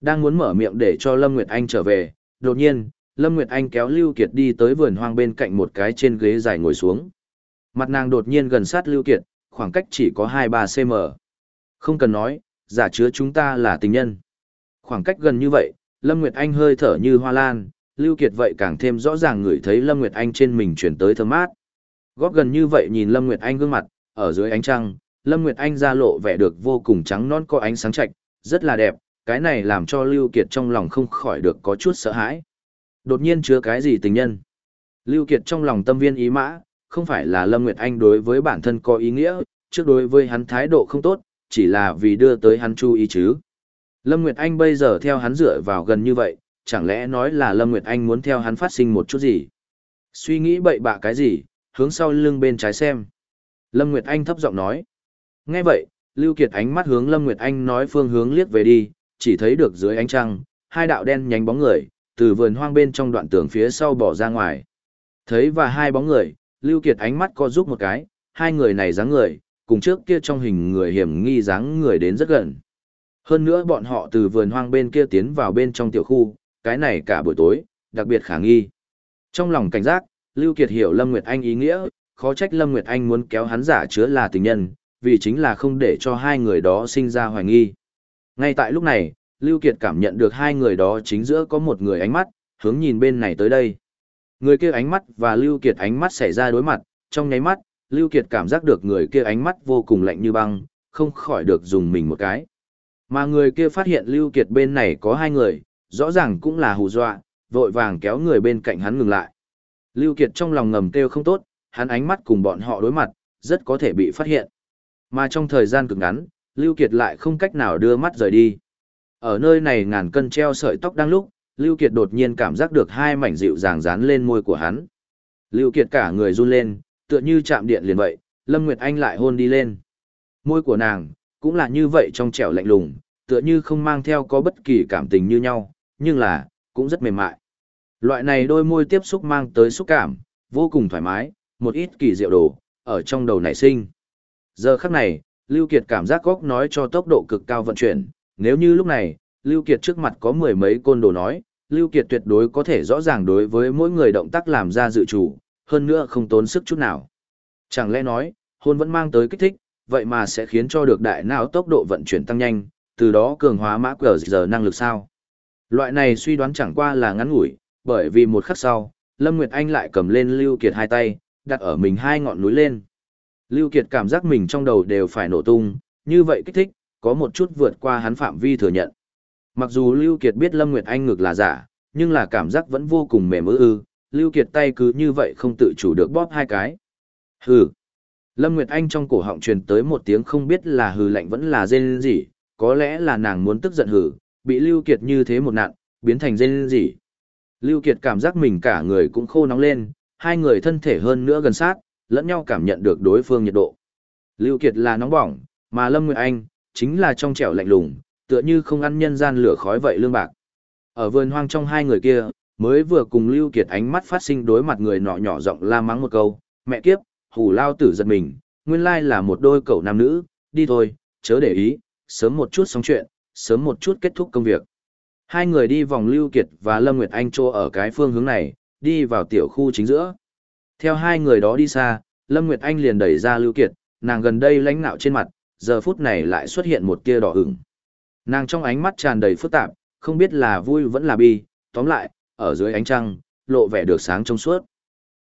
Đang muốn mở miệng để cho Lâm Nguyệt Anh trở về, đột nhiên, Lâm Nguyệt Anh kéo Lưu Kiệt đi tới vườn hoang bên cạnh một cái trên ghế dài ngồi xuống. Mặt nàng đột nhiên gần sát Lưu Kiệt, khoảng cách chỉ có 2-3 cm. Không cần nói, giả chứa chúng ta là tình nhân. Khoảng cách gần như vậy, Lâm Nguyệt Anh hơi thở như hoa lan, Lưu Kiệt vậy càng thêm rõ ràng ngửi thấy Lâm Nguyệt Anh trên mình chuyển tới thơm mát. Góp gần như vậy nhìn Lâm Nguyệt Anh gương mặt, ở dưới ánh trăng, Lâm Nguyệt Anh ra lộ vẻ được vô cùng trắng non có ánh sáng chạch, rất là đẹp, cái này làm cho Lưu Kiệt trong lòng không khỏi được có chút sợ hãi. Đột nhiên chứa cái gì tình nhân? Lưu Kiệt trong lòng tâm viên ý mã, không phải là Lâm Nguyệt Anh đối với bản thân có ý nghĩa, trước đối với hắn thái độ không tốt, chỉ là vì đưa tới hắn chú ý chứ. Lâm Nguyệt Anh bây giờ theo hắn dựa vào gần như vậy, chẳng lẽ nói là Lâm Nguyệt Anh muốn theo hắn phát sinh một chút gì? Suy nghĩ bậy bạ cái gì, hướng sau lưng bên trái xem. Lâm Nguyệt Anh thấp giọng nói. Nghe vậy, Lưu Kiệt ánh mắt hướng Lâm Nguyệt Anh nói phương hướng liếc về đi, chỉ thấy được dưới ánh trăng, hai đạo đen nhánh bóng người, từ vườn hoang bên trong đoạn tường phía sau bỏ ra ngoài. Thấy và hai bóng người, Lưu Kiệt ánh mắt co giúp một cái, hai người này dáng người, cùng trước kia trong hình người hiểm nghi dáng người đến rất gần. Hơn nữa bọn họ từ vườn hoang bên kia tiến vào bên trong tiểu khu, cái này cả buổi tối, đặc biệt khả nghi. Trong lòng cảnh giác, Lưu Kiệt hiểu Lâm Nguyệt Anh ý nghĩa, khó trách Lâm Nguyệt Anh muốn kéo hắn giả chứa là tình nhân, vì chính là không để cho hai người đó sinh ra hoài nghi. Ngay tại lúc này, Lưu Kiệt cảm nhận được hai người đó chính giữa có một người ánh mắt, hướng nhìn bên này tới đây. Người kia ánh mắt và Lưu Kiệt ánh mắt xảy ra đối mặt, trong nháy mắt, Lưu Kiệt cảm giác được người kia ánh mắt vô cùng lạnh như băng, không khỏi được dùng mình một cái. Mà người kia phát hiện Lưu Kiệt bên này có hai người, rõ ràng cũng là hù dọa, vội vàng kéo người bên cạnh hắn ngừng lại. Lưu Kiệt trong lòng ngầm kêu không tốt, hắn ánh mắt cùng bọn họ đối mặt, rất có thể bị phát hiện. Mà trong thời gian cực ngắn, Lưu Kiệt lại không cách nào đưa mắt rời đi. Ở nơi này ngàn cân treo sợi tóc đang lúc, Lưu Kiệt đột nhiên cảm giác được hai mảnh dịu dàng dán lên môi của hắn. Lưu Kiệt cả người run lên, tựa như chạm điện liền vậy, Lâm Nguyệt Anh lại hôn đi lên. Môi của nàng, cũng là như vậy trong trẻo lạnh lùng, tựa như không mang theo có bất kỳ cảm tình như nhau, nhưng là, cũng rất mềm mại. Loại này đôi môi tiếp xúc mang tới xúc cảm, vô cùng thoải mái, một ít kỳ diệu đồ, ở trong đầu nảy sinh. Giờ khắc này, Lưu Kiệt cảm giác góc nói cho tốc độ cực cao vận chuyển, nếu như lúc này, Lưu Kiệt trước mặt có mười mấy côn đồ nói, Lưu Kiệt tuyệt đối có thể rõ ràng đối với mỗi người động tác làm ra dự chủ, hơn nữa không tốn sức chút nào. Chẳng lẽ nói, hôn vẫn mang tới kích thích, vậy mà sẽ khiến cho được đại não tốc độ vận chuyển tăng nhanh, từ đó cường hóa mã cờ giờ năng lực sao. Loại này suy đoán chẳng qua là ngắn ngủi, bởi vì một khắc sau, Lâm Nguyệt Anh lại cầm lên Lưu Kiệt hai tay, đặt ở mình hai ngọn núi lên. Lưu Kiệt cảm giác mình trong đầu đều phải nổ tung, như vậy kích thích, có một chút vượt qua hắn phạm vi thừa nhận. Mặc dù Lưu Kiệt biết Lâm Nguyệt Anh ngực là giả, nhưng là cảm giác vẫn vô cùng mềm ư ư, Lưu Kiệt tay cứ như vậy không tự chủ được bóp hai cái. Hừ. Lâm Nguyệt Anh trong cổ họng truyền tới một tiếng không biết là hừ lạnh vẫn là rên gì, có lẽ là nàng muốn tức giận hừ, bị Lưu Kiệt như thế một nạn, biến thành rên gì. Lưu Kiệt cảm giác mình cả người cũng khô nóng lên, hai người thân thể hơn nữa gần sát, lẫn nhau cảm nhận được đối phương nhiệt độ. Lưu Kiệt là nóng bỏng, mà Lâm Nguyệt Anh, chính là trong trẻo lạnh lùng, tựa như không ăn nhân gian lửa khói vậy lương bạc. Ở vườn hoang trong hai người kia, mới vừa cùng Lưu Kiệt ánh mắt phát sinh đối mặt người nọ nhỏ giọng la mắng một câu, mẹ kiếp, hủ lao tử giật mình, nguyên lai là một đôi cậu nam nữ, đi thôi, chớ để ý, sớm một chút xong chuyện, sớm một chút kết thúc công việc. Hai người đi vòng Lưu Kiệt và Lâm Nguyệt Anh trô ở cái phương hướng này, đi vào tiểu khu chính giữa. Theo hai người đó đi xa, Lâm Nguyệt Anh liền đẩy ra Lưu Kiệt, nàng gần đây lãnh nạo trên mặt, giờ phút này lại xuất hiện một tia đỏ ửng. Nàng trong ánh mắt tràn đầy phức tạp, không biết là vui vẫn là bi, tóm lại, ở dưới ánh trăng, lộ vẻ được sáng trong suốt.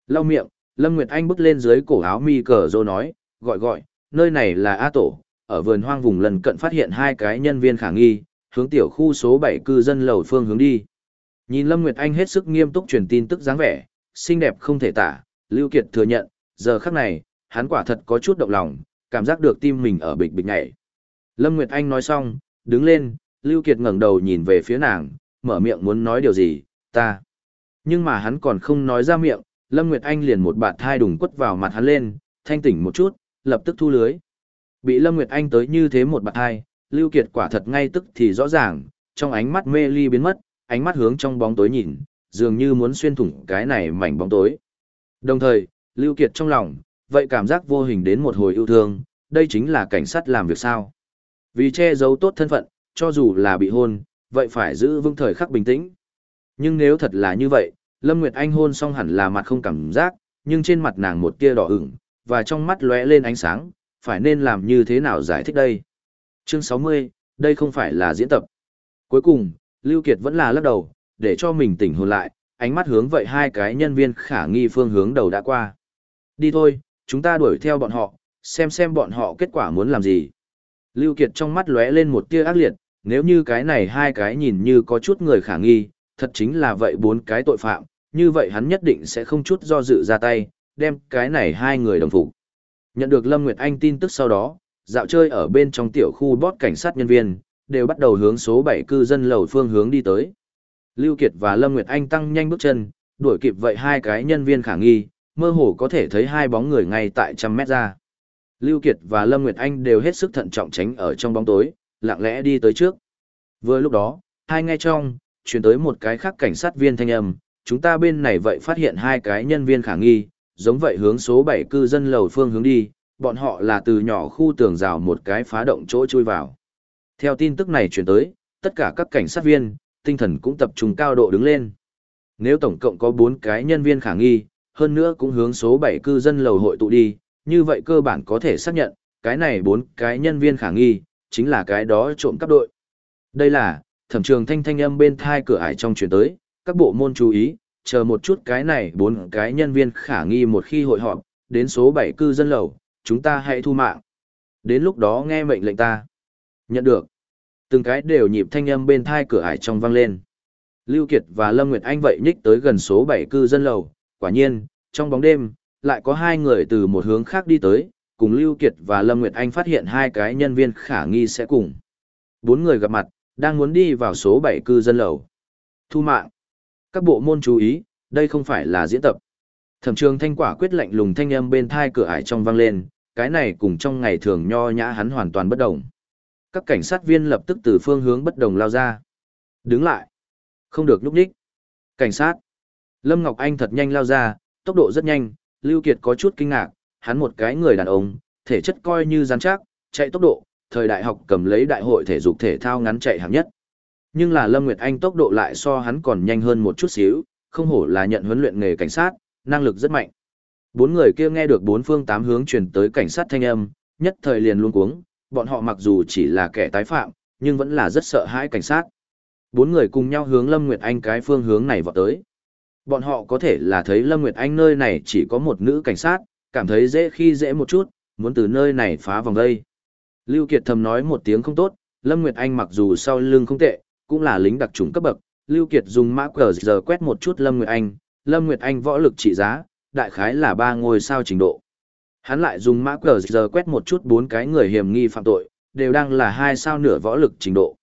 Lau miệng, Lâm Nguyệt Anh bước lên dưới cổ áo mi cờ rô nói, gọi gọi, nơi này là A Tổ, ở vườn hoang vùng lần cận phát hiện hai cái nhân viên khả nghi, hướng tiểu khu số 7 cư dân lầu phương hướng đi. Nhìn Lâm Nguyệt Anh hết sức nghiêm túc truyền tin tức dáng vẻ, xinh đẹp không thể tả, Lưu Kiệt thừa nhận, giờ khắc này, hắn quả thật có chút động lòng, cảm giác được tim mình ở bịch bịch nhảy. Lâm Nguyệt Anh nói xong, đứng lên, Lưu Kiệt ngẩng đầu nhìn về phía nàng, mở miệng muốn nói điều gì, ta. Nhưng mà hắn còn không nói ra miệng, Lâm Nguyệt Anh liền một bạt thai đùng quất vào mặt hắn lên, thanh tỉnh một chút, lập tức thu lưới. Bị Lâm Nguyệt Anh tới như thế một bạt thai, Lưu Kiệt quả thật ngay tức thì rõ ràng, trong ánh mắt mê ly biến mất, ánh mắt hướng trong bóng tối nhìn, dường như muốn xuyên thủng cái này mảnh bóng tối. Đồng thời, Lưu Kiệt trong lòng, vậy cảm giác vô hình đến một hồi yêu thương, đây chính là cảnh sát làm việc sao. Vì che giấu tốt thân phận, cho dù là bị hôn, vậy phải giữ vững thời khắc bình tĩnh. Nhưng nếu thật là như vậy, Lâm Nguyệt Anh hôn xong hẳn là mặt không cảm giác, nhưng trên mặt nàng một tia đỏ ửng, và trong mắt lóe lên ánh sáng, phải nên làm như thế nào giải thích đây? Chương 60, đây không phải là diễn tập. Cuối cùng, Lưu Kiệt vẫn là lắc đầu, để cho mình tỉnh hồn lại, ánh mắt hướng vậy hai cái nhân viên khả nghi phương hướng đầu đã qua. Đi thôi, chúng ta đuổi theo bọn họ, xem xem bọn họ kết quả muốn làm gì. Lưu Kiệt trong mắt lóe lên một tia ác liệt, nếu như cái này hai cái nhìn như có chút người khả nghi, thật chính là vậy bốn cái tội phạm, như vậy hắn nhất định sẽ không chút do dự ra tay, đem cái này hai người đồng phục. Nhận được Lâm Nguyệt Anh tin tức sau đó, dạo chơi ở bên trong tiểu khu bót cảnh sát nhân viên, đều bắt đầu hướng số 7 cư dân lầu phương hướng đi tới. Lưu Kiệt và Lâm Nguyệt Anh tăng nhanh bước chân, đuổi kịp vậy hai cái nhân viên khả nghi, mơ hồ có thể thấy hai bóng người ngay tại trăm mét ra. Lưu Kiệt và Lâm Nguyệt Anh đều hết sức thận trọng tránh ở trong bóng tối, lặng lẽ đi tới trước. Vừa lúc đó, hai nghe trong, truyền tới một cái khác cảnh sát viên thanh âm, chúng ta bên này vậy phát hiện hai cái nhân viên khả nghi, giống vậy hướng số 7 cư dân lầu phương hướng đi, bọn họ là từ nhỏ khu tường rào một cái phá động chỗ chui vào. Theo tin tức này truyền tới, tất cả các cảnh sát viên, tinh thần cũng tập trung cao độ đứng lên. Nếu tổng cộng có 4 cái nhân viên khả nghi, hơn nữa cũng hướng số 7 cư dân lầu hội tụ đi, như vậy cơ bản có thể xác nhận, cái này 4 cái nhân viên khả nghi, chính là cái đó trộm cắp đội. Đây là, thẩm trường thanh thanh âm bên thai cửa ải trong chuyển tới, các bộ môn chú ý, chờ một chút cái này bốn cái nhân viên khả nghi một khi hội họp, đến số 7 cư dân lầu, chúng ta hãy thu mạng. Đến lúc đó nghe mệnh lệnh ta. Nhận được. Từng cái đều nhịp thanh âm bên thai cửa ải trong vang lên. Lưu Kiệt và Lâm Nguyệt Anh vậy nhích tới gần số 7 cư dân lầu, quả nhiên, trong bóng đêm, lại có hai người từ một hướng khác đi tới, cùng Lưu Kiệt và Lâm Nguyệt Anh phát hiện hai cái nhân viên khả nghi sẽ cùng. Bốn người gặp mặt, đang muốn đi vào số 7 cư dân lầu. Thu mạng. Các bộ môn chú ý, đây không phải là diễn tập. Thẩm trường thanh quả quyết lệnh lùng thanh âm bên thai cửa ải trong vang lên, cái này cùng trong ngày thường nho nhã hắn hoàn toàn bất động. Các cảnh sát viên lập tức từ phương hướng bất đồng lao ra. Đứng lại. Không được núp đích. Cảnh sát. Lâm Ngọc Anh thật nhanh lao ra, tốc độ rất nhanh, Lưu Kiệt có chút kinh ngạc, hắn một cái người đàn ông, thể chất coi như rắn chắc, chạy tốc độ, thời đại học cầm lấy đại hội thể dục thể thao ngắn chạy hạng nhất. Nhưng là Lâm Nguyệt Anh tốc độ lại so hắn còn nhanh hơn một chút xíu, không hổ là nhận huấn luyện nghề cảnh sát, năng lực rất mạnh. Bốn người kia nghe được bốn phương tám hướng truyền tới cảnh sát thanh âm, nhất thời liền luống cuống, bọn họ mặc dù chỉ là kẻ tái phạm, nhưng vẫn là rất sợ hãi cảnh sát. Bốn người cùng nhau hướng Lâm Nguyệt Anh cái phương hướng này vọt tới. Bọn họ có thể là thấy Lâm Nguyệt Anh nơi này chỉ có một nữ cảnh sát, cảm thấy dễ khi dễ một chút, muốn từ nơi này phá vòng đây. Lưu Kiệt thầm nói một tiếng không tốt, Lâm Nguyệt Anh mặc dù sau lưng không tệ, cũng là lính đặc trùng cấp bậc. Lưu Kiệt dùng mã cờ giờ quét một chút Lâm Nguyệt Anh, Lâm Nguyệt Anh võ lực trị giá, đại khái là ba ngôi sao trình độ. Hắn lại dùng mã cờ giờ quét một chút bốn cái người hiểm nghi phạm tội, đều đang là hai sao nửa võ lực trình độ.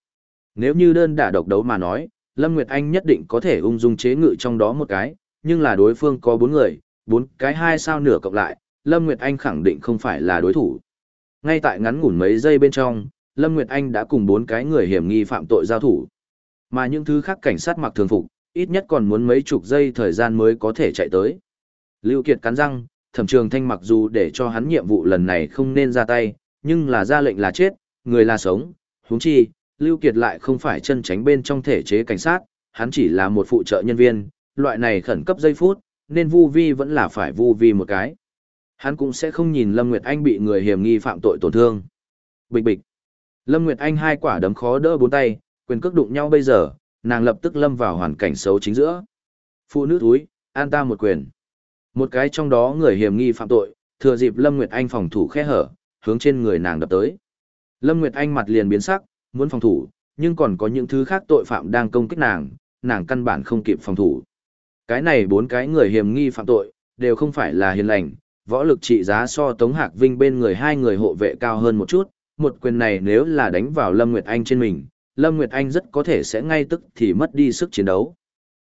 Nếu như đơn đả độc đấu mà nói, Lâm Nguyệt Anh nhất định có thể ung dung chế ngự trong đó một cái, nhưng là đối phương có bốn người, bốn cái hai sao nửa cộng lại, Lâm Nguyệt Anh khẳng định không phải là đối thủ. Ngay tại ngắn ngủn mấy giây bên trong, Lâm Nguyệt Anh đã cùng bốn cái người hiểm nghi phạm tội giao thủ. Mà những thứ khác cảnh sát mặc thường phục, ít nhất còn muốn mấy chục giây thời gian mới có thể chạy tới. Lưu Kiệt cắn răng, thẩm trường thanh mặc dù để cho hắn nhiệm vụ lần này không nên ra tay, nhưng là ra lệnh là chết, người là sống, huống chi, Lưu Kiệt lại không phải chân tránh bên trong thể chế cảnh sát, hắn chỉ là một phụ trợ nhân viên, loại này khẩn cấp giây phút, nên vu vi vẫn là phải vu vi một cái. Hắn cũng sẽ không nhìn Lâm Nguyệt Anh bị người hiểm nghi phạm tội tổn thương. Bịch bịch. Lâm Nguyệt Anh hai quả đấm khó đỡ bốn tay, quyền cước đụng nhau bây giờ, nàng lập tức lâm vào hoàn cảnh xấu chính giữa. Phụ nữ túi, an ta một quyền. Một cái trong đó người hiểm nghi phạm tội, thừa dịp Lâm Nguyệt Anh phòng thủ khe hở, hướng trên người nàng đập tới. Lâm Nguyệt Anh mặt liền biến sắc, muốn phòng thủ, nhưng còn có những thứ khác tội phạm đang công kích nàng, nàng căn bản không kịp phòng thủ. Cái này bốn cái người hiểm nghi phạm tội, đều không phải là hiền lành, võ lực trị giá so Tống Hạc Vinh bên người hai người hộ vệ cao hơn một chút, một quyền này nếu là đánh vào Lâm Nguyệt Anh trên mình, Lâm Nguyệt Anh rất có thể sẽ ngay tức thì mất đi sức chiến đấu.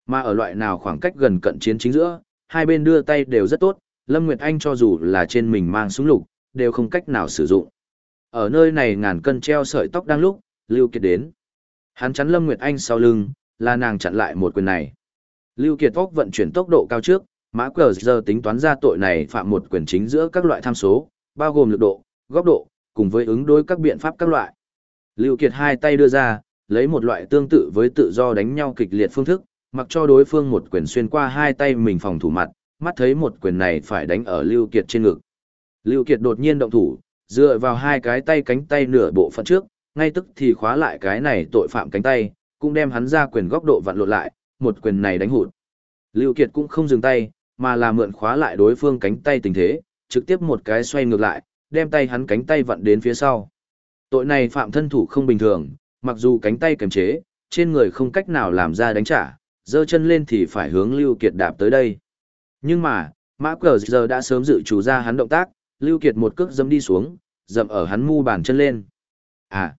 Mà ở loại nào khoảng cách gần cận chiến chính giữa, hai bên đưa tay đều rất tốt, Lâm Nguyệt Anh cho dù là trên mình mang súng lục, đều không cách nào sử dụng. Ở nơi này ngàn cân treo sợi tóc đang lúc, Lưu Kiệt đến. Hắn chắn Lâm Nguyệt Anh sau lưng, là nàng chặn lại một quyền này. Lưu Kiệt tốc vận chuyển tốc độ cao trước, mã cờ giờ tính toán ra tội này phạm một quyền chính giữa các loại tham số, bao gồm lực độ, góc độ, cùng với ứng đối các biện pháp các loại. Lưu Kiệt hai tay đưa ra, lấy một loại tương tự với tự do đánh nhau kịch liệt phương thức, mặc cho đối phương một quyền xuyên qua hai tay mình phòng thủ mặt, mắt thấy một quyền này phải đánh ở Lưu Kiệt trên ngực. Lưu Kiệt đột nhiên động thủ, dựa vào hai cái tay cánh tay nửa bộ phận trước, ngay tức thì khóa lại cái này tội phạm cánh tay, cũng đem hắn ra quyền góc độ vặn lộn lại, một quyền này đánh hụt. Lưu Kiệt cũng không dừng tay, mà là mượn khóa lại đối phương cánh tay tình thế, trực tiếp một cái xoay ngược lại, đem tay hắn cánh tay vặn đến phía sau. Tội này phạm thân thủ không bình thường, mặc dù cánh tay kiềm chế, trên người không cách nào làm ra đánh trả, giơ chân lên thì phải hướng Lưu Kiệt đạp tới đây. Nhưng mà, Mã Cờ giờ đã sớm dự chủ ra hắn động tác, Lưu Kiệt một cước dâm đi xuống, dậm ở hắn mu bàn chân lên. À,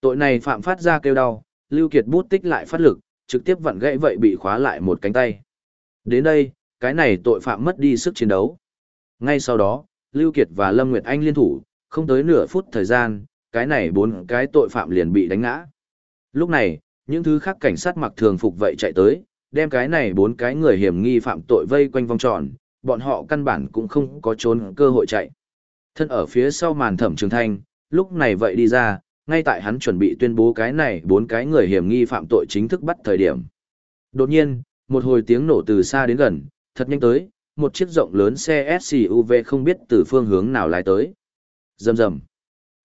tội này phạm phát ra kêu đau, Lưu Kiệt bút tích lại phát lực, trực tiếp vặn gãy vậy bị khóa lại một cánh tay. Đến đây, cái này tội phạm mất đi sức chiến đấu. Ngay sau đó, Lưu Kiệt và Lâm Nguyệt Anh liên thủ, không tới nửa phút thời gian, cái này bốn cái tội phạm liền bị đánh ngã. Lúc này, những thứ khác cảnh sát mặc thường phục vậy chạy tới, đem cái này bốn cái người hiểm nghi phạm tội vây quanh vòng tròn, bọn họ căn bản cũng không có trốn cơ hội chạy. Thân ở phía sau màn thẩm trường thanh, lúc này vậy đi ra, ngay tại hắn chuẩn bị tuyên bố cái này bốn cái người hiểm nghi phạm tội chính thức bắt thời điểm. Đột nhiên, một hồi tiếng nổ từ xa đến gần, thật nhanh tới, một chiếc rộng lớn xe SUV không biết từ phương hướng nào lái tới. Rầm rầm.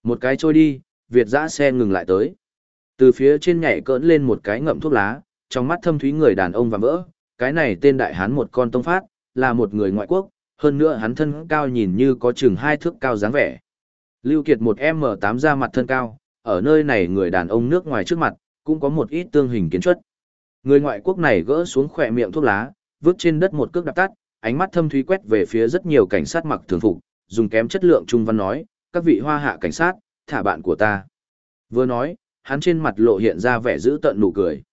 Một cái trôi đi, Việt dã xe ngừng lại tới. Từ phía trên nhảy cỡn lên một cái ngậm thuốc lá, trong mắt thâm thúy người đàn ông và vỡ, cái này tên đại hán một con tông phát, là một người ngoại quốc, hơn nữa hắn thân cao nhìn như có chừng hai thước cao dáng vẻ. Lưu Kiệt một M8 ra mặt thân cao, ở nơi này người đàn ông nước ngoài trước mặt, cũng có một ít tương hình kiến chất. Người ngoại quốc này gỡ xuống khỏe miệng thuốc lá, vứt trên đất một cước đạp tắt, ánh mắt thâm thúy quét về phía rất nhiều cảnh sát mặc thường phục, dùng kém chất lượng trung văn nói, các vị hoa hạ cảnh sát, thả bạn của ta. Vừa nói, hắn trên mặt lộ hiện ra vẻ giữ tận nụ cười.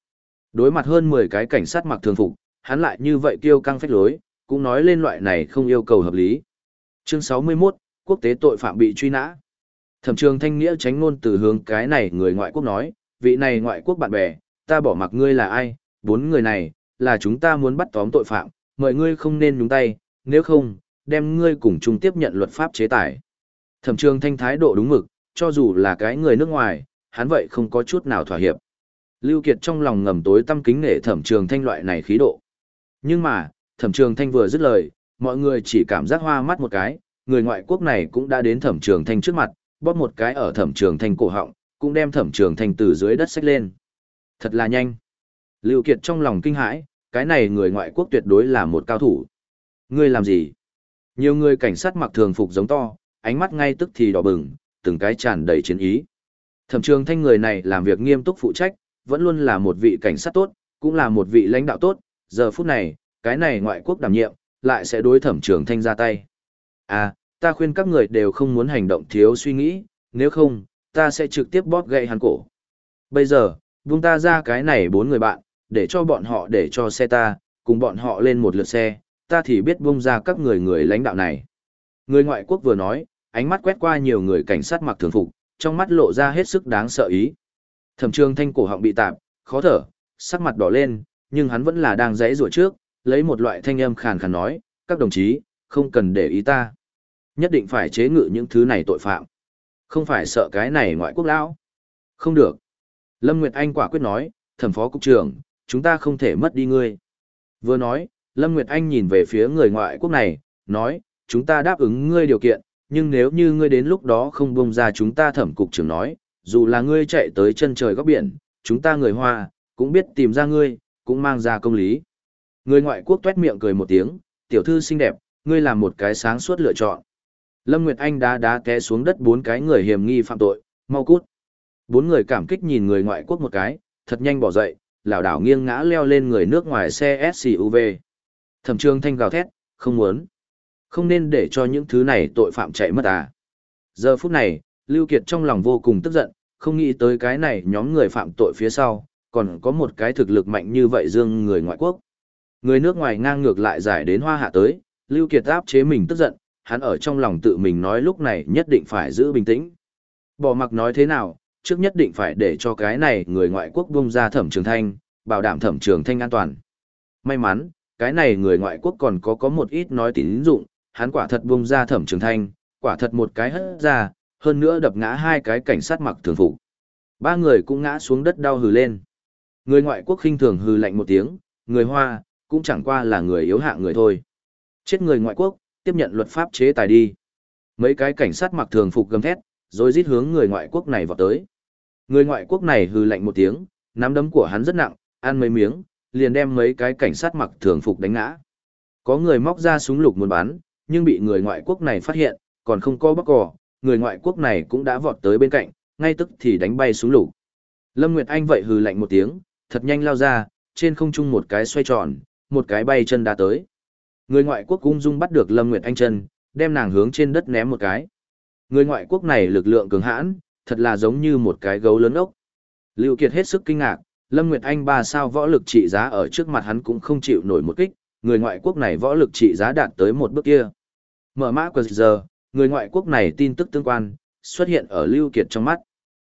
Đối mặt hơn 10 cái cảnh sát mặc thường phục, hắn lại như vậy kêu căng phách lối, cũng nói lên loại này không yêu cầu hợp lý. Chương 61, quốc tế tội phạm bị truy nã. Thẩm trường thanh nghĩa tránh ngôn từ hướng cái này người ngoại quốc nói, vị này ngoại quốc bạn bè, ta bỏ mặc ngươi là ai, bốn người này, là chúng ta muốn bắt tóm tội phạm, mời ngươi không nên nhúng tay, nếu không, đem ngươi cùng chung tiếp nhận luật pháp chế tài. Thẩm trường thanh thái độ đúng mực, cho dù là cái người nước ngoài, hắn vậy không có chút nào thỏa hiệp. Lưu Kiệt trong lòng ngầm tối tâm kính nể thẩm trường thanh loại này khí độ. Nhưng mà, thẩm trường thanh vừa dứt lời, mọi người chỉ cảm giác hoa mắt một cái, người ngoại quốc này cũng đã đến thẩm trường thanh trước mặt, bóp một cái ở thẩm trường thanh cổ họng, cũng đem thẩm trường thanh từ dưới đất xách lên. Thật là nhanh. Lưu Kiệt trong lòng kinh hãi, cái này người ngoại quốc tuyệt đối là một cao thủ. Ngươi làm gì? Nhiều người cảnh sát mặc thường phục giống to, ánh mắt ngay tức thì đỏ bừng, từng cái tràn đầy chiến ý. Thẩm trường thanh người này làm việc nghiêm túc phụ trách, vẫn luôn là một vị cảnh sát tốt, cũng là một vị lãnh đạo tốt, giờ phút này, cái này ngoại quốc đảm nhiệm, lại sẽ đối thẩm trường thanh ra tay. À, ta khuyên các người đều không muốn hành động thiếu suy nghĩ, nếu không, ta sẽ trực tiếp bóp gậy hắn cổ. Bây giờ, buông ta ra cái này bốn người bạn, để cho bọn họ để cho xe ta, cùng bọn họ lên một lượt xe, ta thì biết buông ra các người người lãnh đạo này. Người ngoại quốc vừa nói, ánh mắt quét qua nhiều người cảnh sát mặc thường phục, trong mắt lộ ra hết sức đáng sợ ý. Thẩm Trường Thanh cổ họng bị tạm, khó thở, sắc mặt đỏ lên, nhưng hắn vẫn là đang giãy giụa trước, lấy một loại thanh âm khàn khàn nói, các đồng chí, không cần để ý ta. Nhất định phải chế ngự những thứ này tội phạm. Không phải sợ cái này ngoại quốc lão. Không được. Lâm Nguyệt Anh quả quyết nói, thẩm phó cục trưởng, chúng ta không thể mất đi ngươi. Vừa nói, Lâm Nguyệt Anh nhìn về phía người ngoại quốc này, nói, chúng ta đáp ứng ngươi điều kiện, nhưng nếu như ngươi đến lúc đó không buông ra chúng ta thẩm cục trưởng nói, dù là ngươi chạy tới chân trời góc biển, chúng ta người Hoa, cũng biết tìm ra ngươi, cũng mang ra công lý. Người ngoại quốc tuét miệng cười một tiếng, tiểu thư xinh đẹp, ngươi làm một cái sáng suốt lựa chọn. Lâm Nguyệt Anh đá đá té xuống đất bốn cái người hiểm nghi phạm tội, mau cút. Bốn người cảm kích nhìn người ngoại quốc một cái, thật nhanh bỏ dậy, lảo đảo nghiêng ngã leo lên người nước ngoài xe SUV. Thẩm Trương Thanh gào thét, không muốn. Không nên để cho những thứ này tội phạm chạy mất à. Giờ phút này, Lưu Kiệt trong lòng vô cùng tức giận, không nghĩ tới cái này nhóm người phạm tội phía sau, còn có một cái thực lực mạnh như vậy dương người ngoại quốc. Người nước ngoài ngang ngược lại giải đến hoa hạ tới, Lưu Kiệt áp chế mình tức giận, hắn ở trong lòng tự mình nói lúc này nhất định phải giữ bình tĩnh. Bỏ mặc nói thế nào, trước nhất định phải để cho cái này người ngoại quốc buông ra thẩm trường thanh, bảo đảm thẩm trường thanh an toàn. May mắn, cái này người ngoại quốc còn có có một ít nói tín dụng, hắn quả thật bung ra thẩm trường thanh, quả thật một cái hất ra, hơn nữa đập ngã hai cái cảnh sát mặc thường phục. Ba người cũng ngã xuống đất đau hừ lên. Người ngoại quốc khinh thường hừ lạnh một tiếng, người Hoa, cũng chẳng qua là người yếu hạ người thôi. Chết người ngoại quốc, tiếp nhận luật pháp chế tài đi. Mấy cái cảnh sát mặc thường phục gầm thét, rồi rít hướng người ngoại quốc này vào tới. Người ngoại quốc này hừ lạnh một tiếng, nắm đấm của hắn rất nặng, ăn mấy miếng, liền đem mấy cái cảnh sát mặc thường phục đánh ngã. Có người móc ra súng lục muốn bắn, nhưng bị người ngoại quốc này phát hiện, còn không có bắt cò, người ngoại quốc này cũng đã vọt tới bên cạnh, ngay tức thì đánh bay xuống lục. Lâm Nguyệt Anh vậy hừ lạnh một tiếng, thật nhanh lao ra, trên không trung một cái xoay tròn, một cái bay chân đá tới. Người ngoại quốc cung dung bắt được Lâm Nguyệt Anh chân, đem nàng hướng trên đất ném một cái. Người ngoại quốc này lực lượng cường hãn, thật là giống như một cái gấu lớn ốc. Lưu Kiệt hết sức kinh ngạc, Lâm Nguyệt Anh ba sao võ lực trị giá ở trước mặt hắn cũng không chịu nổi một kích, người ngoại quốc này võ lực trị giá đạt tới một bước kia. Mở mã của giờ, người ngoại quốc này tin tức tương quan, xuất hiện ở Lưu Kiệt trong mắt.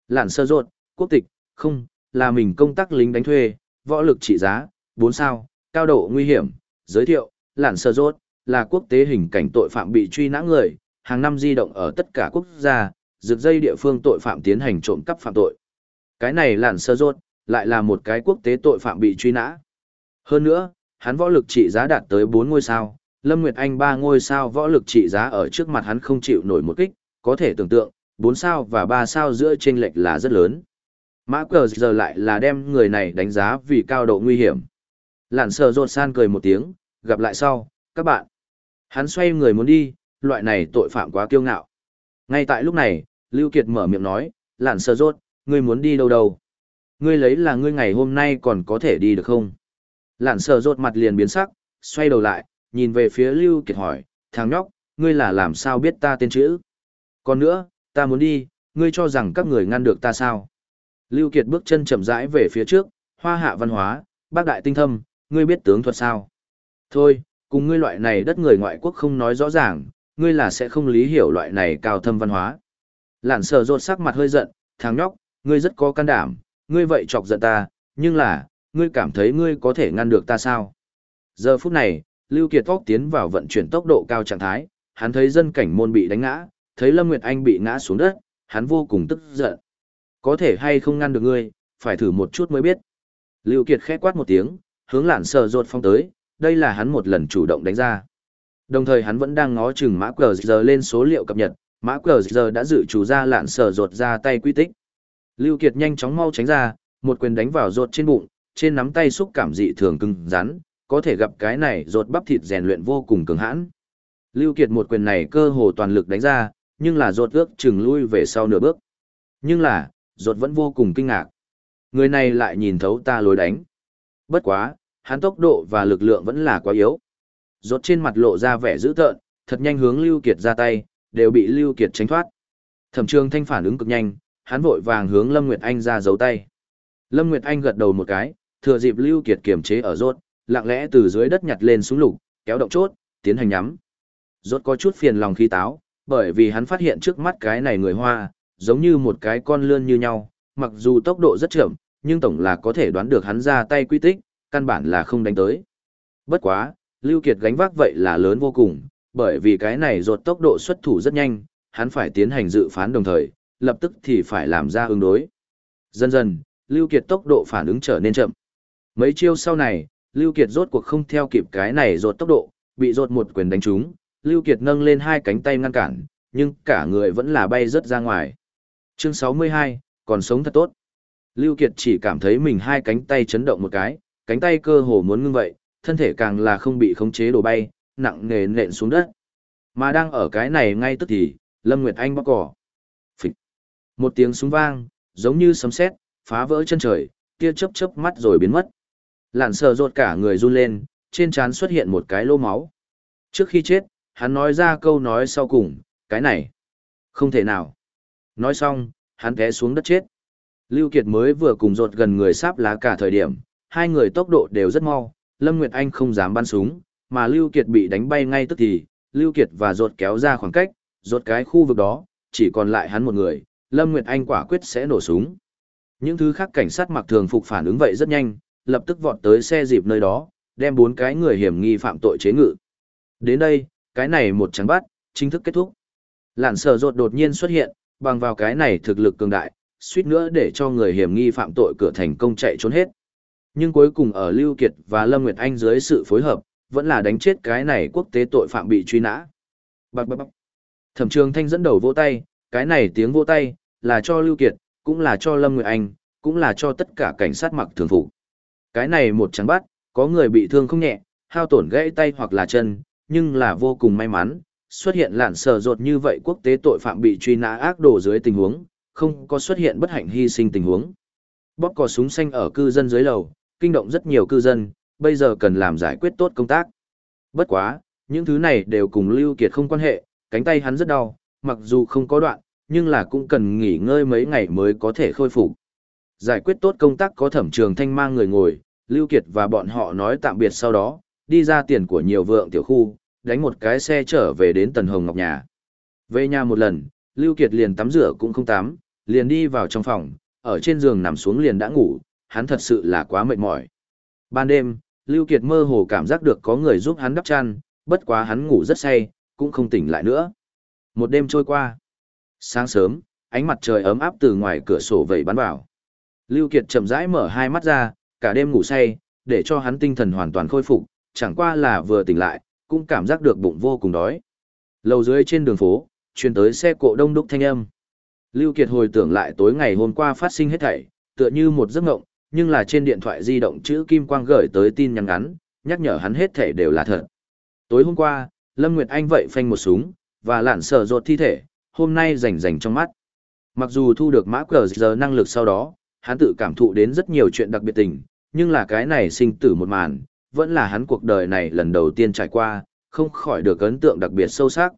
Lạn sơ rột, quốc tịch, không, là mình công tác lính đánh thuê, võ lực trị giá, 4 sao, cao độ nguy hiểm, giới thiệu, lạn sơ rốt, là quốc tế hình cảnh tội phạm bị truy nã người, hàng năm di động ở tất cả quốc gia, rực dây địa phương tội phạm tiến hành trộm cắp phạm tội. Cái này lạn sơ rốt, lại là một cái quốc tế tội phạm bị truy nã. Hơn nữa, hắn võ lực trị giá đạt tới 4 ngôi sao, Lâm Nguyệt Anh ba ngôi sao võ lực trị giá ở trước mặt hắn không chịu nổi một kích, có thể tưởng tượng, 4 sao và 3 sao giữa chênh lệch là rất lớn. Mã cờ giờ lại là đem người này đánh giá vì cao độ nguy hiểm. Lạn sờ rột san cười một tiếng, gặp lại sau, các bạn. Hắn xoay người muốn đi, loại này tội phạm quá kiêu ngạo. Ngay tại lúc này, Lưu Kiệt mở miệng nói, lạn sờ rột, ngươi muốn đi đâu đâu? Ngươi lấy là ngươi ngày hôm nay còn có thể đi được không? Lạn sờ rột mặt liền biến sắc, xoay đầu lại, nhìn về phía Lưu Kiệt hỏi, thằng nhóc, ngươi là làm sao biết ta tên chữ? Còn nữa, ta muốn đi, ngươi cho rằng các người ngăn được ta sao? Lưu Kiệt bước chân chậm rãi về phía trước, hoa hạ văn hóa, bác đại tinh thâm, ngươi biết tướng thuật sao? Thôi, cùng ngươi loại này đất người ngoại quốc không nói rõ ràng, ngươi là sẽ không lý hiểu loại này cao thâm văn hóa. Lạn sờ rột sắc mặt hơi giận, thằng nhóc, ngươi rất có can đảm, ngươi vậy chọc giận ta, nhưng là, ngươi cảm thấy ngươi có thể ngăn được ta sao? Giờ phút này, Lưu Kiệt Tóc tiến vào vận chuyển tốc độ cao trạng thái, hắn thấy dân cảnh môn bị đánh ngã, thấy Lâm Nguyệt Anh bị ngã xuống đất, hắn vô cùng tức giận. Có thể hay không ngăn được ngươi, phải thử một chút mới biết. Lưu Kiệt khẽ quát một tiếng, hướng lạn sờ rột phong tới, đây là hắn một lần chủ động đánh ra. Đồng thời hắn vẫn đang ngó chừng mã cờ giờ lên số liệu cập nhật, mã cờ giờ đã dự chủ ra lạn sờ rột ra tay quy tích. Lưu Kiệt nhanh chóng mau tránh ra, một quyền đánh vào rột trên bụng, trên nắm tay xúc cảm dị thường cứng rắn, có thể gặp cái này rột bắp thịt rèn luyện vô cùng cường hãn. Lưu Kiệt một quyền này cơ hồ toàn lực đánh ra, nhưng là rột ước chừng lui về sau nửa bước. Nhưng là, rột vẫn vô cùng kinh ngạc. Người này lại nhìn thấu ta lối đánh. Bất quá, hắn tốc độ và lực lượng vẫn là quá yếu. rột trên mặt lộ ra vẻ dữ tợn, thật nhanh hướng Lưu Kiệt ra tay, đều bị Lưu Kiệt tránh thoát. Thẩm Trường Thanh phản ứng cực nhanh, hắn vội vàng hướng Lâm Nguyệt Anh ra giấu tay. Lâm Nguyệt Anh gật đầu một cái, thừa dịp Lưu Kiệt kiềm chế ở rốt, lặng lẽ từ dưới đất nhặt lên súng lục, kéo động chốt, tiến hành nhắm. Rốt có chút phiền lòng khi táo, bởi vì hắn phát hiện trước mắt cái này người Hoa, giống như một cái con lươn như nhau, mặc dù tốc độ rất chậm, nhưng tổng là có thể đoán được hắn ra tay quy tích, căn bản là không đánh tới. Bất quá, Lưu Kiệt gánh vác vậy là lớn vô cùng, bởi vì cái này rột tốc độ xuất thủ rất nhanh, hắn phải tiến hành dự phán đồng thời, lập tức thì phải làm ra ứng đối. Dần dần, Lưu Kiệt tốc độ phản ứng trở nên chậm. Mấy chiêu sau này, Lưu Kiệt rốt cuộc không theo kịp cái này rột tốc độ, bị rột một quyền đánh trúng, Lưu Kiệt nâng lên hai cánh tay ngăn cản, nhưng cả người vẫn là bay rất ra ngoài. Chương 62, còn sống thật tốt. Lưu Kiệt chỉ cảm thấy mình hai cánh tay chấn động một cái, cánh tay cơ hồ muốn ngưng vậy, thân thể càng là không bị khống chế đổ bay, nặng nề nện xuống đất. Mà đang ở cái này ngay tức thì, Lâm Nguyệt Anh bóc cỏ. Phịch. Một tiếng súng vang, giống như sấm sét, phá vỡ chân trời, tia chớp chớp mắt rồi biến mất. Lạn sờ rột cả người run lên, trên trán xuất hiện một cái lô máu. Trước khi chết, hắn nói ra câu nói sau cùng, cái này, không thể nào. Nói xong, hắn té xuống đất chết. Lưu Kiệt mới vừa cùng rột gần người sáp lá cả thời điểm, hai người tốc độ đều rất mau, Lâm Nguyệt Anh không dám bắn súng, mà Lưu Kiệt bị đánh bay ngay tức thì, Lưu Kiệt và rột kéo ra khoảng cách, rột cái khu vực đó, chỉ còn lại hắn một người, Lâm Nguyệt Anh quả quyết sẽ nổ súng. Những thứ khác cảnh sát mặc thường phục phản ứng vậy rất nhanh, lập tức vọt tới xe dịp nơi đó, đem bốn cái người hiểm nghi phạm tội chế ngự. Đến đây, cái này một trắng bắt, chính thức kết thúc. Lạn sở rột đột nhiên xuất hiện, bằng vào cái này thực lực cường đại, suýt nữa để cho người hiểm nghi phạm tội cửa thành công chạy trốn hết. Nhưng cuối cùng ở Lưu Kiệt và Lâm Nguyệt Anh dưới sự phối hợp, vẫn là đánh chết cái này quốc tế tội phạm bị truy nã. Bạc bạc bạc. Thẩm trường thanh dẫn đầu vỗ tay, cái này tiếng vỗ tay, là cho Lưu Kiệt, cũng là cho Lâm Nguyệt Anh, cũng là cho tất cả cảnh sát mặc thường phục. Cái này một trắng bắt, có người bị thương không nhẹ, hao tổn gãy tay hoặc là chân, nhưng là vô cùng may mắn, xuất hiện lạn sờ rột như vậy quốc tế tội phạm bị truy nã ác đồ dưới tình huống, không có xuất hiện bất hạnh hy sinh tình huống. Bóp cò súng xanh ở cư dân dưới lầu, kinh động rất nhiều cư dân, bây giờ cần làm giải quyết tốt công tác. Bất quá, những thứ này đều cùng Lưu Kiệt không quan hệ, cánh tay hắn rất đau, mặc dù không có đoạn, nhưng là cũng cần nghỉ ngơi mấy ngày mới có thể khôi phục. Giải quyết tốt công tác có thẩm trường thanh mang người ngồi, Lưu Kiệt và bọn họ nói tạm biệt sau đó, đi ra tiền của nhiều vượng tiểu khu, đánh một cái xe trở về đến Tần Hồng Ngọc nhà. Về nhà một lần, Lưu Kiệt liền tắm rửa cũng không tắm, liền đi vào trong phòng, ở trên giường nằm xuống liền đã ngủ, hắn thật sự là quá mệt mỏi. Ban đêm, Lưu Kiệt mơ hồ cảm giác được có người giúp hắn đắp chăn, bất quá hắn ngủ rất say, cũng không tỉnh lại nữa. Một đêm trôi qua. Sáng sớm, ánh mặt trời ấm áp từ ngoài cửa sổ vẩy bắn vào. Lưu Kiệt chậm rãi mở hai mắt ra, cả đêm ngủ say, để cho hắn tinh thần hoàn toàn khôi phục, chẳng qua là vừa tỉnh lại, cũng cảm giác được bụng vô cùng đói. Lầu dưới trên đường phố, truyền tới xe cộ đông đúc thanh âm. Lưu Kiệt hồi tưởng lại tối ngày hôm qua phát sinh hết thảy, tựa như một giấc mộng, nhưng là trên điện thoại di động chữ kim quang gửi tới tin nhắn ngắn, nhắc nhở hắn hết thảy đều là thật. Tối hôm qua, Lâm Nguyệt Anh vậy phanh một súng, và lạn sở rột thi thể, hôm nay rảnh rảnh trong mắt. Mặc dù thu được mã cờ giờ năng lực sau đó, hắn tự cảm thụ đến rất nhiều chuyện đặc biệt tình, nhưng là cái này sinh tử một màn, vẫn là hắn cuộc đời này lần đầu tiên trải qua, không khỏi được ấn tượng đặc biệt sâu sắc.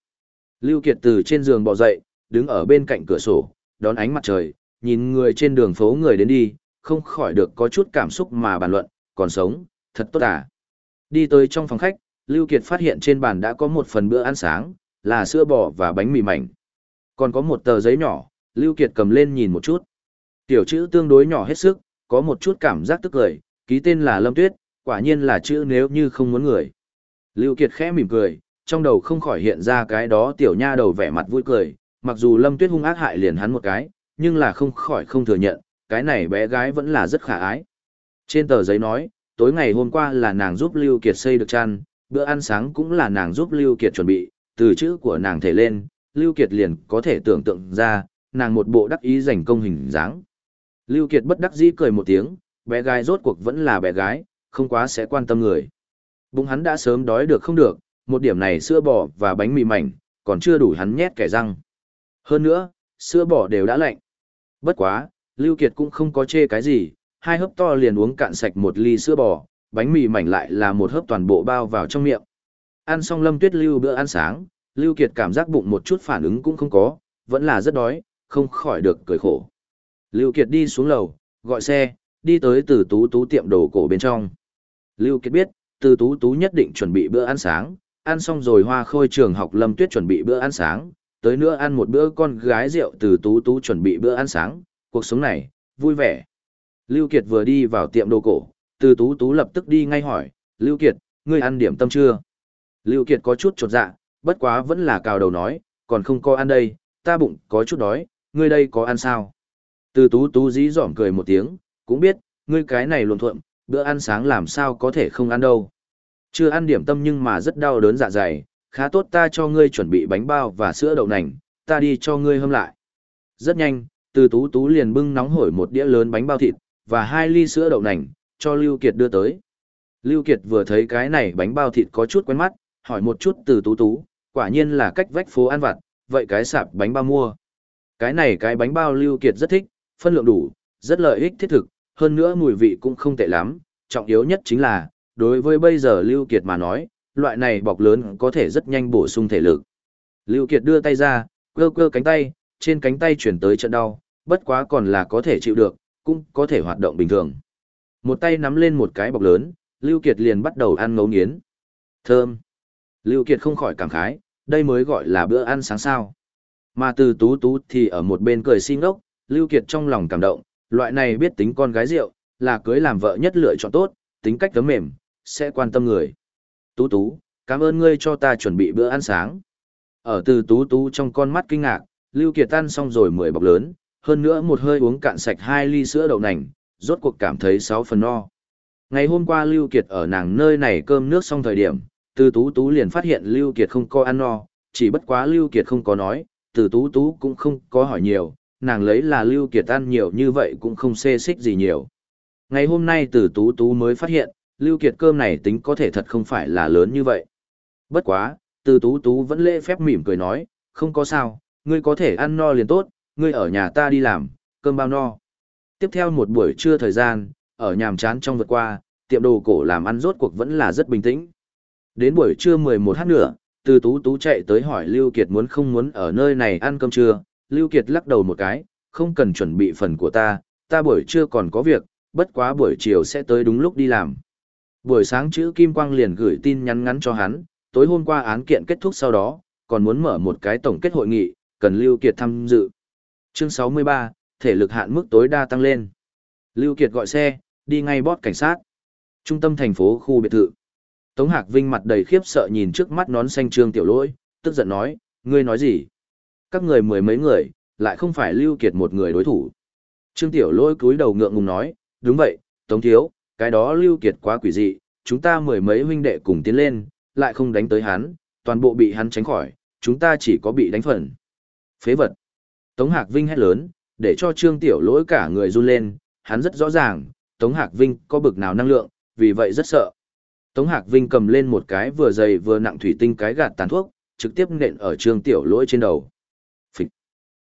Lưu Kiệt từ trên giường bò dậy, đứng ở bên cạnh cửa sổ, đón ánh mặt trời, nhìn người trên đường phố người đến đi, không khỏi được có chút cảm xúc mà bàn luận, còn sống, thật tốt à. Đi tới trong phòng khách, Lưu Kiệt phát hiện trên bàn đã có một phần bữa ăn sáng, là sữa bò và bánh mì mảnh. Còn có một tờ giấy nhỏ, Lưu Kiệt cầm lên nhìn một chút. Tiểu chữ tương đối nhỏ hết sức, có một chút cảm giác tức cười, ký tên là Lâm Tuyết, quả nhiên là chữ nếu như không muốn người. Lưu Kiệt khẽ mỉm cười, trong đầu không khỏi hiện ra cái đó tiểu nha đầu vẻ mặt vui cười, mặc dù Lâm Tuyết hung ác hại liền hắn một cái, nhưng là không khỏi không thừa nhận, cái này bé gái vẫn là rất khả ái. Trên tờ giấy nói, tối ngày hôm qua là nàng giúp Lưu Kiệt xây được chăn, bữa ăn sáng cũng là nàng giúp Lưu Kiệt chuẩn bị, từ chữ của nàng thể lên, Lưu Kiệt liền có thể tưởng tượng ra, nàng một bộ đắc ý giành công hình dáng. Lưu Kiệt bất đắc dĩ cười một tiếng, bé gái rốt cuộc vẫn là bé gái, không quá sẽ quan tâm người. Bụng hắn đã sớm đói được không được, một điểm này sữa bò và bánh mì mảnh, còn chưa đủ hắn nhét kẻ răng. Hơn nữa, sữa bò đều đã lạnh. Bất quá, Lưu Kiệt cũng không có chê cái gì, hai hớp to liền uống cạn sạch một ly sữa bò, bánh mì mảnh lại là một hớp toàn bộ bao vào trong miệng. Ăn xong Lâm Tuyết Lưu bữa ăn sáng, Lưu Kiệt cảm giác bụng một chút phản ứng cũng không có, vẫn là rất đói, không khỏi được cười khổ. Lưu Kiệt đi xuống lầu, gọi xe, đi tới từ tú tú tiệm đồ cổ bên trong. Lưu Kiệt biết, từ tú tú nhất định chuẩn bị bữa ăn sáng, ăn xong rồi hoa khôi trường học Lâm Tuyết chuẩn bị bữa ăn sáng, tới nữa ăn một bữa con gái rượu từ tú tú chuẩn bị bữa ăn sáng, cuộc sống này, vui vẻ. Lưu Kiệt vừa đi vào tiệm đồ cổ, từ tú tú lập tức đi ngay hỏi, Lưu Kiệt, ngươi ăn điểm tâm chưa? Lưu Kiệt có chút chột dạ, bất quá vẫn là cào đầu nói, còn không có ăn đây, ta bụng có chút đói, ngươi đây có ăn sao? Từ tú tú dí dỏm cười một tiếng, cũng biết, ngươi cái này luồn thuộm, bữa ăn sáng làm sao có thể không ăn đâu. Chưa ăn điểm tâm nhưng mà rất đau đớn dạ dày, khá tốt ta cho ngươi chuẩn bị bánh bao và sữa đậu nành, ta đi cho ngươi hâm lại. Rất nhanh, từ tú tú liền bưng nóng hổi một đĩa lớn bánh bao thịt, và hai ly sữa đậu nành, cho Lưu Kiệt đưa tới. Lưu Kiệt vừa thấy cái này bánh bao thịt có chút quen mắt, hỏi một chút từ tú tú, quả nhiên là cách vách phố ăn vặt, vậy cái sạp bánh bao mua. Cái này cái bánh bao Lưu Kiệt rất thích, phân lượng đủ, rất lợi ích thiết thực, hơn nữa mùi vị cũng không tệ lắm, trọng yếu nhất chính là, đối với bây giờ Lưu Kiệt mà nói, loại này bọc lớn có thể rất nhanh bổ sung thể lực. Lưu Kiệt đưa tay ra, cơ cơ cánh tay, trên cánh tay chuyển tới trận đau, bất quá còn là có thể chịu được, cũng có thể hoạt động bình thường. Một tay nắm lên một cái bọc lớn, Lưu Kiệt liền bắt đầu ăn ngấu nghiến. Thơm. Lưu Kiệt không khỏi cảm khái, đây mới gọi là bữa ăn sáng sao. Mà từ tú tú thì ở một bên cười xin ốc, Lưu Kiệt trong lòng cảm động, loại này biết tính con gái rượu, là cưới làm vợ nhất lựa chọn tốt, tính cách tấm mềm, sẽ quan tâm người. Tú tú, cảm ơn ngươi cho ta chuẩn bị bữa ăn sáng. Ở từ tú tú trong con mắt kinh ngạc, Lưu Kiệt tan xong rồi mười bọc lớn, hơn nữa một hơi uống cạn sạch hai ly sữa đậu nành, rốt cuộc cảm thấy sáu phần no. Ngày hôm qua Lưu Kiệt ở nàng nơi này cơm nước xong thời điểm, từ tú tú liền phát hiện Lưu Kiệt không có ăn no, chỉ bất quá Lưu Kiệt không có nói, từ tú tú cũng không có hỏi nhiều, nàng lấy là Lưu Kiệt ăn nhiều như vậy cũng không xê xích gì nhiều. Ngày hôm nay từ tú tú mới phát hiện, Lưu Kiệt cơm này tính có thể thật không phải là lớn như vậy. Bất quá, từ tú tú vẫn lễ phép mỉm cười nói, không có sao, ngươi có thể ăn no liền tốt, ngươi ở nhà ta đi làm, cơm bao no. Tiếp theo một buổi trưa thời gian, ở nhàm chán trong vượt qua, tiệm đồ cổ làm ăn rốt cuộc vẫn là rất bình tĩnh. Đến buổi trưa 11 h nữa, từ tú tú chạy tới hỏi Lưu Kiệt muốn không muốn ở nơi này ăn cơm trưa, Lưu Kiệt lắc đầu một cái, không cần chuẩn bị phần của ta, ta buổi trưa còn có việc, bất quá buổi chiều sẽ tới đúng lúc đi làm. Buổi sáng chữ Kim Quang liền gửi tin nhắn ngắn cho hắn, tối hôm qua án kiện kết thúc sau đó, còn muốn mở một cái tổng kết hội nghị, cần Lưu Kiệt tham dự. Chương 63, thể lực hạn mức tối đa tăng lên. Lưu Kiệt gọi xe, đi ngay bót cảnh sát. Trung tâm thành phố khu biệt thự. Tống Hạc Vinh mặt đầy khiếp sợ nhìn trước mắt nón xanh trương tiểu lỗi, tức giận nói, ngươi nói gì? Các người mười mấy người, lại không phải Lưu Kiệt một người đối thủ. Trương tiểu lỗi cúi đầu ngượng ngùng nói, đúng vậy, Tống Thiếu, cái đó Lưu Kiệt quá quỷ dị, chúng ta mười mấy huynh đệ cùng tiến lên, lại không đánh tới hắn, toàn bộ bị hắn tránh khỏi, chúng ta chỉ có bị đánh phần. Phế vật. Tống Hạc Vinh hét lớn, để cho Trương Tiểu Lỗi cả người run lên, hắn rất rõ ràng, Tống Hạc Vinh có bực nào năng lượng, vì vậy rất sợ. Tống Hạc Vinh cầm lên một cái vừa dày vừa nặng thủy tinh cái gạt tàn thuốc, trực tiếp nện ở Trương Tiểu Lỗi trên đầu.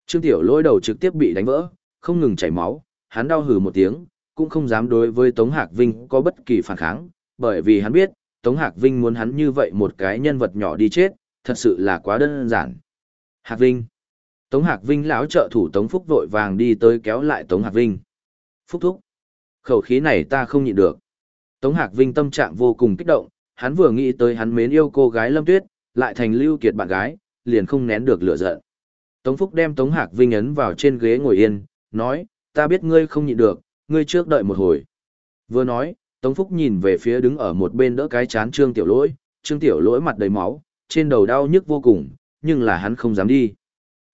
Trương Tiểu Lỗi đầu trực tiếp bị đánh vỡ, không ngừng chảy máu, hắn đau hừ một tiếng, cũng không dám đối với Tống Hạc Vinh có bất kỳ phản kháng, bởi vì hắn biết, Tống Hạc Vinh muốn hắn như vậy một cái nhân vật nhỏ đi chết, thật sự là quá đơn giản. Hạc Vinh. Tống Hạc Vinh lão trợ thủ Tống Phúc vội vàng đi tới kéo lại Tống Hạc Vinh. Phúc thúc. Khẩu khí này ta không nhịn được. Tống Hạc Vinh tâm trạng vô cùng kích động, hắn vừa nghĩ tới hắn mến yêu cô gái Lâm Tuyết, lại thành Lưu Kiệt bạn gái, liền không nén được lửa giận. Tống Phúc đem Tống Hạc Vinh ấn vào trên ghế ngồi yên, nói, ta biết ngươi không nhịn được, ngươi trước đợi một hồi. Vừa nói, Tống Phúc nhìn về phía đứng ở một bên đỡ cái chán Trương Tiểu Lỗi, Trương Tiểu Lỗi mặt đầy máu, trên đầu đau nhức vô cùng, nhưng là hắn không dám đi.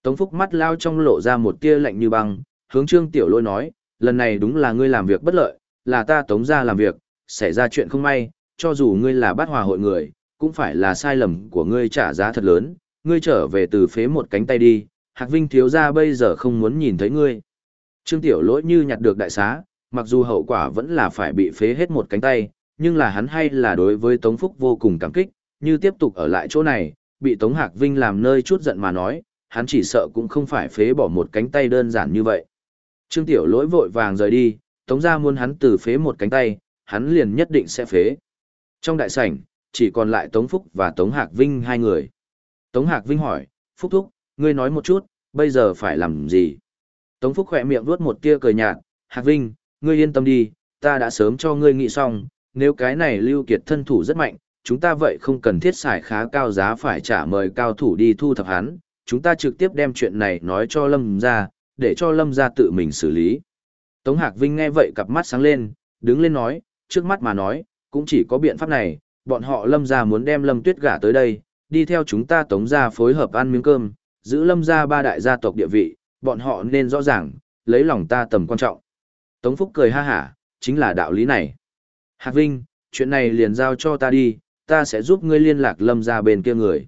Tống Phúc mắt lao trong lộ ra một tia lạnh như băng, hướng Trương Tiểu Lỗi nói, lần này đúng là ngươi làm việc bất lợi, là ta tống ra làm việc, xảy ra chuyện không may, cho dù ngươi là bát hòa hội người, cũng phải là sai lầm của ngươi trả giá thật lớn, ngươi trở về từ phế một cánh tay đi, Hạc Vinh thiếu gia bây giờ không muốn nhìn thấy ngươi. Trương Tiểu Lỗi như nhặt được đại xá, mặc dù hậu quả vẫn là phải bị phế hết một cánh tay, nhưng là hắn hay là đối với Tống Phúc vô cùng cảm kích, như tiếp tục ở lại chỗ này, bị Tống Hạc Vinh làm nơi chút giận mà nói, hắn chỉ sợ cũng không phải phế bỏ một cánh tay đơn giản như vậy. Trương Tiểu lỗi vội vàng rời đi, Tống gia muốn hắn từ phế một cánh tay, hắn liền nhất định sẽ phế. Trong đại sảnh, chỉ còn lại Tống Phúc và Tống Hạc Vinh hai người. Tống Hạc Vinh hỏi, Phúc Thúc, ngươi nói một chút, bây giờ phải làm gì? Tống Phúc khỏe miệng vuốt một tia cười nhạt, Hạc Vinh, ngươi yên tâm đi, ta đã sớm cho ngươi nghĩ xong, nếu cái này lưu kiệt thân thủ rất mạnh, chúng ta vậy không cần thiết xài khá cao giá phải trả mời cao thủ đi thu thập hắn, chúng ta trực tiếp đem chuyện này nói cho Lâm gia, để cho Lâm gia tự mình xử lý. Tống Hạc Vinh nghe vậy cặp mắt sáng lên, đứng lên nói, trước mắt mà nói, cũng chỉ có biện pháp này, bọn họ Lâm gia muốn đem Lâm Tuyết gả tới đây, đi theo chúng ta Tống gia phối hợp ăn miếng cơm, giữ Lâm ra ba đại gia tộc địa vị, bọn họ nên rõ ràng, lấy lòng ta tầm quan trọng. Tống Phúc cười ha hả, chính là đạo lý này. Hạc Vinh, chuyện này liền giao cho ta đi, ta sẽ giúp ngươi liên lạc lâm ra bên kia người.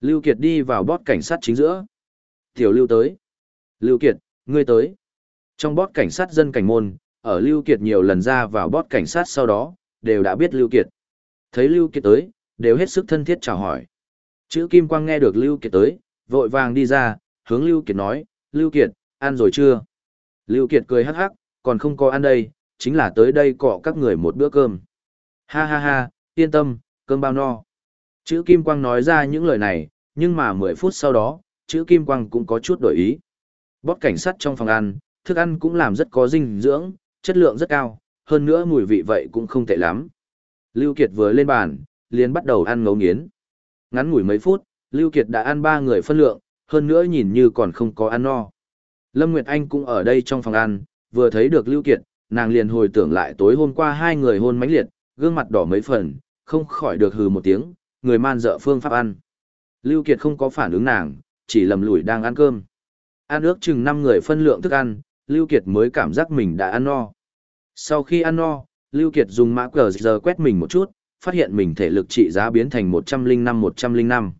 Lưu Kiệt đi vào bót cảnh sát chính giữa. Tiểu Lưu tới. Lưu Kiệt, ngươi tới. Trong bót cảnh sát dân cảnh môn, ở Lưu Kiệt nhiều lần ra vào bót cảnh sát sau đó, đều đã biết Lưu Kiệt. Thấy Lưu Kiệt tới, đều hết sức thân thiết chào hỏi. Chữ Kim Quang nghe được Lưu Kiệt tới, vội vàng đi ra, hướng Lưu Kiệt nói, Lưu Kiệt, ăn rồi chưa? Lưu Kiệt cười hắc hắc, còn không có ăn đây, chính là tới đây cọ các người một bữa cơm. Ha ha ha, yên tâm, cơm bao no. Chữ Kim Quang nói ra những lời này, nhưng mà 10 phút sau đó, chữ Kim Quang cũng có chút đổi ý. Bót cảnh sát trong phòng ăn, thức ăn cũng làm rất có dinh dưỡng, chất lượng rất cao, hơn nữa mùi vị vậy cũng không tệ lắm. Lưu Kiệt vừa lên bàn, liền bắt đầu ăn ngấu nghiến. Ngắn ngủi mấy phút, Lưu Kiệt đã ăn ba người phân lượng, hơn nữa nhìn như còn không có ăn no. Lâm Nguyệt Anh cũng ở đây trong phòng ăn, vừa thấy được Lưu Kiệt, nàng liền hồi tưởng lại tối hôm qua hai người hôn mánh liệt, gương mặt đỏ mấy phần, không khỏi được hừ một tiếng, người man dợ phương pháp ăn. Lưu Kiệt không có phản ứng nàng, chỉ lầm lủi đang ăn cơm. Ăn ước chừng 5 người phân lượng thức ăn, Lưu Kiệt mới cảm giác mình đã ăn no. Sau khi ăn no, Lưu Kiệt dùng mã cờ giờ quét mình một chút, phát hiện mình thể lực trị giá biến thành 105-105.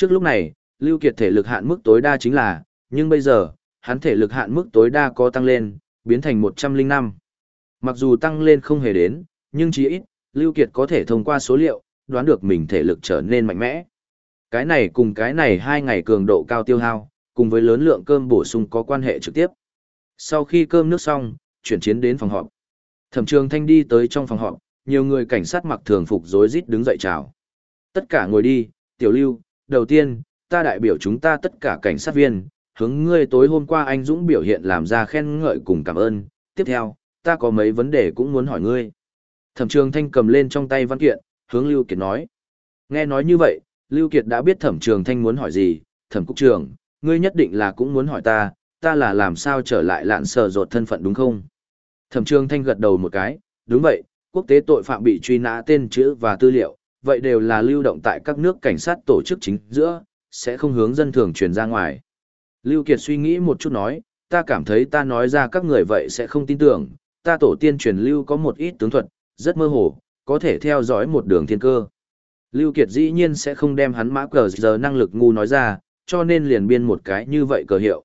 Trước lúc này, Lưu Kiệt thể lực hạn mức tối đa chính là, nhưng bây giờ, hắn thể lực hạn mức tối đa có tăng lên, biến thành 105. Mặc dù tăng lên không hề đến, nhưng chí ít, Lưu Kiệt có thể thông qua số liệu, đoán được mình thể lực trở nên mạnh mẽ. Cái này cùng cái này hai ngày cường độ cao tiêu hao, cùng với lớn lượng cơm bổ sung có quan hệ trực tiếp. Sau khi cơm nước xong, chuyển chiến đến phòng họp. Thẩm Trường Thanh đi tới trong phòng họp, nhiều người cảnh sát mặc thường phục rối rít đứng dậy chào. Tất cả ngồi đi, Tiểu Lưu, đầu tiên, ta đại biểu chúng ta tất cả cảnh sát viên, hướng ngươi tối hôm qua anh Dũng biểu hiện làm ra khen ngợi cùng cảm ơn. Tiếp theo, ta có mấy vấn đề cũng muốn hỏi ngươi. Thẩm Trường Thanh cầm lên trong tay văn kiện, hướng Lưu Kiệt nói. Nghe nói như vậy, Lưu Kiệt đã biết Thẩm Trường Thanh muốn hỏi gì, Thẩm Cục trưởng, ngươi nhất định là cũng muốn hỏi ta, ta là làm sao trở lại lạn sờ rột thân phận đúng không? Thẩm Trường Thanh gật đầu một cái, đúng vậy, quốc tế tội phạm bị truy nã tên chữ và tư liệu, vậy đều là lưu động tại các nước cảnh sát tổ chức chính giữa, sẽ không hướng dân thường truyền ra ngoài. Lưu Kiệt suy nghĩ một chút nói, ta cảm thấy ta nói ra các người vậy sẽ không tin tưởng, ta tổ tiên truyền lưu có một ít tướng thuật, rất mơ hồ, có thể theo dõi một đường thiên cơ. Lưu Kiệt dĩ nhiên sẽ không đem hắn mã cờ giờ năng lực ngu nói ra, cho nên liền biên một cái như vậy cờ hiệu.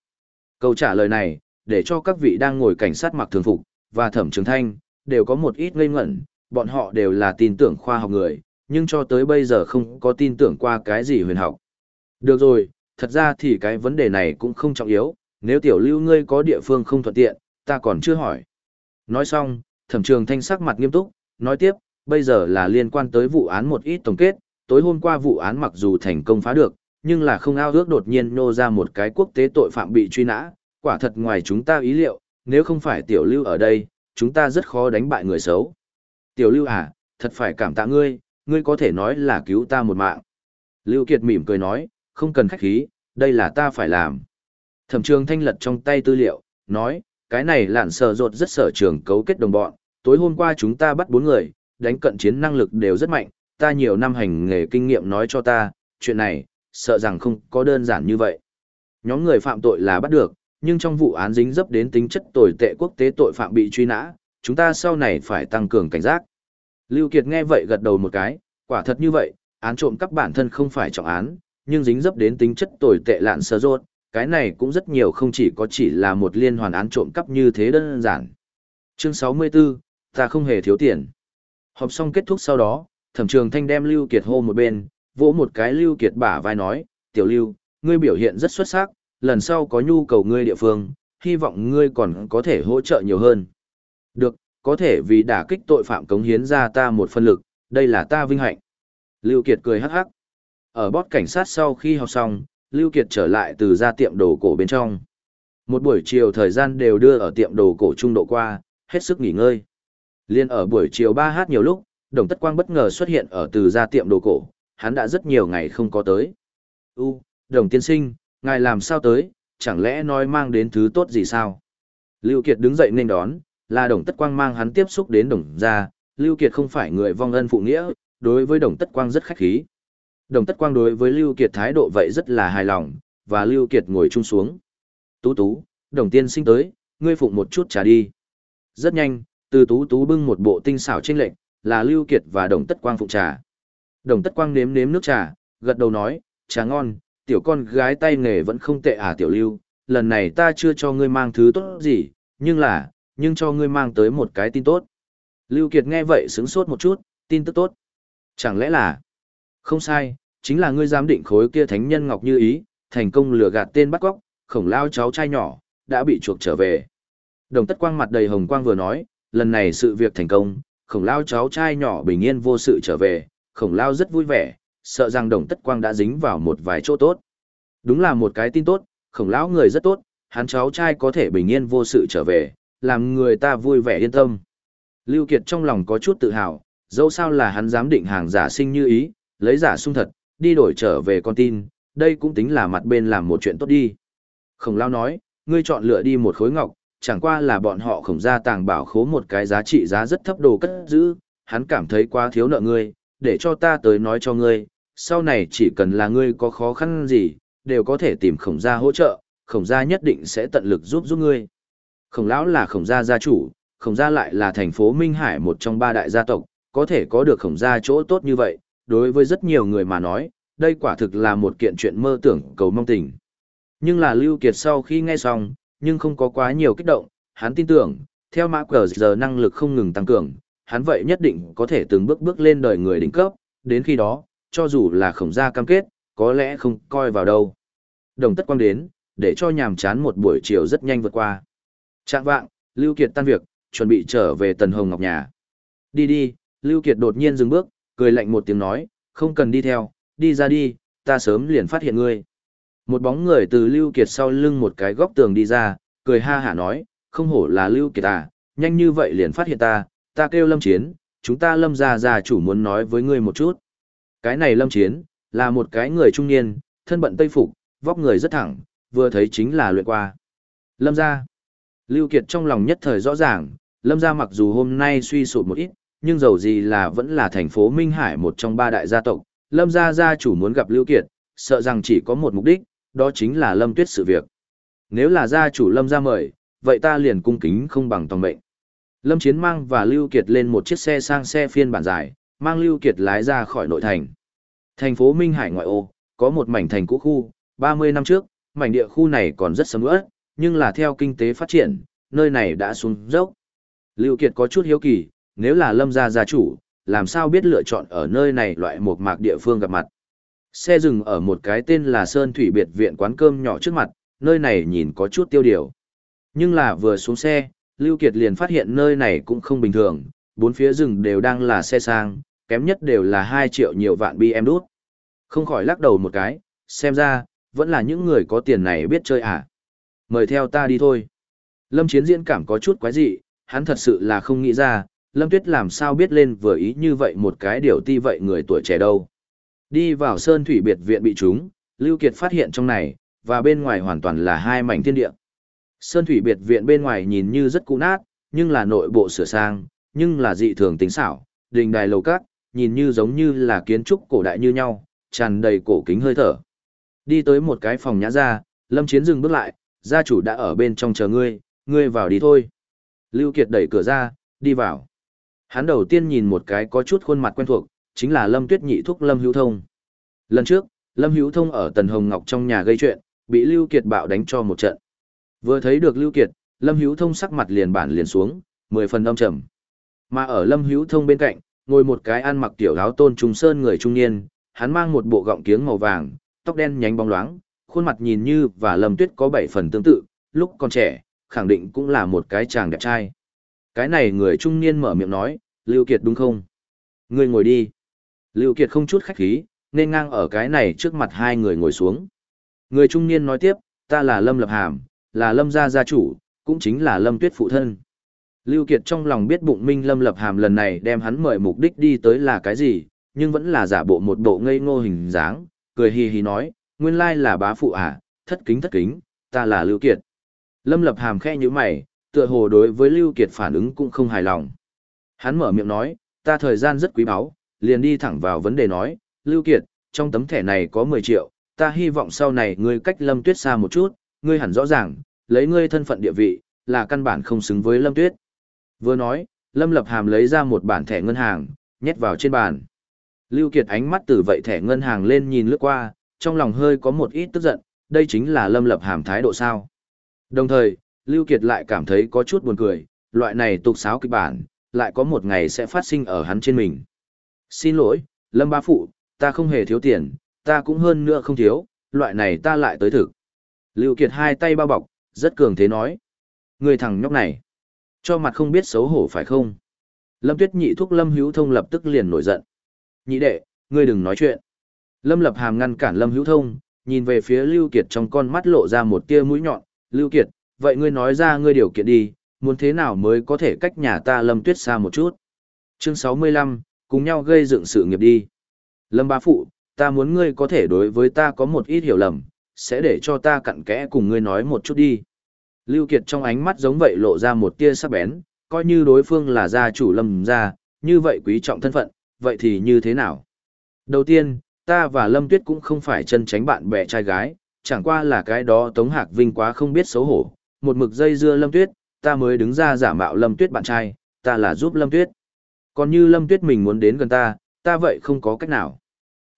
Câu trả lời này, để cho các vị đang ngồi cảnh sát mặc thường phục, và thẩm trường thanh, đều có một ít ngây ngẩn, bọn họ đều là tin tưởng khoa học người, nhưng cho tới bây giờ không có tin tưởng qua cái gì huyền học. Được rồi, thật ra thì cái vấn đề này cũng không trọng yếu, nếu tiểu lưu ngươi có địa phương không thuận tiện, ta còn chưa hỏi. Nói xong, thẩm trường thanh sắc mặt nghiêm túc, nói tiếp, bây giờ là liên quan tới vụ án một ít tổng kết, tối hôm qua vụ án mặc dù thành công phá được, nhưng là không ao ước đột nhiên nô ra một cái quốc tế tội phạm bị truy nã, quả thật ngoài chúng ta ý liệu, nếu không phải tiểu lưu ở đây, chúng ta rất khó đánh bại người xấu. Tiểu lưu à, thật phải cảm tạ ngươi, ngươi có thể nói là cứu ta một mạng. Lưu Kiệt mỉm cười nói, không cần khách khí, đây là ta phải làm. Thẩm trường thanh lật trong tay tư liệu, nói, cái này lạn sờ rột rất sở trường cấu kết đồng bọn, tối hôm qua chúng ta bắt bốn người, đánh cận chiến năng lực đều rất mạnh, ta nhiều năm hành nghề kinh nghiệm nói cho ta, chuyện này, sợ rằng không có đơn giản như vậy. Nhóm người phạm tội là bắt được, nhưng trong vụ án dính dấp đến tính chất tồi tệ quốc tế tội phạm bị truy nã, chúng ta sau này phải tăng cường cảnh giác. Lưu Kiệt nghe vậy gật đầu một cái, quả thật như vậy, án trộm cắp bản thân không phải trọng án, nhưng dính dấp đến tính chất tồi tệ lạn sơ rốt, cái này cũng rất nhiều không chỉ có chỉ là một liên hoàn án trộm cắp như thế đơn giản. Chương 64, ta không hề thiếu tiền. Họp xong kết thúc sau đó, thẩm trường thanh đem Lưu Kiệt hô một bên, vỗ một cái Lưu Kiệt bả vai nói, tiểu Lưu, ngươi biểu hiện rất xuất sắc, lần sau có nhu cầu ngươi địa phương, hy vọng ngươi còn có thể hỗ trợ nhiều hơn. Được, có thể vì đả kích tội phạm cống hiến ra ta một phân lực, đây là ta vinh hạnh. Lưu Kiệt cười hắc hắc. Ở bót cảnh sát sau khi học xong, Lưu Kiệt trở lại từ ra tiệm đồ cổ bên trong. Một buổi chiều thời gian đều đưa ở tiệm đồ cổ trung độ qua, hết sức nghỉ ngơi. Liên ở buổi chiều 3h nhiều lúc, Đồng Tất Quang bất ngờ xuất hiện ở từ ra tiệm đồ cổ, hắn đã rất nhiều ngày không có tới. U, Đồng tiên sinh, ngài làm sao tới, chẳng lẽ nói mang đến thứ tốt gì sao? Lưu Kiệt đứng dậy nên đón, là Đồng Tất Quang mang hắn tiếp xúc đến Đồng gia, Lưu Kiệt không phải người vong ân phụ nghĩa, đối với Đồng Tất Quang rất khách khí. Đồng Tất Quang đối với Lưu Kiệt thái độ vậy rất là hài lòng, và Lưu Kiệt ngồi chung xuống. Tú tú, Đồng tiên sinh tới, ngươi phụng một chút trà đi. Rất nhanh, từ tú tú bưng một bộ tinh xảo trên lệnh, là Lưu Kiệt và Đồng Tất Quang phụng trà. Đồng Tất Quang nếm nếm nước trà, gật đầu nói, trà ngon, tiểu con gái tay nghề vẫn không tệ à tiểu Lưu, lần này ta chưa cho ngươi mang thứ tốt gì, nhưng là, nhưng cho ngươi mang tới một cái tin tốt. Lưu Kiệt nghe vậy sững sốt một chút, tin tức tốt. Chẳng lẽ là, không sai, chính là ngươi giám định khối kia thánh nhân ngọc như ý, thành công lừa gạt tên bắt cóc, khổng lao cháu trai nhỏ, đã bị chuộc trở về. Đồng tất quang mặt đầy hồng quang vừa nói, lần này sự việc thành công, khổng lao cháu trai nhỏ bình yên vô sự trở về, khổng lao rất vui vẻ, sợ rằng đồng tất quang đã dính vào một vài chỗ tốt. Đúng là một cái tin tốt, khổng lão người rất tốt, hắn cháu trai có thể bình yên vô sự trở về, làm người ta vui vẻ yên tâm. Lưu Kiệt trong lòng có chút tự hào, dẫu sao là hắn dám định hàng giả sinh như ý, lấy giả sung thật, đi đổi trở về con tin, đây cũng tính là mặt bên làm một chuyện tốt đi. Khổng lao nói, ngươi chọn lựa đi một khối ngọc, chẳng qua là bọn họ khổng gia tàng bảo khố một cái giá trị giá rất thấp đồ cất giữ, hắn cảm thấy quá thiếu nợ ngươi, để cho ta tới nói cho ngươi, sau này chỉ cần là ngươi có khó khăn gì, đều có thể tìm khổng gia hỗ trợ, khổng gia nhất định sẽ tận lực giúp giúp ngươi. Khổng lão là khổng gia gia chủ, khổng gia lại là thành phố Minh Hải một trong ba đại gia tộc, có thể có được khổng gia chỗ tốt như vậy, đối với rất nhiều người mà nói, đây quả thực là một kiện chuyện mơ tưởng cầu mong tình. Nhưng là Lưu Kiệt sau khi nghe xong, nhưng không có quá nhiều kích động, hắn tin tưởng, theo mã cờ giờ năng lực không ngừng tăng cường, hắn vậy nhất định có thể từng bước bước lên đời người đỉnh cấp, đến khi đó, cho dù là khổng gia cam kết, có lẽ không coi vào đâu. Đồng tất quang đến, để cho nhàm chán một buổi chiều rất nhanh vượt qua. Trạng vạng, Lưu Kiệt tan việc, chuẩn bị trở về Tần Hồng Ngọc nhà. Đi đi, Lưu Kiệt đột nhiên dừng bước, cười lạnh một tiếng nói, không cần đi theo, đi ra đi, ta sớm liền phát hiện ngươi. Một bóng người từ Lưu Kiệt sau lưng một cái góc tường đi ra, cười ha hả nói, không hổ là Lưu Kiệt à, nhanh như vậy liền phát hiện ta, ta kêu Lâm Chiến, chúng ta Lâm gia gia chủ muốn nói với ngươi một chút. Cái này Lâm Chiến, là một cái người trung niên, thân bận tây phục, vóc người rất thẳng, vừa thấy chính là luyện qua. Lâm gia. Lưu Kiệt trong lòng nhất thời rõ ràng, Lâm gia mặc dù hôm nay suy sụp một ít, nhưng dầu gì là vẫn là thành phố Minh Hải một trong ba đại gia tộc, Lâm gia gia chủ muốn gặp Lưu Kiệt, sợ rằng chỉ có một mục đích, đó chính là Lâm Tuyết sự việc. Nếu là gia chủ Lâm gia mời, vậy ta liền cung kính không bằng tòng mệnh. Lâm Chiến mang và Lưu Kiệt lên một chiếc xe sang xe phiên bản dài, mang Lưu Kiệt lái ra khỏi nội thành. Thành phố Minh Hải ngoại ô, có một mảnh thành cũ khu, 30 năm trước, mảnh địa khu này còn rất sầm uất, nhưng là theo kinh tế phát triển, nơi này đã xuống dốc. Lưu Kiệt có chút hiếu kỳ, nếu là Lâm gia gia chủ, làm sao biết lựa chọn ở nơi này loại một mạc địa phương gặp mặt. Xe dừng ở một cái tên là Sơn Thủy Biệt Viện quán cơm nhỏ trước mặt, nơi này nhìn có chút tiêu điều. Nhưng là vừa xuống xe, Lưu Kiệt liền phát hiện nơi này cũng không bình thường, bốn phía rừng đều đang là xe sang, kém nhất đều là 2 triệu nhiều vạn BM đút. Không khỏi lắc đầu một cái, xem ra, vẫn là những người có tiền này biết chơi à. Mời theo ta đi thôi. Lâm Chiến diễn cảm có chút quái dị, hắn thật sự là không nghĩ ra, Lâm Tuyết làm sao biết lên vừa ý như vậy một cái điều ti vậy người tuổi trẻ đâu. Đi vào Sơn Thủy Biệt Viện bị chúng, Lưu Kiệt phát hiện trong này, và bên ngoài hoàn toàn là hai mảnh thiên địa. Sơn Thủy Biệt Viện bên ngoài nhìn như rất cũ nát, nhưng là nội bộ sửa sang, nhưng là dị thường tính xảo, đình đài lầu cát, nhìn như giống như là kiến trúc cổ đại như nhau, tràn đầy cổ kính hơi thở. Đi tới một cái phòng nhã ra, Lâm Chiến dừng bước lại, gia chủ đã ở bên trong chờ ngươi, ngươi vào đi thôi. Lưu Kiệt đẩy cửa ra, đi vào. Hắn đầu tiên nhìn một cái có chút khuôn mặt quen thuộc, chính là Lâm Tuyết Nhị thúc Lâm Hữu Thông. Lần trước, Lâm Hữu Thông ở Tần Hồng Ngọc trong nhà gây chuyện, bị Lưu Kiệt bạo đánh cho một trận. Vừa thấy được Lưu Kiệt, Lâm Hữu Thông sắc mặt liền bản liền xuống, mười phần âm trầm. Mà ở Lâm Hữu Thông bên cạnh, ngồi một cái ăn mặc tiểu áo tôn trung sơn người trung niên, hắn mang một bộ gọng kiếng màu vàng, tóc đen nhánh bóng loáng, khuôn mặt nhìn như và Lâm Tuyết có bảy phần tương tự, lúc còn trẻ, khẳng định cũng là một cái chàng đẹp trai. Cái này người trung niên mở miệng nói, Lưu Kiệt đúng không? Ngươi ngồi đi. Lưu Kiệt không chút khách khí, nên ngang ở cái này trước mặt hai người ngồi xuống. Người trung niên nói tiếp, ta là Lâm Lập Hàm, là Lâm gia gia chủ, cũng chính là Lâm Tuyết phụ thân. Lưu Kiệt trong lòng biết bụng Minh Lâm Lập Hàm lần này đem hắn mời mục đích đi tới là cái gì, nhưng vẫn là giả bộ một bộ ngây ngô hình dáng, cười hì hì nói, nguyên lai là bá phụ à, thất kính thất kính, ta là Lưu Kiệt. Lâm Lập Hàm khẽ như mày, tựa hồ đối với Lưu Kiệt phản ứng cũng không hài lòng. Hắn mở miệng nói, ta thời gian rất quý báu, liền đi thẳng vào vấn đề nói, Lưu Kiệt, trong tấm thẻ này có 10 triệu, ta hy vọng sau này ngươi cách Lâm Tuyết xa một chút, ngươi hẳn rõ ràng, lấy ngươi thân phận địa vị, là căn bản không xứng với Lâm Tuyết. Vừa nói, Lâm Lập Hàm lấy ra một bản thẻ ngân hàng, nhét vào trên bàn. Lưu Kiệt ánh mắt từ vậy thẻ ngân hàng lên nhìn lướt qua, trong lòng hơi có một ít tức giận, đây chính là Lâm Lập Hàm thái độ sao. Đồng thời, Lưu Kiệt lại cảm thấy có chút buồn cười, loại này tục sáo kịch bản, lại có một ngày sẽ phát sinh ở hắn trên mình. Xin lỗi, Lâm Ba Phụ, ta không hề thiếu tiền, ta cũng hơn nữa không thiếu, loại này ta lại tới thực. Lưu Kiệt hai tay bao bọc, rất cường thế nói. Người thằng nhóc này, cho mặt không biết xấu hổ phải không? Lâm Tuyết nhị thúc Lâm Hữu Thông lập tức liền nổi giận. Nhị đệ, ngươi đừng nói chuyện. Lâm Lập Hàm ngăn cản Lâm Hữu Thông, nhìn về phía Lưu Kiệt trong con mắt lộ ra một tia mũi nhọn. Lưu Kiệt, vậy ngươi nói ra ngươi điều kiện đi, muốn thế nào mới có thể cách nhà ta Lâm Tuyết xa một chút. Chương 65, cùng nhau gây dựng sự nghiệp đi. Lâm Bá Phụ, ta muốn ngươi có thể đối với ta có một ít hiểu lầm, sẽ để cho ta cặn kẽ cùng ngươi nói một chút đi. Lưu Kiệt trong ánh mắt giống vậy lộ ra một tia sắc bén, coi như đối phương là gia chủ Lâm gia, như vậy quý trọng thân phận, vậy thì như thế nào? Đầu tiên, ta và Lâm Tuyết cũng không phải chân tránh bạn bè trai gái, chẳng qua là cái đó Tống Hạc Vinh quá không biết xấu hổ, một mực dây dưa Lâm Tuyết, ta mới đứng ra giả mạo Lâm Tuyết bạn trai, ta là giúp Lâm Tuyết. Còn như Lâm Tuyết mình muốn đến gần ta, ta vậy không có cách nào.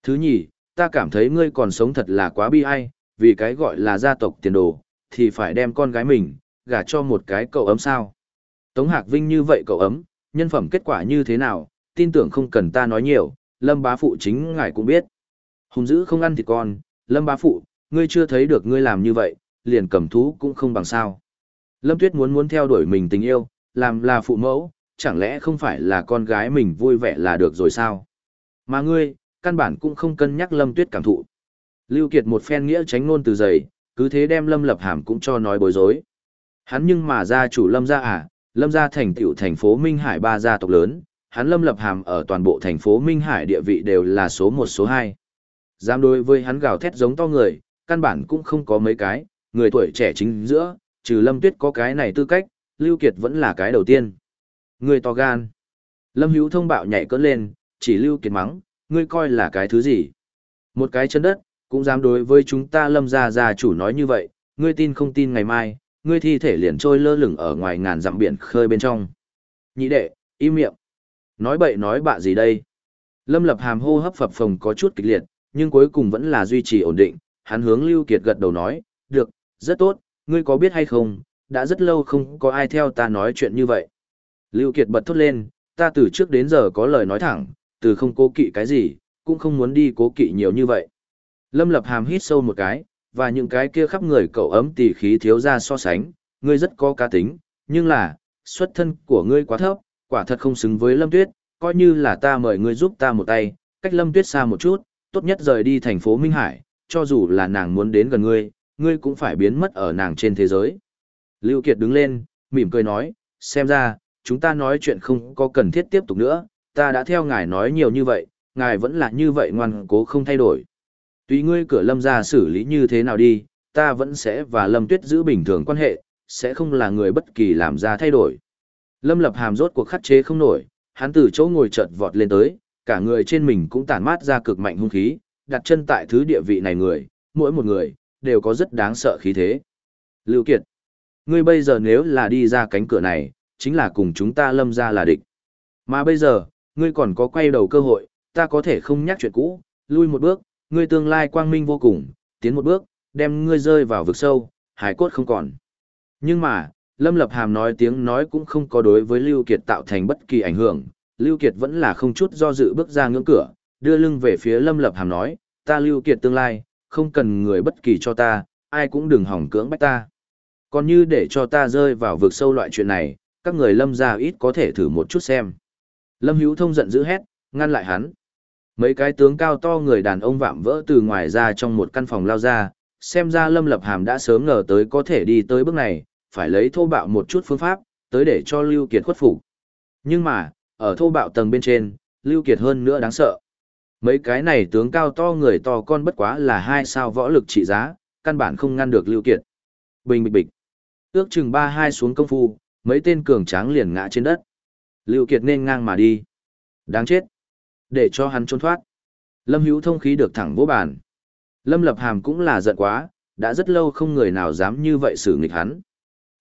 Thứ nhì, ta cảm thấy ngươi còn sống thật là quá bi ai, vì cái gọi là gia tộc tiền đồ, thì phải đem con gái mình, gả cho một cái cậu ấm sao. Tống Hạc Vinh như vậy cậu ấm, nhân phẩm kết quả như thế nào, tin tưởng không cần ta nói nhiều, Lâm bá phụ chính ngài cũng biết. Hùng dữ không ăn thịt con, Lâm bá phụ, ngươi chưa thấy được ngươi làm như vậy, liền cầm thú cũng không bằng sao. Lâm Tuyết muốn muốn theo đuổi mình tình yêu, làm là phụ mẫu, chẳng lẽ không phải là con gái mình vui vẻ là được rồi sao? Mà ngươi, căn bản cũng không cân nhắc Lâm Tuyết cảm thụ. Lưu Kiệt một phen nghĩa tránh ngôn từ dày, cứ thế đem Lâm Lập Hàm cũng cho nói bối rối. Hắn nhưng mà gia chủ Lâm gia à, Lâm gia thành tiểu thành phố Minh Hải ba gia tộc lớn, hắn Lâm Lập Hàm ở toàn bộ thành phố Minh Hải địa vị đều là số một số hai. Dám đối với hắn gào thét giống to người, căn bản cũng không có mấy cái, người tuổi trẻ chính giữa, trừ Lâm Tuyết có cái này tư cách, Lưu Kiệt vẫn là cái đầu tiên. Người to gan. Lâm Hữu thông bạo nhảy cơn lên, chỉ Lưu Kiệt mắng, ngươi coi là cái thứ gì? Một cái chân đất, cũng dám đối với chúng ta Lâm gia gia chủ nói như vậy, ngươi tin không tin ngày mai, ngươi thi thể liền trôi lơ lửng ở ngoài ngàn dặm biển khơi bên trong. Nhị đệ, im miệng. Nói bậy nói bạ gì đây? Lâm Lập Hàm hô hấp phập phồng có chút kịch liệt, nhưng cuối cùng vẫn là duy trì ổn định, hắn hướng Lưu Kiệt gật đầu nói, được, rất tốt, ngươi có biết hay không, đã rất lâu không có ai theo ta nói chuyện như vậy. Lưu Kiệt bật thốt lên, ta từ trước đến giờ có lời nói thẳng, từ không cố kỵ cái gì, cũng không muốn đi cố kỵ nhiều như vậy. Lâm Lập Hàm hít sâu một cái, và những cái kia khắp người cậu ấm tỉ khí thiếu ra so sánh, ngươi rất có cá tính, nhưng là, xuất thân của ngươi quá thấp, quả thật không xứng với Lâm Tuyết, coi như là ta mời ngươi giúp ta một tay, cách Lâm Tuyết xa một chút, tốt nhất rời đi thành phố Minh Hải, cho dù là nàng muốn đến gần ngươi, ngươi cũng phải biến mất ở nàng trên thế giới. Lưu Kiệt đứng lên, mỉm cười nói, xem ra, chúng ta nói chuyện không có cần thiết tiếp tục nữa, ta đã theo ngài nói nhiều như vậy, ngài vẫn là như vậy ngoan cố không thay đổi. Tùy ngươi cửa lâm ra xử lý như thế nào đi, ta vẫn sẽ và lâm tuyết giữ bình thường quan hệ, sẽ không là người bất kỳ làm ra thay đổi. Lâm lập hàm rốt cuộc khắc chế không nổi, hắn từ chỗ ngồi chợt vọt lên tới, cả người trên mình cũng tản mát ra cực mạnh hung khí, đặt chân tại thứ địa vị này người, mỗi một người, đều có rất đáng sợ khí thế. Lưu Kiệt, ngươi bây giờ nếu là đi ra cánh cửa này, chính là cùng chúng ta lâm ra là địch. Mà bây giờ, ngươi còn có quay đầu cơ hội, ta có thể không nhắc chuyện cũ, lui một bước, ngươi tương lai quang minh vô cùng, tiến một bước, đem ngươi rơi vào vực sâu, hải cốt không còn. Nhưng mà, Lâm Lập Hàm nói tiếng nói cũng không có đối với Lưu Kiệt tạo thành bất kỳ ảnh hưởng, Lưu Kiệt vẫn là không chút do dự bước ra ngưỡng cửa, đưa lưng về phía Lâm Lập Hàm nói, ta Lưu Kiệt tương lai, không cần người bất kỳ cho ta, ai cũng đừng hỏng cưỡng bách ta. Còn như để cho ta rơi vào vực sâu loại chuyện này, các người Lâm gia ít có thể thử một chút xem. Lâm Hữu Thông giận dữ hét, ngăn lại hắn. Mấy cái tướng cao to người đàn ông vạm vỡ từ ngoài ra trong một căn phòng lao ra, xem ra Lâm Lập Hàm đã sớm ngờ tới có thể đi tới bước này, phải lấy thô bạo một chút phương pháp, tới để cho Lưu Kiệt khuất phục. Nhưng mà, ở thô bạo tầng bên trên, Lưu Kiệt hơn nữa đáng sợ. Mấy cái này tướng cao to người to con bất quá là hai sao võ lực trị giá, căn bản không ngăn được Lưu Kiệt. Bình bịch bịch. Ước chừng ba hai xuống công phu, mấy tên cường tráng liền ngã trên đất. Lưu Kiệt nên ngang mà đi. Đáng chết. Để cho hắn trốn thoát. Lâm Hữu thông khí được thẳng vô bàn. Lâm Lập Hàm cũng là giận quá, đã rất lâu không người nào dám như vậy xử nghịch hắn.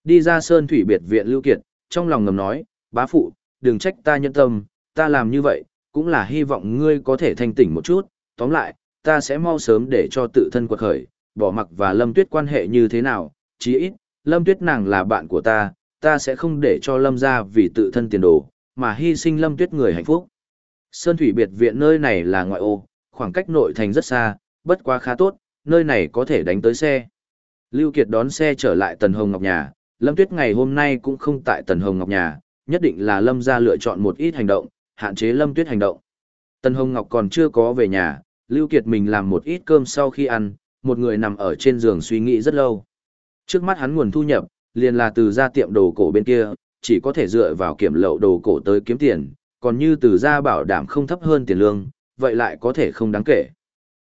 Đi ra sơn thủy biệt viện Lưu Kiệt, trong lòng ngầm nói, bá phụ, đừng trách ta nhân tâm, ta làm như vậy, cũng là hy vọng ngươi có thể thanh tỉnh một chút, tóm lại, ta sẽ mau sớm để cho tự thân quật khởi, bỏ mặc và Lâm Tuyết quan hệ như thế nào, chí ít, Lâm Tuyết nàng là bạn của ta, ta sẽ không để cho Lâm ra vì tự thân tiền đồ, mà hy sinh Lâm Tuyết người hạnh phúc. Sơn Thủy Biệt Viện nơi này là ngoại ô, khoảng cách nội thành rất xa, bất quá khá tốt, nơi này có thể đánh tới xe. Lưu Kiệt đón xe trở lại Tần Hồng Ngọc nhà, Lâm Tuyết ngày hôm nay cũng không tại Tần Hồng Ngọc nhà, nhất định là Lâm gia lựa chọn một ít hành động, hạn chế Lâm Tuyết hành động. Tần Hồng Ngọc còn chưa có về nhà, Lưu Kiệt mình làm một ít cơm sau khi ăn, một người nằm ở trên giường suy nghĩ rất lâu. Trước mắt hắn nguồn thu nhập, liền là từ ra tiệm đồ cổ bên kia, chỉ có thể dựa vào kiểm lậu đồ cổ tới kiếm tiền, còn như từ ra bảo đảm không thấp hơn tiền lương, vậy lại có thể không đáng kể.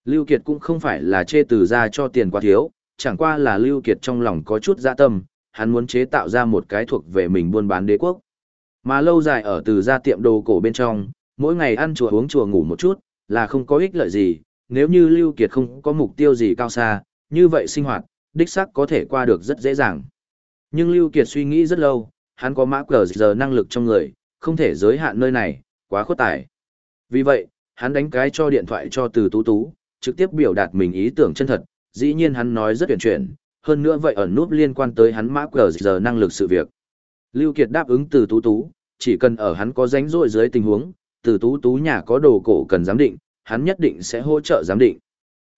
Lưu Kiệt cũng không phải là chê từ ra cho tiền quá thiếu, chẳng qua là Lưu Kiệt trong lòng có chút dạ tâm, hắn muốn chế tạo ra một cái thuộc về mình buôn bán đế quốc. Mà lâu dài ở từ ra tiệm đồ cổ bên trong, mỗi ngày ăn chùa uống chùa ngủ một chút, là không có ích lợi gì, nếu như Lưu Kiệt không có mục tiêu gì cao xa, như vậy sinh hoạt, đích xác có thể qua được rất dễ dàng. Nhưng Lưu Kiệt suy nghĩ rất lâu, hắn có mã cờ giờ năng lực trong người, không thể giới hạn nơi này, quá khuất tải. Vì vậy, hắn đánh cái cho điện thoại cho từ tú tú, trực tiếp biểu đạt mình ý tưởng chân thật, dĩ nhiên hắn nói rất tuyển chuyển, hơn nữa vậy ẩn nút liên quan tới hắn mã cờ giờ năng lực sự việc. Lưu Kiệt đáp ứng từ tú tú, chỉ cần ở hắn có ránh rỗi dưới tình huống, từ tú tú nhà có đồ cổ cần giám định, hắn nhất định sẽ hỗ trợ giám định.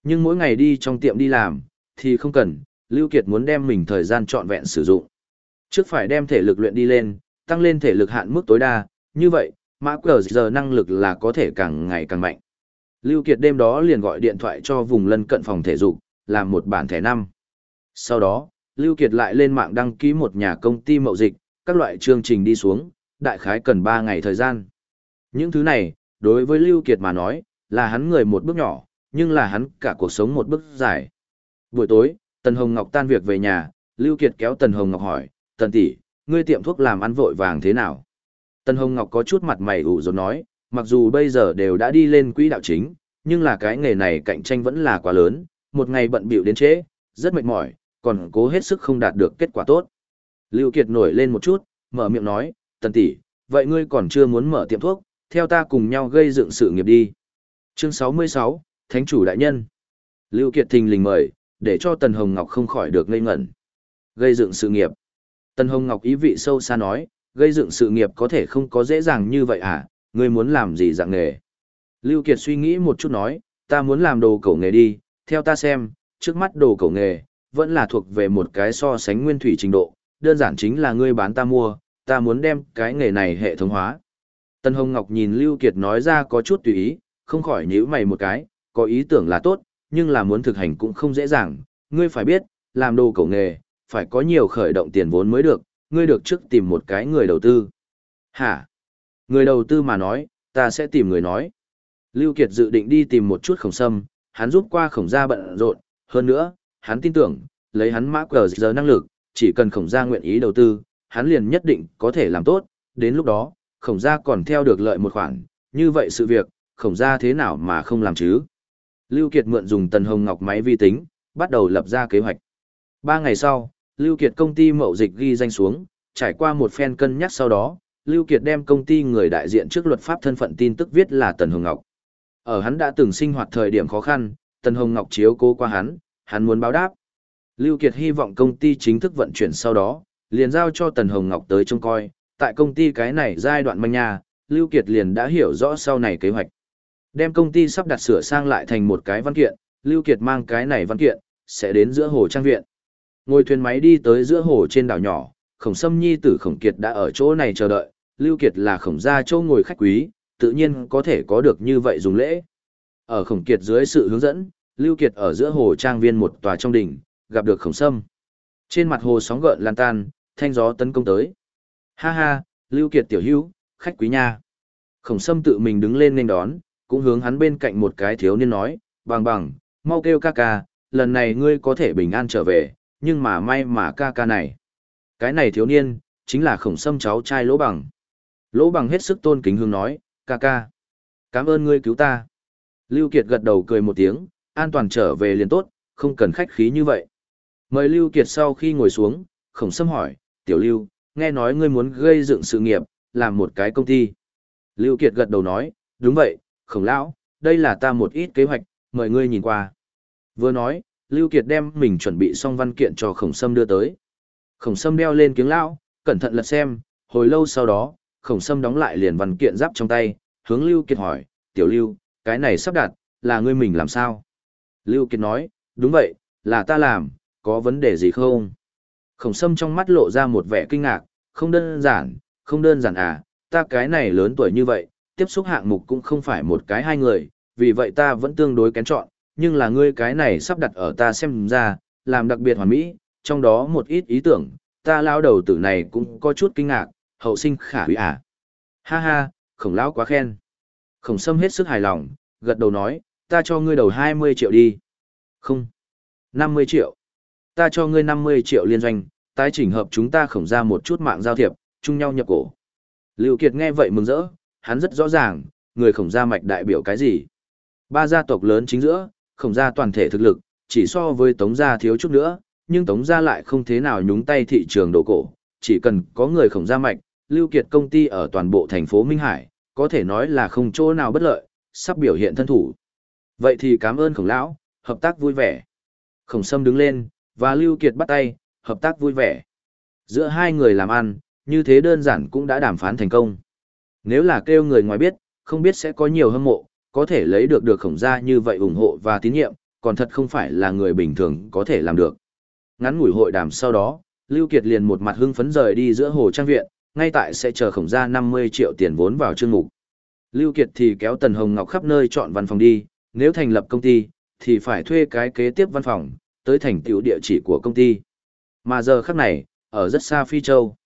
Nhưng mỗi ngày đi trong tiệm đi làm, thì không cần, Lưu Kiệt muốn đem mình thời gian trọn vẹn sử dụng. Trước phải đem thể lực luyện đi lên, tăng lên thể lực hạn mức tối đa, như vậy, mã cờ giờ năng lực là có thể càng ngày càng mạnh. Lưu Kiệt đêm đó liền gọi điện thoại cho vùng lân cận phòng thể dục, làm một bản thẻ năm. Sau đó, Lưu Kiệt lại lên mạng đăng ký một nhà công ty mậu dịch, các loại chương trình đi xuống, đại khái cần 3 ngày thời gian. Những thứ này, đối với Lưu Kiệt mà nói, là hắn người một bước nhỏ, nhưng là hắn cả cuộc sống một bước dài. Buổi tối, Tần Hồng Ngọc tan việc về nhà, Lưu Kiệt kéo Tần Hồng Ngọc hỏi, Tần tỷ, ngươi tiệm thuốc làm ăn vội vàng thế nào? Tần Hồng Ngọc có chút mặt mày ủ rột nói, mặc dù bây giờ đều đã đi lên quỹ đạo chính, nhưng là cái nghề này cạnh tranh vẫn là quá lớn, một ngày bận bịu đến trễ, rất mệt mỏi, còn cố hết sức không đạt được kết quả tốt. Lưu Kiệt nổi lên một chút, mở miệng nói, Tần tỷ, vậy ngươi còn chưa muốn mở tiệm thuốc, theo ta cùng nhau gây dựng sự nghiệp đi. Chương 66, Thánh chủ đại nhân. Lưu Kiệt thình lình mời, để cho Tần Hồng Ngọc không khỏi được ngây ngẩn. Gây dựng sự nghiệp. Tần Hồng Ngọc ý vị sâu xa nói, gây dựng sự nghiệp có thể không có dễ dàng như vậy à, ngươi muốn làm gì dạng nghề. Lưu Kiệt suy nghĩ một chút nói, ta muốn làm đồ cổ nghề đi, theo ta xem, trước mắt đồ cổ nghề, vẫn là thuộc về một cái so sánh nguyên thủy trình độ, đơn giản chính là ngươi bán ta mua, ta muốn đem cái nghề này hệ thống hóa. Tân Hồng Ngọc nhìn Lưu Kiệt nói ra có chút tùy ý, không khỏi nhíu mày một cái, có ý tưởng là tốt, nhưng là muốn thực hành cũng không dễ dàng, ngươi phải biết, làm đồ cổ nghề, phải có nhiều khởi động tiền vốn mới được, ngươi được trước tìm một cái người đầu tư. Hả? Người đầu tư mà nói, ta sẽ tìm người nói. Lưu Kiệt dự định đi tìm một chút khổng sâm, hắn giúp qua khổng gia bận rộn, hơn nữa, hắn tin tưởng, lấy hắn mã cờ giờ năng lực, chỉ cần khổng gia nguyện ý đầu tư, hắn liền nhất định có thể làm tốt, đến lúc đó, khổng gia còn theo được lợi một khoản, như vậy sự việc, khổng gia thế nào mà không làm chứ? Lưu Kiệt mượn dùng Tần Hồng Ngọc máy vi tính, bắt đầu lập ra kế hoạch. Ba ngày sau, Lưu Kiệt công ty mậu dịch ghi danh xuống, trải qua một phen cân nhắc sau đó, Lưu Kiệt đem công ty người đại diện trước luật pháp thân phận tin tức viết là Tần Hồng Ngọc. Ở hắn đã từng sinh hoạt thời điểm khó khăn, Tần Hồng Ngọc chiếu cố qua hắn, hắn muốn báo đáp. Lưu Kiệt hy vọng công ty chính thức vận chuyển sau đó, liền giao cho Tần Hồng Ngọc tới trông coi, tại công ty cái này giai đoạn manh nha, Lưu Kiệt liền đã hiểu rõ sau này kế hoạch. Đem công ty sắp đặt sửa sang lại thành một cái văn kiện, Lưu Kiệt mang cái này văn kiện, sẽ đến giữa hồ trang viện. Ngồi thuyền máy đi tới giữa hồ trên đảo nhỏ, Khổng Sâm Nhi tử Khổng Kiệt đã ở chỗ này chờ đợi, Lưu Kiệt là Khổng gia châu ngồi khách quý, tự nhiên có thể có được như vậy dùng lễ. Ở Khổng Kiệt dưới sự hướng dẫn, Lưu Kiệt ở giữa hồ trang viên một tòa trong đỉnh, gặp được Khổng Sâm. Trên mặt hồ sóng gợn lan tan, thanh gió tấn công tới. Ha ha, Lưu Kiệt tiểu hữu, khách quý nha. Khổng Sâm tự mình đứng lên nên đón, cũng hướng hắn bên cạnh một cái thiếu niên nói, bằng bằng, mau kêu ca ca, lần này ngươi có thể bình an trở về, nhưng mà may mà ca ca này. Cái này thiếu niên, chính là khổng sâm cháu trai lỗ bằng. Lỗ bằng hết sức tôn kính hướng nói, ca ca. Cảm ơn ngươi cứu ta. Lưu Kiệt gật đầu cười một tiếng, an toàn trở về liền tốt, không cần khách khí như vậy. Mời Lưu Kiệt sau khi ngồi xuống, khổng sâm hỏi, tiểu Lưu, nghe nói ngươi muốn gây dựng sự nghiệp, làm một cái công ty. Lưu Kiệt gật đầu nói, đúng vậy, khổng lão, đây là ta một ít kế hoạch, mời ngươi nhìn qua. Vừa nói, Lưu Kiệt đem mình chuẩn bị xong văn kiện cho khổng sâm đưa tới. Khổng sâm đeo lên kiếng lão, cẩn thận lật xem, hồi lâu sau đó, khổng sâm đóng lại liền văn kiện giáp trong tay, hướng Lưu Kiệt hỏi, tiểu Lưu, cái này sắp đặt, là ngươi mình làm sao? Lưu Kiệt nói, đúng vậy, là ta làm, có vấn đề gì không? Khổng sâm trong mắt lộ ra một vẻ kinh ngạc, không đơn giản, không đơn giản à, ta cái này lớn tuổi như vậy, tiếp xúc hạng mục cũng không phải một cái hai người, vì vậy ta vẫn tương đối kén chọn, nhưng là ngươi cái này sắp đặt ở ta xem ra, làm đặc biệt hoàn mỹ, trong đó một ít ý tưởng, ta lao đầu tử này cũng có chút kinh ngạc, hậu sinh khả hủy à. Ha ha, khổng lão quá khen. Khổng sâm hết sức hài lòng, gật đầu nói, ta cho ngươi đầu 20 triệu đi. Không. 50 triệu. Ta cho ngươi 50 triệu liên doanh, tái chỉnh hợp chúng ta khổng ra một chút mạng giao thiệp, chung nhau nhập cổ. Lưu Kiệt nghe vậy mừng rỡ, hắn rất rõ ràng, người khổng gia mạch đại biểu cái gì. Ba gia tộc lớn chính giữa, khổng gia toàn thể thực lực, chỉ so với Tống Gia thiếu chút nữa, nhưng Tống Gia lại không thế nào nhúng tay thị trường đồ cổ, chỉ cần có người khổng gia mạch, lưu kiệt công ty ở toàn bộ thành phố Minh Hải, có thể nói là không chỗ nào bất lợi, sắp biểu hiện thân thủ. Vậy thì cảm ơn khổng lão, hợp tác vui vẻ. Khổng sâm đứng lên, và lưu kiệt bắt tay, hợp tác vui vẻ. Giữa hai người làm ăn, như thế đơn giản cũng đã đàm phán thành công. Nếu là kêu người ngoài biết, không biết sẽ có nhiều hâm mộ, có thể lấy được được khổng gia như vậy ủng hộ và tín nhiệm, còn thật không phải là người bình thường có thể làm được. Ngắn ngủi hội đàm sau đó, Lưu Kiệt liền một mặt hưng phấn rời đi giữa hồ trang viện, ngay tại sẽ chờ khổng gia 50 triệu tiền vốn vào chương mục. Lưu Kiệt thì kéo Tần Hồng Ngọc khắp nơi chọn văn phòng đi, nếu thành lập công ty, thì phải thuê cái kế tiếp văn phòng, tới thành tiểu địa chỉ của công ty. Mà giờ khắc này, ở rất xa Phi Châu.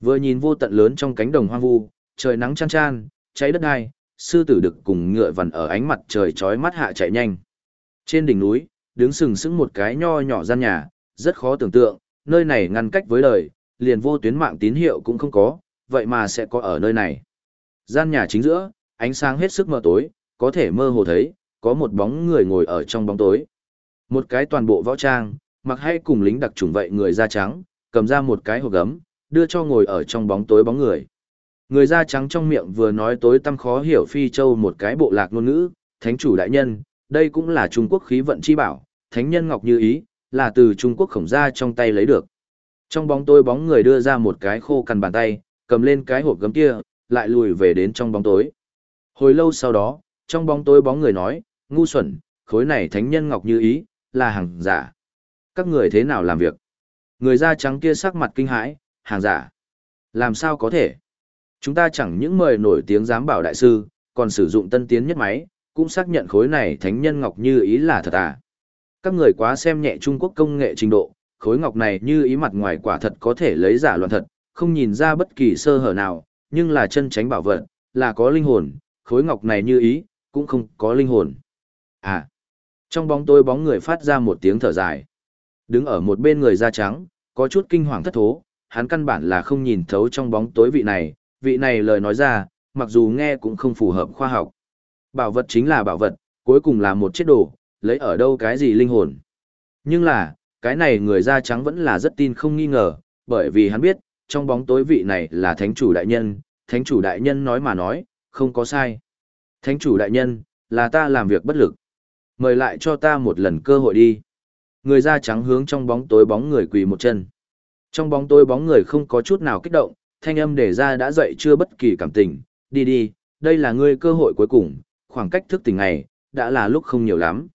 Vừa nhìn vô tận lớn trong cánh đồng hoang vu, trời nắng chan chan, cháy đất đai, sư tử đực cùng ngựa vằn ở ánh mặt trời chói mắt hạ chạy nhanh. Trên đỉnh núi, đứng sừng sững một cái nho nhỏ gian nhà, rất khó tưởng tượng, nơi này ngăn cách với đời, liền vô tuyến mạng tín hiệu cũng không có, vậy mà sẽ có ở nơi này. Gian nhà chính giữa, ánh sáng hết sức mờ tối, có thể mơ hồ thấy, có một bóng người ngồi ở trong bóng tối. Một cái toàn bộ võ trang, mặc hay cùng lính đặc trùng vậy người da trắng, cầm ra một cái hộp gấm, đưa cho ngồi ở trong bóng tối bóng người. Người da trắng trong miệng vừa nói tối tăm khó hiểu phi châu một cái bộ lạc ngôn ngữ, thánh chủ đại nhân, đây cũng là Trung Quốc khí vận chi bảo, thánh nhân ngọc như ý, là từ Trung Quốc khổng ra trong tay lấy được. Trong bóng tối bóng người đưa ra một cái khô cằn bàn tay, cầm lên cái hộp gấm kia, lại lùi về đến trong bóng tối. Hồi lâu sau đó, trong bóng tối bóng người nói, ngu xuẩn, khối này thánh nhân ngọc như ý, là hàng giả. Các người thế nào làm việc? Người da trắng kia sắc mặt kinh hãi, hàng giả. Làm sao có thể? Chúng ta chẳng những mời nổi tiếng giám bảo đại sư, còn sử dụng tân tiến nhất máy, cũng xác nhận khối này thánh nhân ngọc như ý là thật à. Các người quá xem nhẹ Trung Quốc công nghệ trình độ, khối ngọc này như ý mặt ngoài quả thật có thể lấy giả loạn thật, không nhìn ra bất kỳ sơ hở nào, nhưng là chân tránh bảo vật, là có linh hồn, khối ngọc này như ý, cũng không có linh hồn. À, trong bóng tối bóng người phát ra một tiếng thở dài. Đứng ở một bên người da trắng, có chút kinh hoàng thất thố, hắn căn bản là không nhìn thấu trong bóng tối vị này, vị này lời nói ra, mặc dù nghe cũng không phù hợp khoa học. Bảo vật chính là bảo vật, cuối cùng là một chiếc đồ, lấy ở đâu cái gì linh hồn. Nhưng là, cái này người da trắng vẫn là rất tin không nghi ngờ, bởi vì hắn biết, trong bóng tối vị này là thánh chủ đại nhân, thánh chủ đại nhân nói mà nói, không có sai. Thánh chủ đại nhân, là ta làm việc bất lực. Mời lại cho ta một lần cơ hội đi. Người da trắng hướng trong bóng tối bóng người quỳ một chân. Trong bóng tối bóng người không có chút nào kích động, thanh âm để ra đã dậy chưa bất kỳ cảm tình. Đi đi, đây là ngươi cơ hội cuối cùng, khoảng cách thức tỉnh này, đã là lúc không nhiều lắm.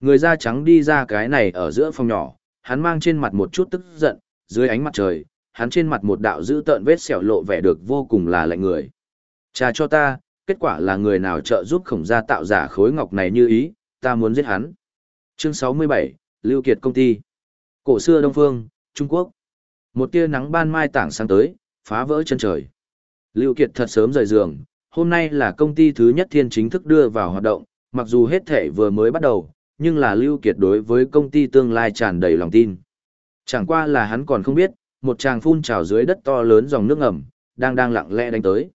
Người da trắng đi ra cái này ở giữa phòng nhỏ, hắn mang trên mặt một chút tức giận, dưới ánh mặt trời, hắn trên mặt một đạo dữ tợn vết sẹo lộ vẻ được vô cùng là lạnh người. Cha cho ta, kết quả là người nào trợ giúp khổng gia tạo giả khối ngọc này như ý, ta muốn giết hắn. Chương 67, Lưu Kiệt Công ty Cổ xưa Đông Phương, Trung Quốc Một tia nắng ban mai tảng sáng tới, phá vỡ chân trời. Lưu Kiệt thật sớm rời giường, hôm nay là công ty thứ nhất thiên chính thức đưa vào hoạt động, mặc dù hết thể vừa mới bắt đầu, nhưng là Lưu Kiệt đối với công ty tương lai tràn đầy lòng tin. Chẳng qua là hắn còn không biết, một tràng phun trào dưới đất to lớn dòng nước ngầm, đang đang lặng lẽ đánh tới.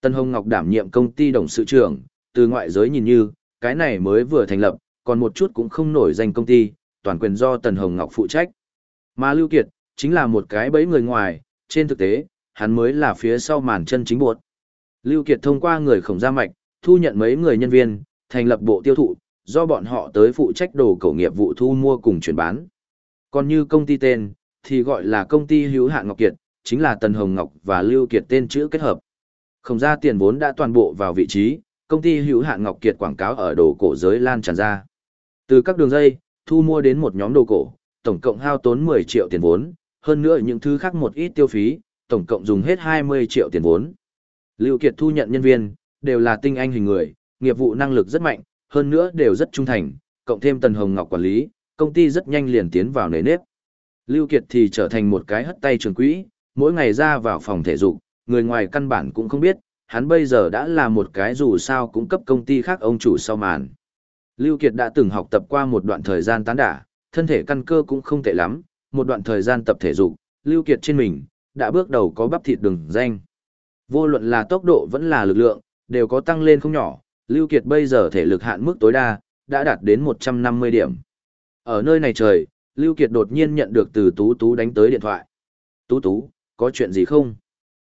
Tân Hồng Ngọc đảm nhiệm công ty đồng sự trưởng, từ ngoại giới nhìn như, cái này mới vừa thành lập, còn một chút cũng không nổi danh công ty, toàn quyền do Tần Hồng Ngọc phụ trách. Mà Lưu Kiệt, chính là một cái bẫy người ngoài, trên thực tế, hắn mới là phía sau màn chân chính buộc. Lưu Kiệt thông qua người khổng gia mạch, thu nhận mấy người nhân viên, thành lập bộ tiêu thụ, do bọn họ tới phụ trách đồ cổ nghiệp vụ thu mua cùng chuyển bán. Còn như công ty tên, thì gọi là công ty hữu hạn Ngọc Kiệt, chính là Tần Hồng Ngọc và Lưu Kiệt tên chữ kết hợp. Không ra tiền vốn đã toàn bộ vào vị trí, công ty hữu hạn Ngọc Kiệt quảng cáo ở đồ cổ giới lan tràn ra. Từ các đường dây, thu mua đến một nhóm đồ cổ, tổng cộng hao tốn 10 triệu tiền vốn, hơn nữa những thứ khác một ít tiêu phí, tổng cộng dùng hết 20 triệu tiền vốn. Lưu Kiệt thu nhận nhân viên, đều là tinh anh hình người, nghiệp vụ năng lực rất mạnh, hơn nữa đều rất trung thành, cộng thêm Tần Hồng Ngọc quản lý, công ty rất nhanh liền tiến vào nề nếp. Lưu Kiệt thì trở thành một cái hất tay trường quỹ, mỗi ngày ra vào phòng thể dục, người ngoài căn bản cũng không biết, hắn bây giờ đã là một cái dù sao cũng cấp công ty khác ông chủ sau màn. Lưu Kiệt đã từng học tập qua một đoạn thời gian tán đả, thân thể căn cơ cũng không tệ lắm, một đoạn thời gian tập thể dục, Lưu Kiệt trên mình, đã bước đầu có bắp thịt đường danh. Vô luận là tốc độ vẫn là lực lượng, đều có tăng lên không nhỏ, Lưu Kiệt bây giờ thể lực hạn mức tối đa, đã đạt đến 150 điểm. Ở nơi này trời, Lưu Kiệt đột nhiên nhận được từ Tú Tú đánh tới điện thoại. Tú Tú, có chuyện gì không?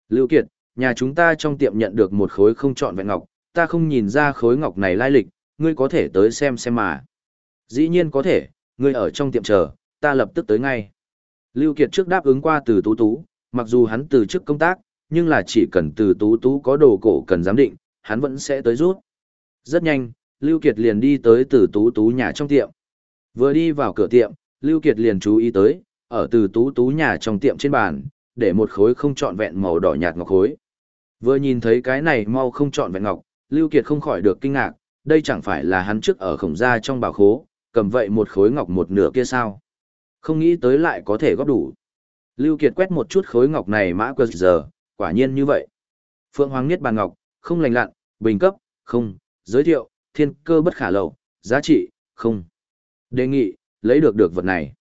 Lưu Kiệt, nhà chúng ta trong tiệm nhận được một khối không trọn vẹn ngọc, ta không nhìn ra khối ngọc này lai lịch, ngươi có thể tới xem xem mà. Dĩ nhiên có thể, ngươi ở trong tiệm chờ, ta lập tức tới ngay. Lưu Kiệt trước đáp ứng qua từ Tú Tú, mặc dù hắn từ chức công tác, nhưng là chỉ cần từ Tú Tú có đồ cổ cần giám định, hắn vẫn sẽ tới rút. Rất nhanh, Lưu Kiệt liền đi tới từ Tú Tú nhà trong tiệm. Vừa đi vào cửa tiệm, Lưu Kiệt liền chú ý tới, ở từ Tú Tú nhà trong tiệm trên bàn, để một khối không trọn vẹn màu đỏ nhạt ngọc khối. Vừa nhìn thấy cái này mau không chọn vẹn ngọc, Lưu Kiệt không khỏi được kinh ngạc, đây chẳng phải là hắn trước ở khổng gia trong bảo khố, cầm vậy một khối ngọc một nửa kia sao? Không nghĩ tới lại có thể góp đủ. Lưu Kiệt quét một chút khối ngọc này mã quật giờ, quả nhiên như vậy. Phượng Hoàng Niết Bàn Ngọc, không lành lặn, bình cấp, không, giới thiệu, thiên cơ bất khả lậu, giá trị, không. Đề nghị, lấy được được vật này.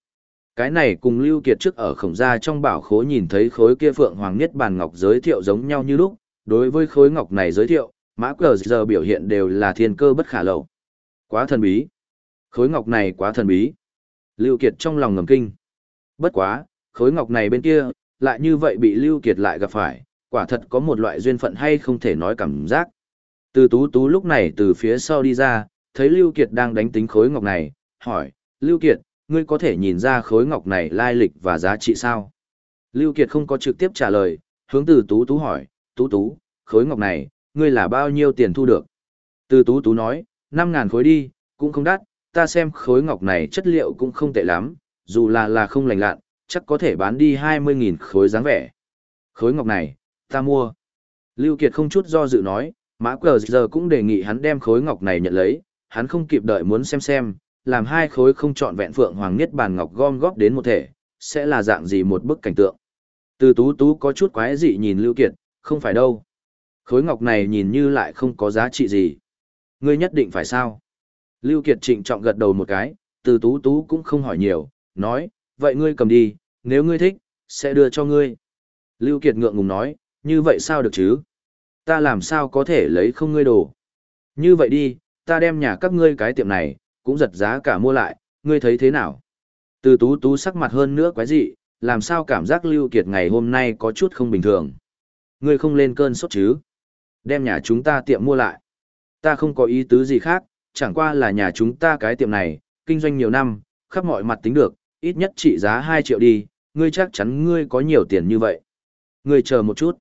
Cái này cùng Lưu Kiệt trước ở khổng gia trong bảo khố nhìn thấy khối kia Phượng Hoàng Niết Bàn Ngọc giới thiệu giống nhau như lúc, đối với khối ngọc này giới thiệu, mã cờ giờ biểu hiện đều là thiên cơ bất khả lậu. Quá thần bí. Khối ngọc này quá thần bí. Lưu Kiệt trong lòng ngầm kinh. Bất quá, khối ngọc này bên kia, lại như vậy bị Lưu Kiệt lại gặp phải, quả thật có một loại duyên phận hay không thể nói cảm giác. Từ tú tú lúc này từ phía sau đi ra, thấy Lưu Kiệt đang đánh tính khối ngọc này, hỏi, Lưu Kiệt, ngươi có thể nhìn ra khối ngọc này lai lịch và giá trị sao? Lưu Kiệt không có trực tiếp trả lời, hướng từ tú tú hỏi, tú tú, khối ngọc này, ngươi là bao nhiêu tiền thu được? Từ tú tú nói, năm ngàn khối đi, cũng không đắt, ta xem khối ngọc này chất liệu cũng không tệ lắm, dù là là không lành lặn, chắc có thể bán đi 20.000 khối dáng vẻ. Khối ngọc này, ta mua. Lưu Kiệt không chút do dự nói, Mã Cờ giờ cũng đề nghị hắn đem khối ngọc này nhận lấy, hắn không kịp đợi muốn xem xem, làm hai khối không chọn vẹn phượng hoàng niết bàn ngọc gom góp đến một thể, sẽ là dạng gì một bức cảnh tượng. Từ tú tú có chút quái dị nhìn Lưu Kiệt, không phải đâu. Khối ngọc này nhìn như lại không có giá trị gì. Ngươi nhất định phải sao? Lưu Kiệt trịnh trọng gật đầu một cái, từ tú tú cũng không hỏi nhiều, nói, vậy ngươi cầm đi, nếu ngươi thích, sẽ đưa cho ngươi. Lưu Kiệt ngượng ngùng nói, như vậy sao được chứ? Ta làm sao có thể lấy không ngươi đồ? Như vậy đi, ta đem nhà các ngươi cái tiệm này, cũng giật giá cả mua lại, ngươi thấy thế nào? Từ tú tú sắc mặt hơn nữa quái dị, làm sao cảm giác Lưu Kiệt ngày hôm nay có chút không bình thường. Ngươi không lên cơn sốt chứ? Đem nhà chúng ta tiệm mua lại. Ta không có ý tứ gì khác, chẳng qua là nhà chúng ta cái tiệm này, kinh doanh nhiều năm, khắp mọi mặt tính được, ít nhất trị giá 2 triệu đi, ngươi chắc chắn ngươi có nhiều tiền như vậy. Ngươi chờ một chút.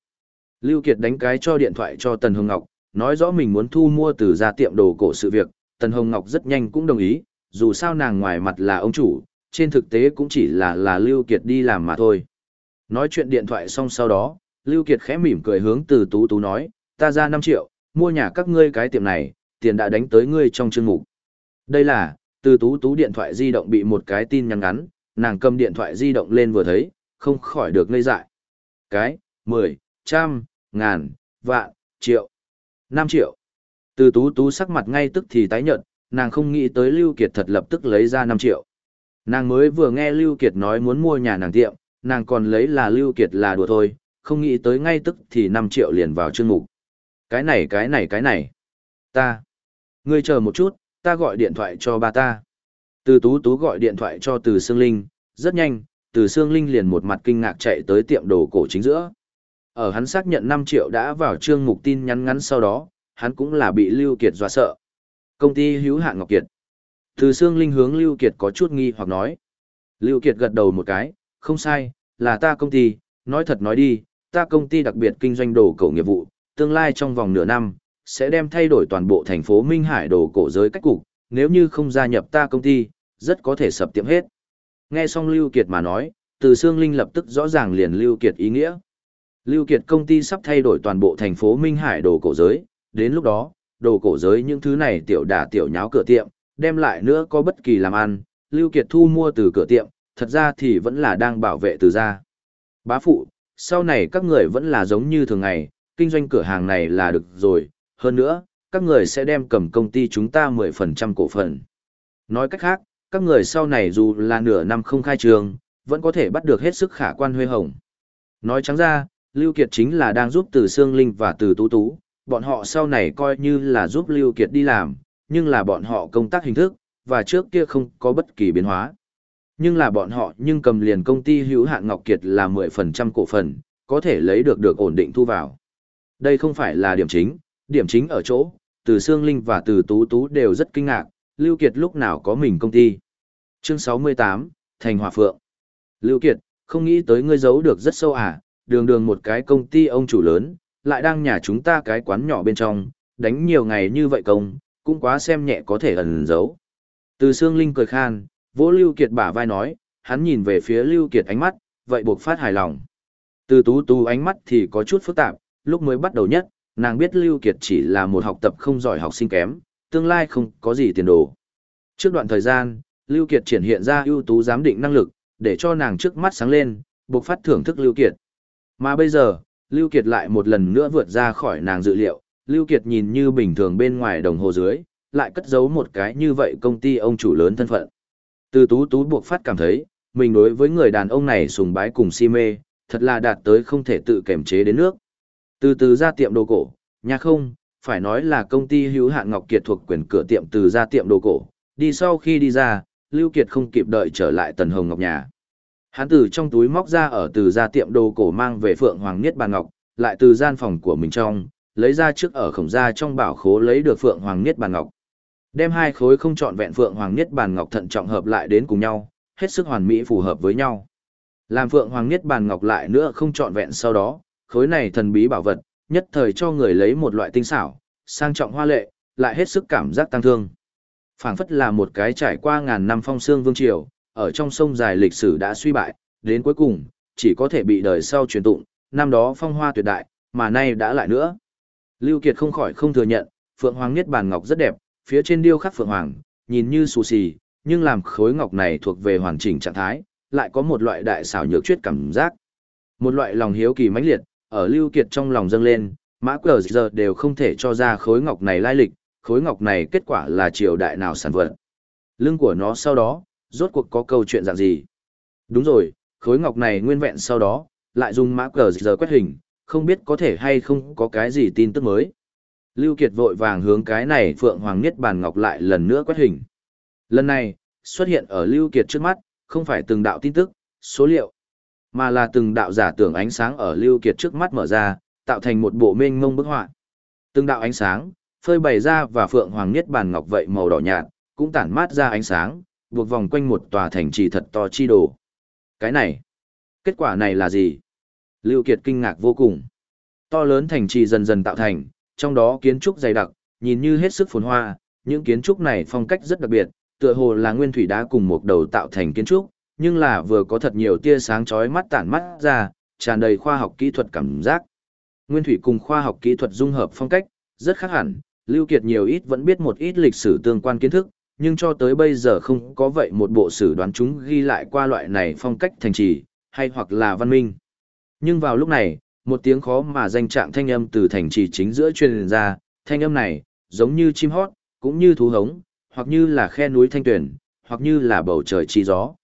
Lưu Kiệt đánh cái cho điện thoại cho Tần Hồng Ngọc, nói rõ mình muốn thu mua từ gia tiệm đồ cổ sự việc, Tần Hồng Ngọc rất nhanh cũng đồng ý, dù sao nàng ngoài mặt là ông chủ, trên thực tế cũng chỉ là là Lưu Kiệt đi làm mà thôi. Nói chuyện điện thoại xong sau đó, Lưu Kiệt khẽ mỉm cười hướng từ Tú Tú nói, ta ra 5 triệu, mua nhà các ngươi cái tiệm này, tiền đã đánh tới ngươi trong chương mục. Đây là, từ Tú Tú điện thoại di động bị một cái tin nhắn ngắn, nàng cầm điện thoại di động lên vừa thấy, không khỏi được ngây dại. Cái, 10, trăm, ngàn, vạn, triệu, 5 triệu. Từ Tú Tú sắc mặt ngay tức thì tái nhợt, nàng không nghĩ tới Lưu Kiệt thật lập tức lấy ra 5 triệu. Nàng mới vừa nghe Lưu Kiệt nói muốn mua nhà nàng tiệm, nàng còn lấy là Lưu Kiệt là đùa thôi, không nghĩ tới ngay tức thì 5 triệu liền vào chương mục. Cái này cái này cái này. Ta. Ngươi chờ một chút, ta gọi điện thoại cho ba ta. Từ Tú Tú gọi điện thoại cho Từ Sương Linh, rất nhanh, Từ Sương Linh liền một mặt kinh ngạc chạy tới tiệm đồ cổ chính giữa. Ở hắn xác nhận 5 triệu đã vào chương mục tin nhắn ngắn sau đó, hắn cũng là bị Lưu Kiệt dọa sợ. Công ty hữu hạn Ngọc Kiệt. Từ Sương Linh hướng Lưu Kiệt có chút nghi hoặc nói. Lưu Kiệt gật đầu một cái, không sai, là ta công ty, nói thật nói đi, ta công ty đặc biệt kinh doanh đồ cổ nghiệp vụ, tương lai trong vòng nửa năm, sẽ đem thay đổi toàn bộ thành phố Minh Hải đồ cổ giới cách cục, nếu như không gia nhập ta công ty, rất có thể sập tiệm hết. Nghe xong Lưu Kiệt mà nói, từ Sương Linh lập tức rõ ràng liền Lưu Kiệt ý nghĩa. Lưu Kiệt công ty sắp thay đổi toàn bộ thành phố Minh Hải đồ cổ giới, đến lúc đó, đồ cổ giới những thứ này tiểu đả tiểu nháo cửa tiệm, đem lại nữa có bất kỳ làm ăn, Lưu Kiệt thu mua từ cửa tiệm, thật ra thì vẫn là đang bảo vệ từ gia. Bá phụ, sau này các người vẫn là giống như thường ngày, kinh doanh cửa hàng này là được rồi, hơn nữa, các người sẽ đem cầm công ty chúng ta 10% cổ phần. Nói cách khác, các người sau này dù là nửa năm không khai trường, vẫn có thể bắt được hết sức khả quan huê hồng. Nói trắng ra, Lưu Kiệt chính là đang giúp từ Sương Linh và từ Tú Tú, bọn họ sau này coi như là giúp Lưu Kiệt đi làm, nhưng là bọn họ công tác hình thức, và trước kia không có bất kỳ biến hóa. Nhưng là bọn họ nhưng cầm liền công ty hữu hạn Ngọc Kiệt là 10% cổ phần, có thể lấy được được ổn định thu vào. Đây không phải là điểm chính, điểm chính ở chỗ, từ Sương Linh và từ Tú Tú đều rất kinh ngạc, Lưu Kiệt lúc nào có mình công ty. Chương 68, Thành Hòa Phượng. Lưu Kiệt, không nghĩ tới ngươi giấu được rất sâu à, đường đường một cái công ty ông chủ lớn, lại đang nhà chúng ta cái quán nhỏ bên trong, đánh nhiều ngày như vậy công, cũng quá xem nhẹ có thể ẩn giấu. Từ Sương Linh cười khan, vỗ Lưu Kiệt bả vai nói, hắn nhìn về phía Lưu Kiệt ánh mắt, vậy buộc phát hài lòng. Từ Tú Tú ánh mắt thì có chút phức tạp, lúc mới bắt đầu nhất, nàng biết Lưu Kiệt chỉ là một học tập không giỏi học sinh kém, tương lai không có gì tiền đồ. Trước đoạn thời gian, Lưu Kiệt triển hiện ra ưu tú giám định năng lực, để cho nàng trước mắt sáng lên, buộc phát thưởng thức Lưu Kiệt. Mà bây giờ, Lưu Kiệt lại một lần nữa vượt ra khỏi nàng dự liệu, Lưu Kiệt nhìn như bình thường bên ngoài đồng hồ dưới, lại cất giấu một cái như vậy công ty ông chủ lớn thân phận. Từ tú tú buộc phát cảm thấy, mình đối với người đàn ông này sùng bái cùng si mê, thật là đạt tới không thể tự kiểm chế đến nước. Từ từ ra tiệm đồ cổ, nhà không, phải nói là công ty hữu hạn Ngọc Kiệt thuộc quyền cửa tiệm từ ra tiệm đồ cổ, đi sau khi đi ra, Lưu Kiệt không kịp đợi trở lại Tần Hồng Ngọc nhà. Hắn từ trong túi móc ra ở từ ra tiệm đồ cổ mang về Phượng Hoàng Niết Bàn Ngọc, lại từ gian phòng của mình trong, lấy ra trước ở khổng gia trong bảo khố lấy được Phượng Hoàng Niết Bàn Ngọc. Đem hai khối không chọn vẹn Phượng Hoàng Niết Bàn Ngọc thận trọng hợp lại đến cùng nhau, hết sức hoàn mỹ phù hợp với nhau. Làm Phượng Hoàng Niết Bàn Ngọc lại nữa không chọn vẹn sau đó, khối này thần bí bảo vật, nhất thời cho người lấy một loại tinh xảo, sang trọng hoa lệ, lại hết sức cảm giác tăng thương. phảng phất là một cái trải qua ngàn năm phong xương vương triều, ở trong sông dài lịch sử đã suy bại, đến cuối cùng, chỉ có thể bị đời sau truyền tụng, năm đó phong hoa tuyệt đại, mà nay đã lại nữa. Lưu Kiệt không khỏi không thừa nhận, Phượng Hoàng Niết Bàn Ngọc rất đẹp, phía trên điêu khắc Phượng Hoàng, nhìn như xù xì, nhưng làm khối ngọc này thuộc về hoàn chỉnh trạng thái, lại có một loại đại xảo nhược chuyết cảm giác. Một loại lòng hiếu kỳ mãnh liệt, ở Lưu Kiệt trong lòng dâng lên, mã cờ giờ đều không thể cho ra khối ngọc này lai lịch, khối ngọc này kết quả là triều đại nào sản vật. Lưng của nó sau đó, rốt cuộc có câu chuyện dạng gì? Đúng rồi, khối ngọc này nguyên vẹn sau đó, lại dùng mã cờ giờ quét hình, không biết có thể hay không có cái gì tin tức mới. Lưu Kiệt vội vàng hướng cái này Phượng Hoàng Niết Bàn Ngọc lại lần nữa quét hình. Lần này, xuất hiện ở Lưu Kiệt trước mắt, không phải từng đạo tin tức, số liệu, mà là từng đạo giả tưởng ánh sáng ở Lưu Kiệt trước mắt mở ra, tạo thành một bộ mênh mông bức họa. Từng đạo ánh sáng, phơi bày ra và Phượng Hoàng Niết Bàn Ngọc vậy màu đỏ nhạt, cũng tản mát ra ánh sáng, buộc vòng quanh một tòa thành trì thật to chi đồ. Cái này, kết quả này là gì? Lưu Kiệt kinh ngạc vô cùng. To lớn thành trì dần dần tạo thành, trong đó kiến trúc dày đặc, nhìn như hết sức phồn hoa, những kiến trúc này phong cách rất đặc biệt, tựa hồ là nguyên thủy đá cùng một đầu tạo thành kiến trúc, nhưng là vừa có thật nhiều tia sáng chói mắt tản mắt ra, tràn đầy khoa học kỹ thuật cảm giác. Nguyên thủy cùng khoa học kỹ thuật dung hợp phong cách, rất khác hẳn, Lưu Kiệt nhiều ít vẫn biết một ít lịch sử tương quan kiến thức, nhưng cho tới bây giờ không có vậy một bộ sử đoán chúng ghi lại qua loại này phong cách thành trì, hay hoặc là văn minh. Nhưng vào lúc này, một tiếng khó mà danh trạng thanh âm từ thành trì chính giữa truyền ra, thanh âm này, giống như chim hót, cũng như thú hống, hoặc như là khe núi thanh tuyển, hoặc như là bầu trời chi gió.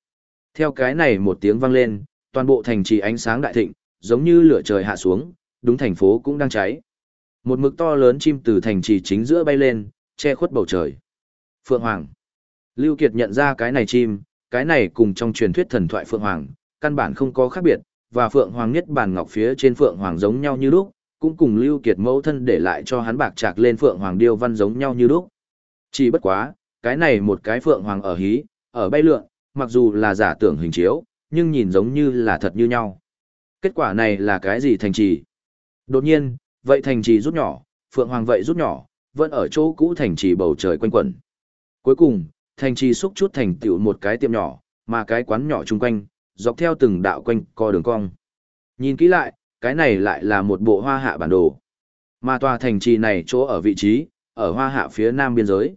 Theo cái này một tiếng vang lên, toàn bộ thành trì ánh sáng đại thịnh, giống như lửa trời hạ xuống, đúng thành phố cũng đang cháy. Một mực to lớn chim từ thành trì chính giữa bay lên, che khuất bầu trời. Phượng Hoàng. Lưu Kiệt nhận ra cái này chim, cái này cùng trong truyền thuyết thần thoại Phượng Hoàng, căn bản không có khác biệt, và Phượng Hoàng Niết Bàn Ngọc phía trên Phượng Hoàng giống nhau như lúc, cũng cùng Lưu Kiệt mẫu thân để lại cho hắn bạc trạc lên Phượng Hoàng điêu văn giống nhau như lúc. Chỉ bất quá, cái này một cái Phượng Hoàng ở hí, ở bay lượn, mặc dù là giả tưởng hình chiếu, nhưng nhìn giống như là thật như nhau. Kết quả này là cái gì thành trì? Đột nhiên, vậy thành trì rút nhỏ, Phượng Hoàng vậy rút nhỏ, vẫn ở chỗ cũ thành trì bầu trời quanh quẩn. Cuối cùng, thành trì xúc chút thành tựu một cái tiệm nhỏ, mà cái quán nhỏ chung quanh, dọc theo từng đạo quanh co đường cong. Nhìn kỹ lại, cái này lại là một bộ hoa hạ bản đồ. Mà tòa thành trì này chỗ ở vị trí, ở hoa hạ phía nam biên giới.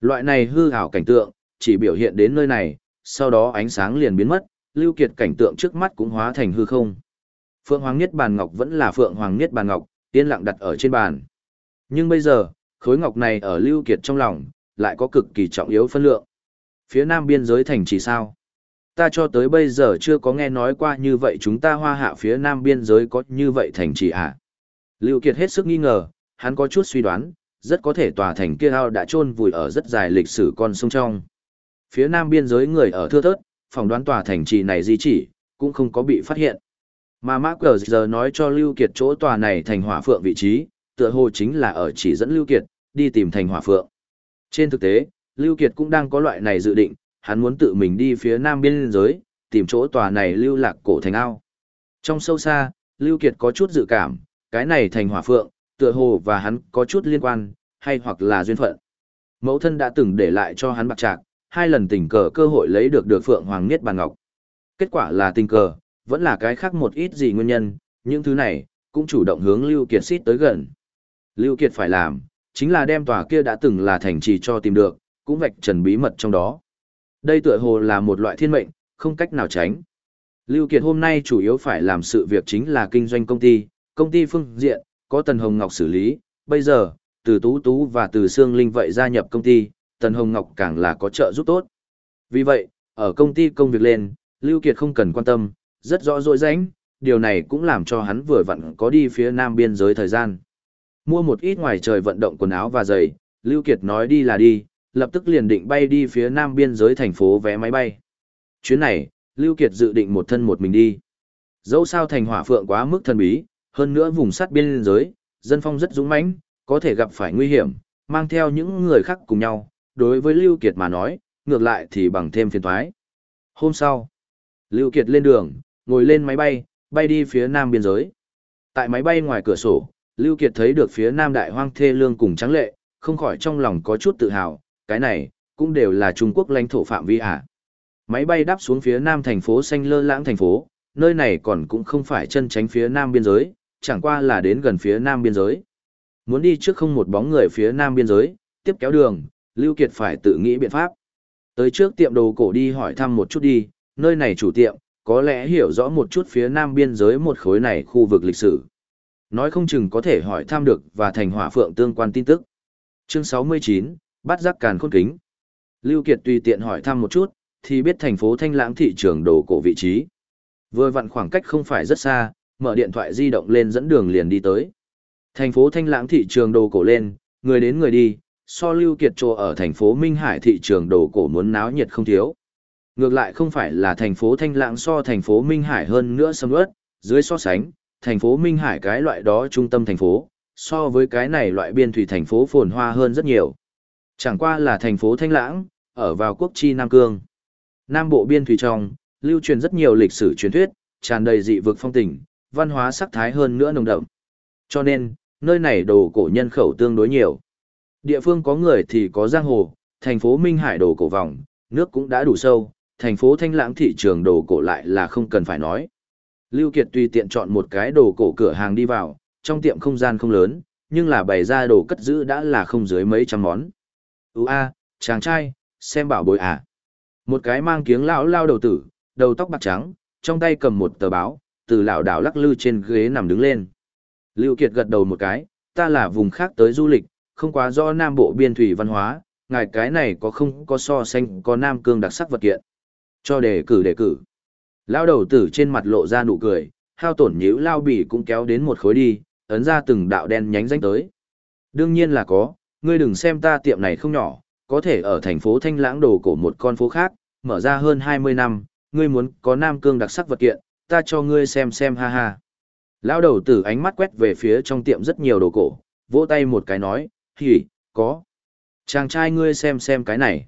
Loại này hư ảo cảnh tượng, chỉ biểu hiện đến nơi này, sau đó ánh sáng liền biến mất, lưu kiệt cảnh tượng trước mắt cũng hóa thành hư không. Phượng Hoàng Niết Bàn Ngọc vẫn là Phượng Hoàng Niết Bàn Ngọc, yên lặng đặt ở trên bàn. Nhưng bây giờ, khối ngọc này ở lưu kiệt trong lòng, lại có cực kỳ trọng yếu phân lượng. Phía nam biên giới thành trì sao? Ta cho tới bây giờ chưa có nghe nói qua như vậy chúng ta hoa hạ phía nam biên giới có như vậy thành trì à? Lưu Kiệt hết sức nghi ngờ, hắn có chút suy đoán, rất có thể tòa thành kia ao đã chôn vùi ở rất dài lịch sử con sông trong. Phía nam biên giới người ở thưa thớt, phỏng đoán tòa thành trì này di chỉ, cũng không có bị phát hiện. Mà Mark giờ nói cho Lưu Kiệt chỗ tòa này thành hỏa phượng vị trí, tựa hồ chính là ở chỉ dẫn Lưu Kiệt, đi tìm thành hỏa phượng. Trên thực tế, Lưu Kiệt cũng đang có loại này dự định, hắn muốn tự mình đi phía nam biên giới, tìm chỗ tòa này lưu lạc cổ thành ao. Trong sâu xa, Lưu Kiệt có chút dự cảm, cái này thành hỏa phượng, tựa hồ và hắn có chút liên quan, hay hoặc là duyên phận. Mẫu thân đã từng để lại cho hắn bạc trạc, hai lần tình cờ cơ hội lấy được được Phượng Hoàng Niết Bàn Ngọc. Kết quả là tình cờ, vẫn là cái khác một ít gì nguyên nhân, những thứ này, cũng chủ động hướng Lưu Kiệt xít tới gần. Lưu Kiệt phải làm, chính là đem tòa kia đã từng là thành trì cho tìm được, cũng vạch trần bí mật trong đó. Đây tựa hồ là một loại thiên mệnh, không cách nào tránh. Lưu Kiệt hôm nay chủ yếu phải làm sự việc chính là kinh doanh công ty, công ty phương diện, có Tần Hồng Ngọc xử lý, bây giờ, từ Tú Tú và từ Sương Linh vậy gia nhập công ty, Tần Hồng Ngọc càng là có trợ giúp tốt. Vì vậy, ở công ty công việc lên, Lưu Kiệt không cần quan tâm, rất rõ rỗi rãnh, điều này cũng làm cho hắn vừa vặn có đi phía nam biên giới thời gian. Mua một ít ngoài trời vận động quần áo và giày, Lưu Kiệt nói đi là đi, lập tức liền định bay đi phía nam biên giới thành phố vé máy bay. Chuyến này, Lưu Kiệt dự định một thân một mình đi. Dẫu sao thành hỏa phượng quá mức thần bí, hơn nữa vùng sát biên giới, dân phong rất dũng mãnh, có thể gặp phải nguy hiểm, mang theo những người khác cùng nhau, đối với Lưu Kiệt mà nói, ngược lại thì bằng thêm phiền toái. Hôm sau, Lưu Kiệt lên đường, ngồi lên máy bay, bay đi phía nam biên giới. Tại máy bay ngoài cửa sổ, Lưu Kiệt thấy được phía nam đại hoang thê lương cùng trắng lệ, không khỏi trong lòng có chút tự hào, cái này, cũng đều là Trung Quốc lãnh thổ phạm vi à. Máy bay đáp xuống phía nam thành phố xanh lơ lãng thành phố, nơi này còn cũng không phải chân tránh phía nam biên giới, chẳng qua là đến gần phía nam biên giới. Muốn đi trước không một bóng người phía nam biên giới, tiếp kéo đường, Lưu Kiệt phải tự nghĩ biện pháp. Tới trước tiệm đồ cổ đi hỏi thăm một chút đi, nơi này chủ tiệm, có lẽ hiểu rõ một chút phía nam biên giới một khối này khu vực lịch sử. Nói không chừng có thể hỏi thăm được và thành hỏa phượng tương quan tin tức. Chương 69, bắt giác càn khôn kính. Lưu Kiệt tùy tiện hỏi thăm một chút, thì biết thành phố Thanh Lãng thị trường đồ cổ vị trí. Vừa vặn khoảng cách không phải rất xa, mở điện thoại di động lên dẫn đường liền đi tới. Thành phố Thanh Lãng thị trường đồ cổ lên, người đến người đi, so Lưu Kiệt trồ ở thành phố Minh Hải thị trường đồ cổ muốn náo nhiệt không thiếu. Ngược lại không phải là thành phố Thanh Lãng so thành phố Minh Hải hơn nữa sầm ướt, dưới so sánh, thành phố Minh Hải cái loại đó trung tâm thành phố, so với cái này loại biên thủy thành phố phồn hoa hơn rất nhiều. Chẳng qua là thành phố Thanh Lãng, ở vào quốc chi Nam Cương. Nam bộ biên thủy trong, lưu truyền rất nhiều lịch sử truyền thuyết, tràn đầy dị vực phong tình, văn hóa sắc thái hơn nữa nồng đậm. Cho nên, nơi này đồ cổ nhân khẩu tương đối nhiều. Địa phương có người thì có giang hồ, thành phố Minh Hải đồ cổ vòng, nước cũng đã đủ sâu, thành phố Thanh Lãng thị trường đồ cổ lại là không cần phải nói. Lưu Kiệt tùy tiện chọn một cái đồ cổ cửa hàng đi vào, trong tiệm không gian không lớn, nhưng là bày ra đồ cất giữ đã là không dưới mấy trăm món ưu a, chàng trai, xem bảo bối à. Một cái mang kiếng lão lao đầu tử, đầu tóc bạc trắng, trong tay cầm một tờ báo, từ lão đảo lắc lư trên ghế nằm đứng lên. Lưu Kiệt gật đầu một cái, ta là vùng khác tới du lịch, không quá rõ Nam Bộ biên thủy văn hóa, ngài cái này có không có so sánh có Nam Cương đặc sắc vật kiện. Cho đề cử đề cử. Lão đầu tử trên mặt lộ ra nụ cười, hao tổn nhíu lao bỉ cũng kéo đến một khối đi, ấn ra từng đạo đen nhánh danh tới. Đương nhiên là có, ngươi đừng xem ta tiệm này không nhỏ, có thể ở thành phố Thanh Lãng đồ cổ một con phố khác, mở ra hơn 20 năm, ngươi muốn có Nam Cương đặc sắc vật kiện, ta cho ngươi xem xem ha ha. Lão đầu tử ánh mắt quét về phía trong tiệm rất nhiều đồ cổ, vỗ tay một cái nói, hỉ, có. Chàng trai ngươi xem xem cái này.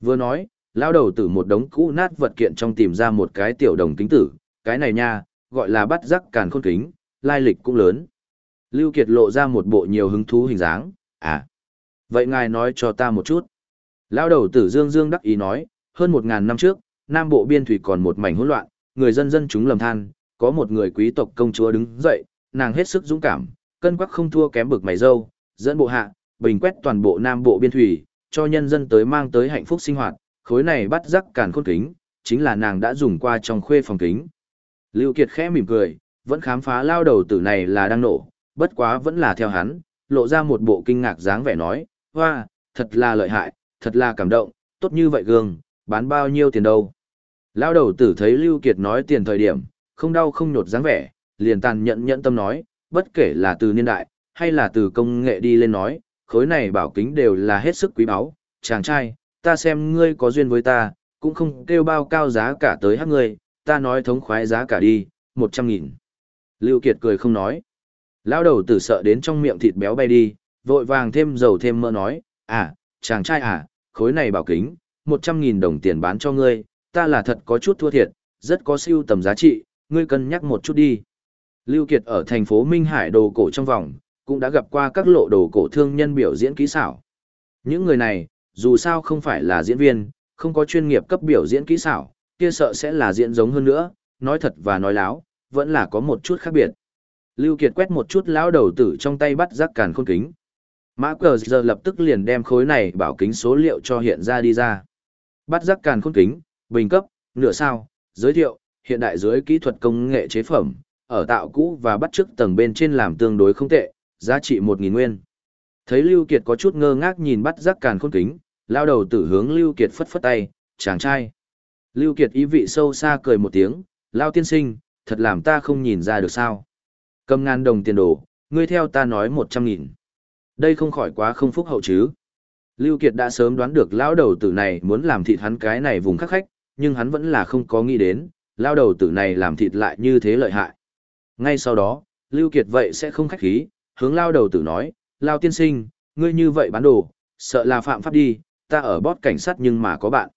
Vừa nói, lão đầu tử một đống cũ nát vật kiện trong tìm ra một cái tiểu đồng kính tử, cái này nha, gọi là bắt rắc càn khôn kính, lai lịch cũng lớn. Lưu Kiệt lộ ra một bộ nhiều hứng thú hình dáng, à. Vậy ngài nói cho ta một chút. Lão đầu tử Dương Dương đắc ý nói, hơn một ngàn năm trước, Nam Bộ biên thủy còn một mảnh hỗn loạn, người dân dân chúng lầm than, có một người quý tộc công chúa đứng dậy, nàng hết sức dũng cảm, cân quắc không thua kém bực mày dâu, dẫn bộ hạ, bình quét toàn bộ Nam Bộ biên thủy, cho nhân dân tới mang tới hạnh phúc sinh hoạt, khối này bắt rắc càn khôn kính, chính là nàng đã dùng qua trong khuê phòng kính. Lưu Kiệt khẽ mỉm cười, vẫn khám phá lao đầu tử này là đang nổ, bất quá vẫn là theo hắn, lộ ra một bộ kinh ngạc dáng vẻ nói, hoa, thật là lợi hại, thật là cảm động, tốt như vậy gương, bán bao nhiêu tiền đâu. Lao đầu tử thấy Lưu Kiệt nói tiền thời điểm, không đau không nhột dáng vẻ, liền tàn nhẫn nhẫn tâm nói, bất kể là từ niên đại, hay là từ công nghệ đi lên nói, khối này bảo kính đều là hết sức quý báu, chàng trai, ta xem ngươi có duyên với ta, cũng không kêu bao cao giá cả tới hát ngươi, ta nói thống khoái giá cả đi, một trăm nghìn. Lưu Kiệt cười không nói. Lão đầu tử sợ đến trong miệng thịt béo bay đi, vội vàng thêm dầu thêm mỡ nói, à, chàng trai à, khối này bảo kính, một trăm nghìn đồng tiền bán cho ngươi, ta là thật có chút thua thiệt, rất có siêu tầm giá trị, ngươi cân nhắc một chút đi. Lưu Kiệt ở thành phố Minh Hải đồ cổ trong vòng, cũng đã gặp qua các lộ đồ cổ thương nhân biểu diễn kỹ xảo. Những người này, dù sao không phải là diễn viên, không có chuyên nghiệp cấp biểu diễn kỹ xảo, kia sợ sẽ là diễn giống hơn nữa, nói thật và nói láo, vẫn là có một chút khác biệt. Lưu Kiệt quét một chút lão đầu tử trong tay bắt rắc càn khôn kính. Mã cờ giờ lập tức liền đem khối này bảo kính số liệu cho hiện ra đi ra. Bắt rắc càn khôn kính, bình cấp, nửa sao, giới thiệu, hiện đại dưới kỹ thuật công nghệ chế phẩm, ở tạo cũ và bắt trước tầng bên trên làm tương đối không tệ, giá trị 1.000 nguyên. Thấy Lưu Kiệt có chút ngơ ngác nhìn bắt rắc càn khôn kính, lao đầu tử hướng Lưu Kiệt phất phất tay, chàng trai. Lưu Kiệt ý vị sâu xa cười một tiếng, lao tiên sinh, thật làm ta không nhìn ra được sao. Cầm ngàn đồng tiền đồ, ngươi theo ta nói một trăm nghìn. Đây không khỏi quá không phúc hậu chứ. Lưu Kiệt đã sớm đoán được lão đầu tử này muốn làm thịt hắn cái này vùng khắc khách, nhưng hắn vẫn là không có nghĩ đến, lão đầu tử này làm thịt lại như thế lợi hại. Ngay sau đó, Lưu Kiệt vậy sẽ không khách khí, hướng lão đầu tử nói, lão tiên sinh, ngươi như vậy bán đồ, sợ là phạm pháp đi, ta ở bót cảnh sát nhưng mà có bạn.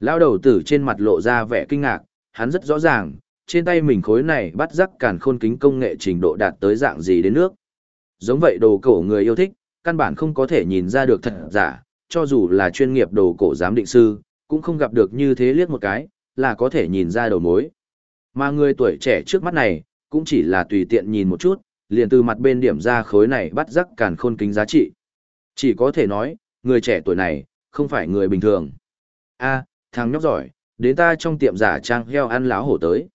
Lão đầu tử trên mặt lộ ra vẻ kinh ngạc, hắn rất rõ ràng, trên tay mình khối này bắt rắc càn khôn kính công nghệ trình độ đạt tới dạng gì đến nước. Giống vậy đồ cổ người yêu thích, căn bản không có thể nhìn ra được thật giả, cho dù là chuyên nghiệp đồ cổ giám định sư, cũng không gặp được như thế liếc một cái, là có thể nhìn ra đầu mối. Mà người tuổi trẻ trước mắt này, cũng chỉ là tùy tiện nhìn một chút, liền từ mặt bên điểm ra khối này bắt rắc càn khôn kính giá trị. Chỉ có thể nói, người trẻ tuổi này, không phải người bình thường. a thằng nhóc giỏi, đến ta trong tiệm giả trang heo ăn láo hổ tới.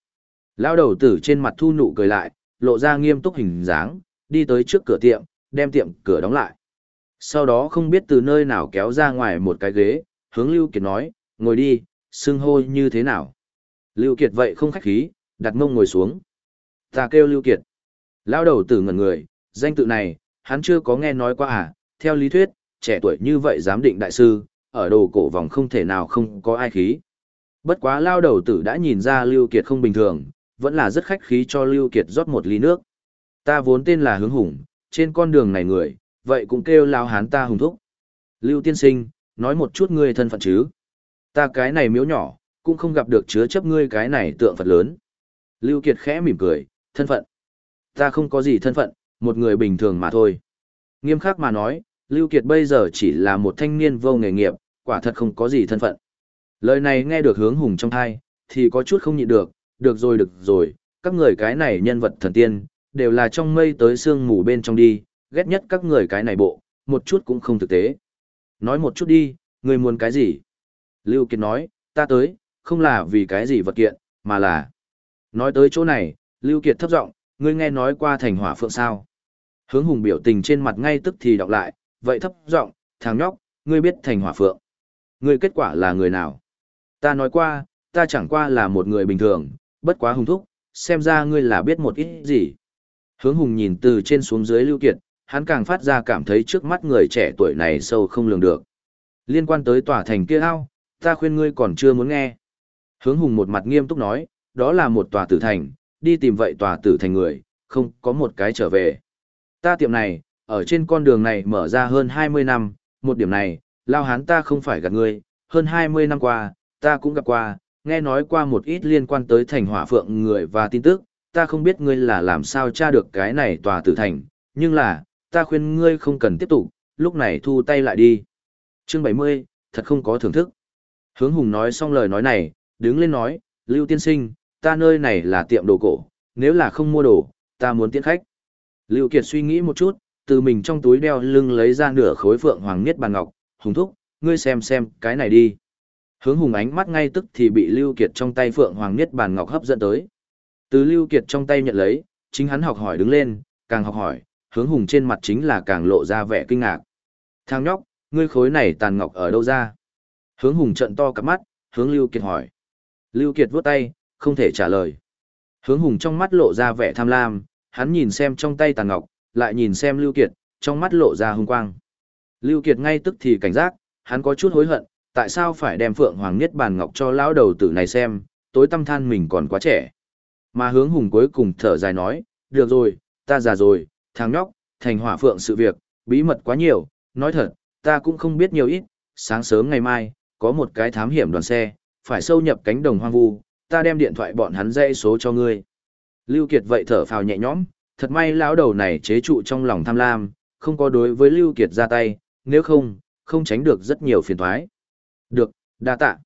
Lao đầu tử trên mặt thu nụ cười lại, lộ ra nghiêm túc hình dáng, đi tới trước cửa tiệm, đem tiệm cửa đóng lại. Sau đó không biết từ nơi nào kéo ra ngoài một cái ghế, hướng Lưu Kiệt nói, ngồi đi, xưng hô như thế nào. Lưu Kiệt vậy không khách khí, đặt mông ngồi xuống. Ta kêu Lưu Kiệt. Lao đầu tử ngẩn người, danh tự này, hắn chưa có nghe nói qua à, theo lý thuyết, trẻ tuổi như vậy giám định đại sư, ở đồ cổ vòng không thể nào không có ai khí. Bất quá lao đầu tử đã nhìn ra Lưu Kiệt không bình thường, vẫn là rất khách khí cho Lưu Kiệt rót một ly nước. Ta vốn tên là Hướng Hùng, trên con đường này người, vậy cũng kêu lao hán ta hùng thúc. Lưu tiên sinh, nói một chút ngươi thân phận chứ. Ta cái này miếu nhỏ, cũng không gặp được chứa chấp ngươi cái này tượng Phật lớn. Lưu Kiệt khẽ mỉm cười, thân phận. Ta không có gì thân phận, một người bình thường mà thôi. Nghiêm khắc mà nói, Lưu Kiệt bây giờ chỉ là một thanh niên vô nghề nghiệp, quả thật không có gì thân phận. Lời này nghe được hướng hùng trong thai, thì có chút không nhịn được, được rồi được rồi, các người cái này nhân vật thần tiên, đều là trong mây tới sương mù bên trong đi, ghét nhất các người cái này bộ, một chút cũng không thực tế. Nói một chút đi, người muốn cái gì? Lưu Kiệt nói, ta tới, không là vì cái gì vật kiện, mà là... Nói tới chỗ này, Lưu Kiệt thấp giọng, ngươi nghe nói qua thành hỏa phượng sao? Hướng hùng biểu tình trên mặt ngay tức thì đọc lại, vậy thấp giọng, thằng nhóc, ngươi biết thành hỏa phượng. Ngươi kết quả là người nào? Ta nói qua, ta chẳng qua là một người bình thường, bất quá hùng thúc, xem ra ngươi là biết một ít gì. Hướng hùng nhìn từ trên xuống dưới lưu kiệt, hắn càng phát ra cảm thấy trước mắt người trẻ tuổi này sâu không lường được. Liên quan tới tòa thành kia ao, ta khuyên ngươi còn chưa muốn nghe. Hướng hùng một mặt nghiêm túc nói, đó là một tòa tử thành, đi tìm vậy tòa tử thành người, không có một cái trở về. Ta tiệm này, ở trên con đường này mở ra hơn 20 năm, một điểm này, lao hán ta không phải gạt ngươi, hơn 20 năm qua, ta cũng gặp qua, nghe nói qua một ít liên quan tới thành hỏa phượng người và tin tức, ta không biết ngươi là làm sao tra được cái này tòa tử thành, nhưng là, ta khuyên ngươi không cần tiếp tục, lúc này thu tay lại đi. Chương 70, thật không có thưởng thức. Hướng Hùng nói xong lời nói này, đứng lên nói, Lưu Tiên Sinh, ta nơi này là tiệm đồ cổ, nếu là không mua đồ, ta muốn tiễn khách. Lưu Kiệt suy nghĩ một chút, từ mình trong túi đeo lưng lấy ra nửa khối phượng hoàng niết bàn ngọc, hùng thúc, ngươi xem xem, cái này đi. Hướng hùng ánh mắt ngay tức thì bị Lưu Kiệt trong tay Phượng Hoàng Niết Bàn Ngọc hấp dẫn tới. Từ Lưu Kiệt trong tay nhận lấy, chính hắn học hỏi đứng lên, càng học hỏi, hướng hùng trên mặt chính là càng lộ ra vẻ kinh ngạc. Thằng nhóc, ngươi khối này tàn ngọc ở đâu ra? Hướng hùng trận to cặp mắt, hướng Lưu Kiệt hỏi. Lưu Kiệt vuốt tay, không thể trả lời. Hướng hùng trong mắt lộ ra vẻ tham lam, hắn nhìn xem trong tay tàn ngọc, lại nhìn xem Lưu Kiệt, trong mắt lộ ra hung quang. Lưu Kiệt ngay tức thì cảnh giác, hắn có chút hối hận, Tại sao phải đem Phượng Hoàng Niết Bàn Ngọc cho lão đầu tử này xem, tối tâm than mình còn quá trẻ. Mà hướng hùng cuối cùng thở dài nói, được rồi, ta già rồi, thằng nhóc, thành hỏa phượng sự việc, bí mật quá nhiều, nói thật, ta cũng không biết nhiều ít, sáng sớm ngày mai, có một cái thám hiểm đoàn xe, phải sâu nhập cánh đồng hoang vu, ta đem điện thoại bọn hắn dây số cho ngươi. Lưu Kiệt vậy thở phào nhẹ nhõm, thật may lão đầu này chế trụ trong lòng tham lam, không có đối với Lưu Kiệt ra tay, nếu không, không tránh được rất nhiều phiền toái. Được, đa tạ.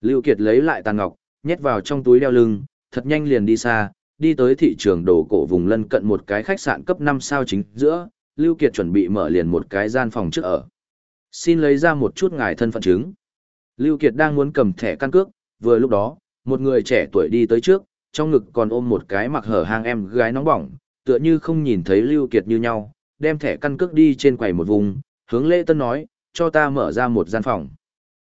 Lưu Kiệt lấy lại tàn ngọc, nhét vào trong túi đeo lưng, thật nhanh liền đi xa, đi tới thị trường đồ cổ vùng lân cận một cái khách sạn cấp 5 sao chính giữa, Lưu Kiệt chuẩn bị mở liền một cái gian phòng trước ở. Xin lấy ra một chút ngài thân phận chứng. Lưu Kiệt đang muốn cầm thẻ căn cước, vừa lúc đó, một người trẻ tuổi đi tới trước, trong ngực còn ôm một cái mặc hở hang em gái nóng bỏng, tựa như không nhìn thấy Lưu Kiệt như nhau, đem thẻ căn cước đi trên quầy một vùng, hướng Lễ Tân nói, cho ta mở ra một gian phòng.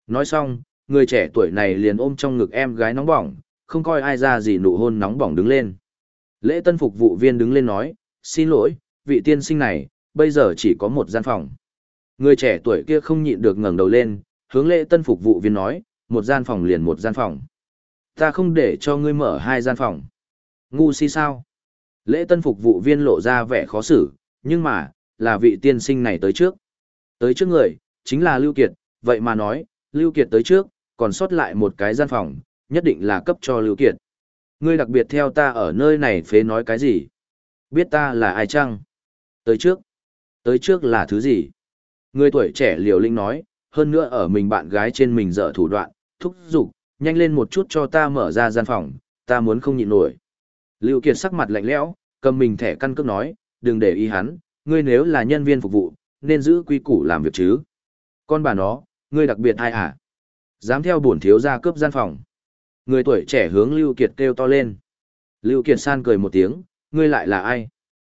Nói xong, người trẻ tuổi này liền ôm trong ngực em gái nóng bỏng, không coi ai ra gì nụ hôn nóng bỏng đứng lên. Lễ Tân phục vụ viên đứng lên nói, xin lỗi, vị tiên sinh này, bây giờ chỉ có một gian phòng. Người trẻ tuổi kia không nhịn được ngẩng đầu lên, hướng lễ tân phục vụ viên nói, một gian phòng liền một gian phòng. Ta không để cho ngươi mở hai gian phòng. Ngu si sao? Lễ tân phục vụ viên lộ ra vẻ khó xử, nhưng mà, là vị tiên sinh này tới trước. Tới trước người, chính là Lưu Kiệt, vậy mà nói, Lưu Kiệt tới trước, còn sót lại một cái gian phòng, nhất định là cấp cho Lưu Kiệt. Ngươi đặc biệt theo ta ở nơi này phế nói cái gì? Biết ta là ai chăng? Tới trước. Tới trước là thứ gì? Người tuổi trẻ liều linh nói, hơn nữa ở mình bạn gái trên mình dở thủ đoạn, thúc giục, nhanh lên một chút cho ta mở ra gian phòng, ta muốn không nhịn nổi. Lưu Kiệt sắc mặt lạnh lẽo, cầm mình thẻ căn cước nói, đừng để ý hắn, ngươi nếu là nhân viên phục vụ, nên giữ quy củ làm việc chứ. Con bà nó, ngươi đặc biệt ai à? Dám theo bổn thiếu gia cướp gian phòng. Người tuổi trẻ hướng Lưu Kiệt kêu to lên. Lưu Kiệt san cười một tiếng, ngươi lại là ai?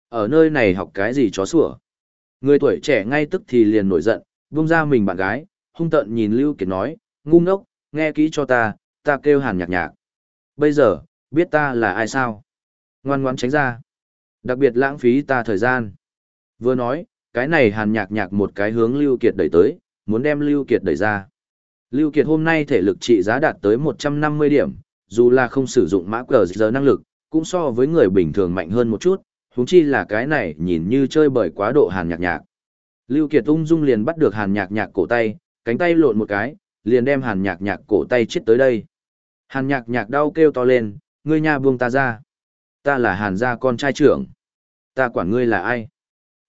Ở nơi này học cái gì chó sủa? Người tuổi trẻ ngay tức thì liền nổi giận, buông ra mình bạn gái, hung tợn nhìn Lưu Kiệt nói, ngu ngốc, nghe kỹ cho ta, ta kêu hàn nhạc nhạc. Bây giờ, biết ta là ai sao? Ngoan ngoãn tránh ra. Đặc biệt lãng phí ta thời gian. Vừa nói, cái này hàn nhạc nhạc một cái hướng Lưu Kiệt đẩy tới, muốn đem Lưu Kiệt đẩy ra. Lưu Kiệt hôm nay thể lực trị giá đạt tới 150 điểm, dù là không sử dụng mã cờ giờ năng lực, cũng so với người bình thường mạnh hơn một chút, huống chi là cái này nhìn như chơi bởi quá độ hàn nhạc nhạc. Lưu Kiệt ung dung liền bắt được hàn nhạc nhạc cổ tay, cánh tay lộn một cái, liền đem hàn nhạc nhạc cổ tay chết tới đây. Hàn nhạc nhạc đau kêu to lên, ngươi nhà buông ta ra. Ta là hàn gia con trai trưởng. Ta quản ngươi là ai?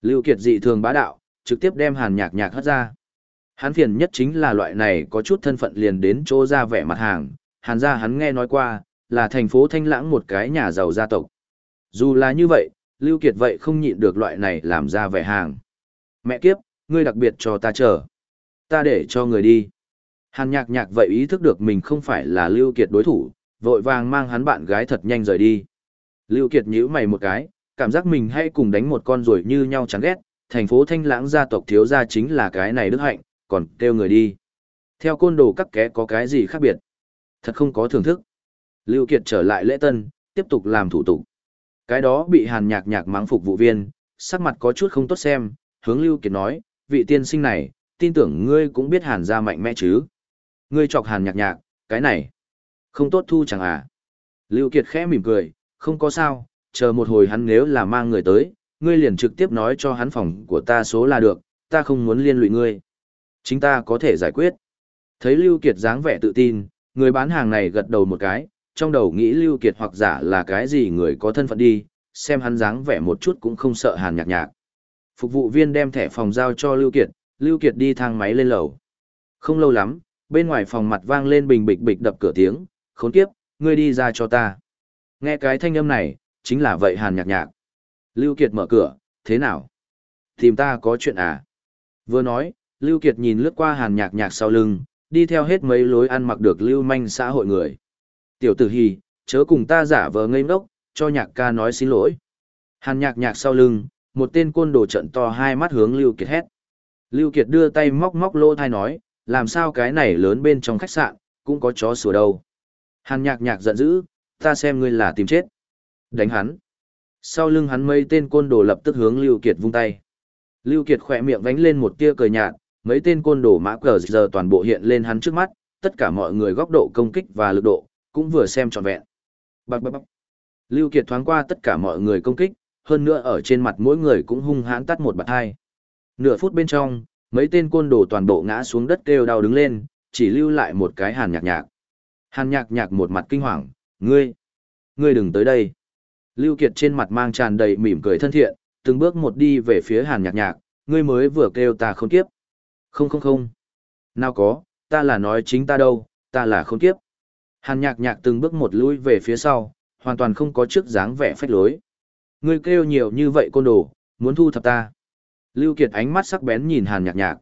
Lưu Kiệt dị thường bá đạo, trực tiếp đem hàn nhạc nhạc hất ra. Hắn phiền nhất chính là loại này có chút thân phận liền đến chỗ ra vẻ mặt hàng, hàn gia hắn nghe nói qua, là thành phố thanh lãng một cái nhà giàu gia tộc. Dù là như vậy, Lưu Kiệt vậy không nhịn được loại này làm ra vẻ hàng. Mẹ kiếp, ngươi đặc biệt cho ta chờ. Ta để cho người đi. Hàn nhạc nhạc vậy ý thức được mình không phải là Lưu Kiệt đối thủ, vội vàng mang hắn bạn gái thật nhanh rời đi. Lưu Kiệt nhíu mày một cái, cảm giác mình hay cùng đánh một con rồi như nhau chán ghét, thành phố thanh lãng gia tộc thiếu gia chính là cái này đức hạnh, còn kêu người đi. Theo côn đồ các ké có cái gì khác biệt? Thật không có thưởng thức. Lưu Kiệt trở lại lễ tân, tiếp tục làm thủ tục. Cái đó bị hàn nhạc nhạc mắng phục vụ viên, sắc mặt có chút không tốt xem, hướng Lưu Kiệt nói, vị tiên sinh này, tin tưởng ngươi cũng biết hàn gia mạnh mẽ chứ. Ngươi chọc hàn nhạc nhạc, cái này, không tốt thu chẳng à. Lưu Kiệt khẽ mỉm cười, không có sao, chờ một hồi hắn nếu là mang người tới, ngươi liền trực tiếp nói cho hắn phòng của ta số là được, ta không muốn liên lụy ngươi. Chính ta có thể giải quyết. Thấy Lưu Kiệt dáng vẻ tự tin, người bán hàng này gật đầu một cái, trong đầu nghĩ Lưu Kiệt hoặc giả là cái gì người có thân phận đi, xem hắn dáng vẻ một chút cũng không sợ hàn nhạc nhạc. Phục vụ viên đem thẻ phòng giao cho Lưu Kiệt, Lưu Kiệt đi thang máy lên lầu. Không lâu lắm, bên ngoài phòng mặt vang lên bình bịch bịch đập cửa tiếng, khốn kiếp, ngươi đi ra cho ta. Nghe cái thanh âm này, chính là vậy hàn nhạc nhạc. Lưu Kiệt mở cửa, thế nào? Tìm ta có chuyện à? Vừa nói, Lưu Kiệt nhìn lướt qua hàn nhạc nhạc sau lưng, đi theo hết mấy lối ăn mặc được lưu manh xã hội người. Tiểu tử hì, chớ cùng ta giả vờ ngây ngốc, cho nhạc ca nói xin lỗi. Hàn nhạc nhạc sau lưng, một tên côn đồ trận to hai mắt hướng Lưu Kiệt hét. Lưu Kiệt đưa tay móc móc lô thai nói, làm sao cái này lớn bên trong khách sạn, cũng có chó sủa đâu. Hàn nhạc nhạc giận dữ, ta xem ngươi là tìm chết. Đánh hắn. Sau lưng hắn mấy tên côn đồ lập tức hướng Lưu Kiệt vung tay. Lưu Kiệt khỏe miệng vánh lên một tia cười nhạt, mấy tên côn đồ mã cờ giờ toàn bộ hiện lên hắn trước mắt, tất cả mọi người góc độ công kích và lực độ, cũng vừa xem trọn vẹn. Bạc bạc bạc. Lưu Kiệt thoáng qua tất cả mọi người công kích, hơn nữa ở trên mặt mỗi người cũng hung hãn tắt một bạt hai. Nửa phút bên trong, mấy tên côn đồ toàn bộ ngã xuống đất kêu đau đứng lên, chỉ lưu lại một cái hàn nhạc nhạc. Hàn nhạc nhạc một mặt kinh hoàng, ngươi, ngươi đừng tới đây. Lưu Kiệt trên mặt mang tràn đầy mỉm cười thân thiện, từng bước một đi về phía hàn nhạc nhạc, ngươi mới vừa kêu ta không kiếp. Không không không. Nào có, ta là nói chính ta đâu, ta là không kiếp. Hàn nhạc nhạc từng bước một lui về phía sau, hoàn toàn không có trước dáng vẻ phách lối. Ngươi kêu nhiều như vậy côn đồ, muốn thu thập ta. Lưu Kiệt ánh mắt sắc bén nhìn Hàn nhạc nhạc.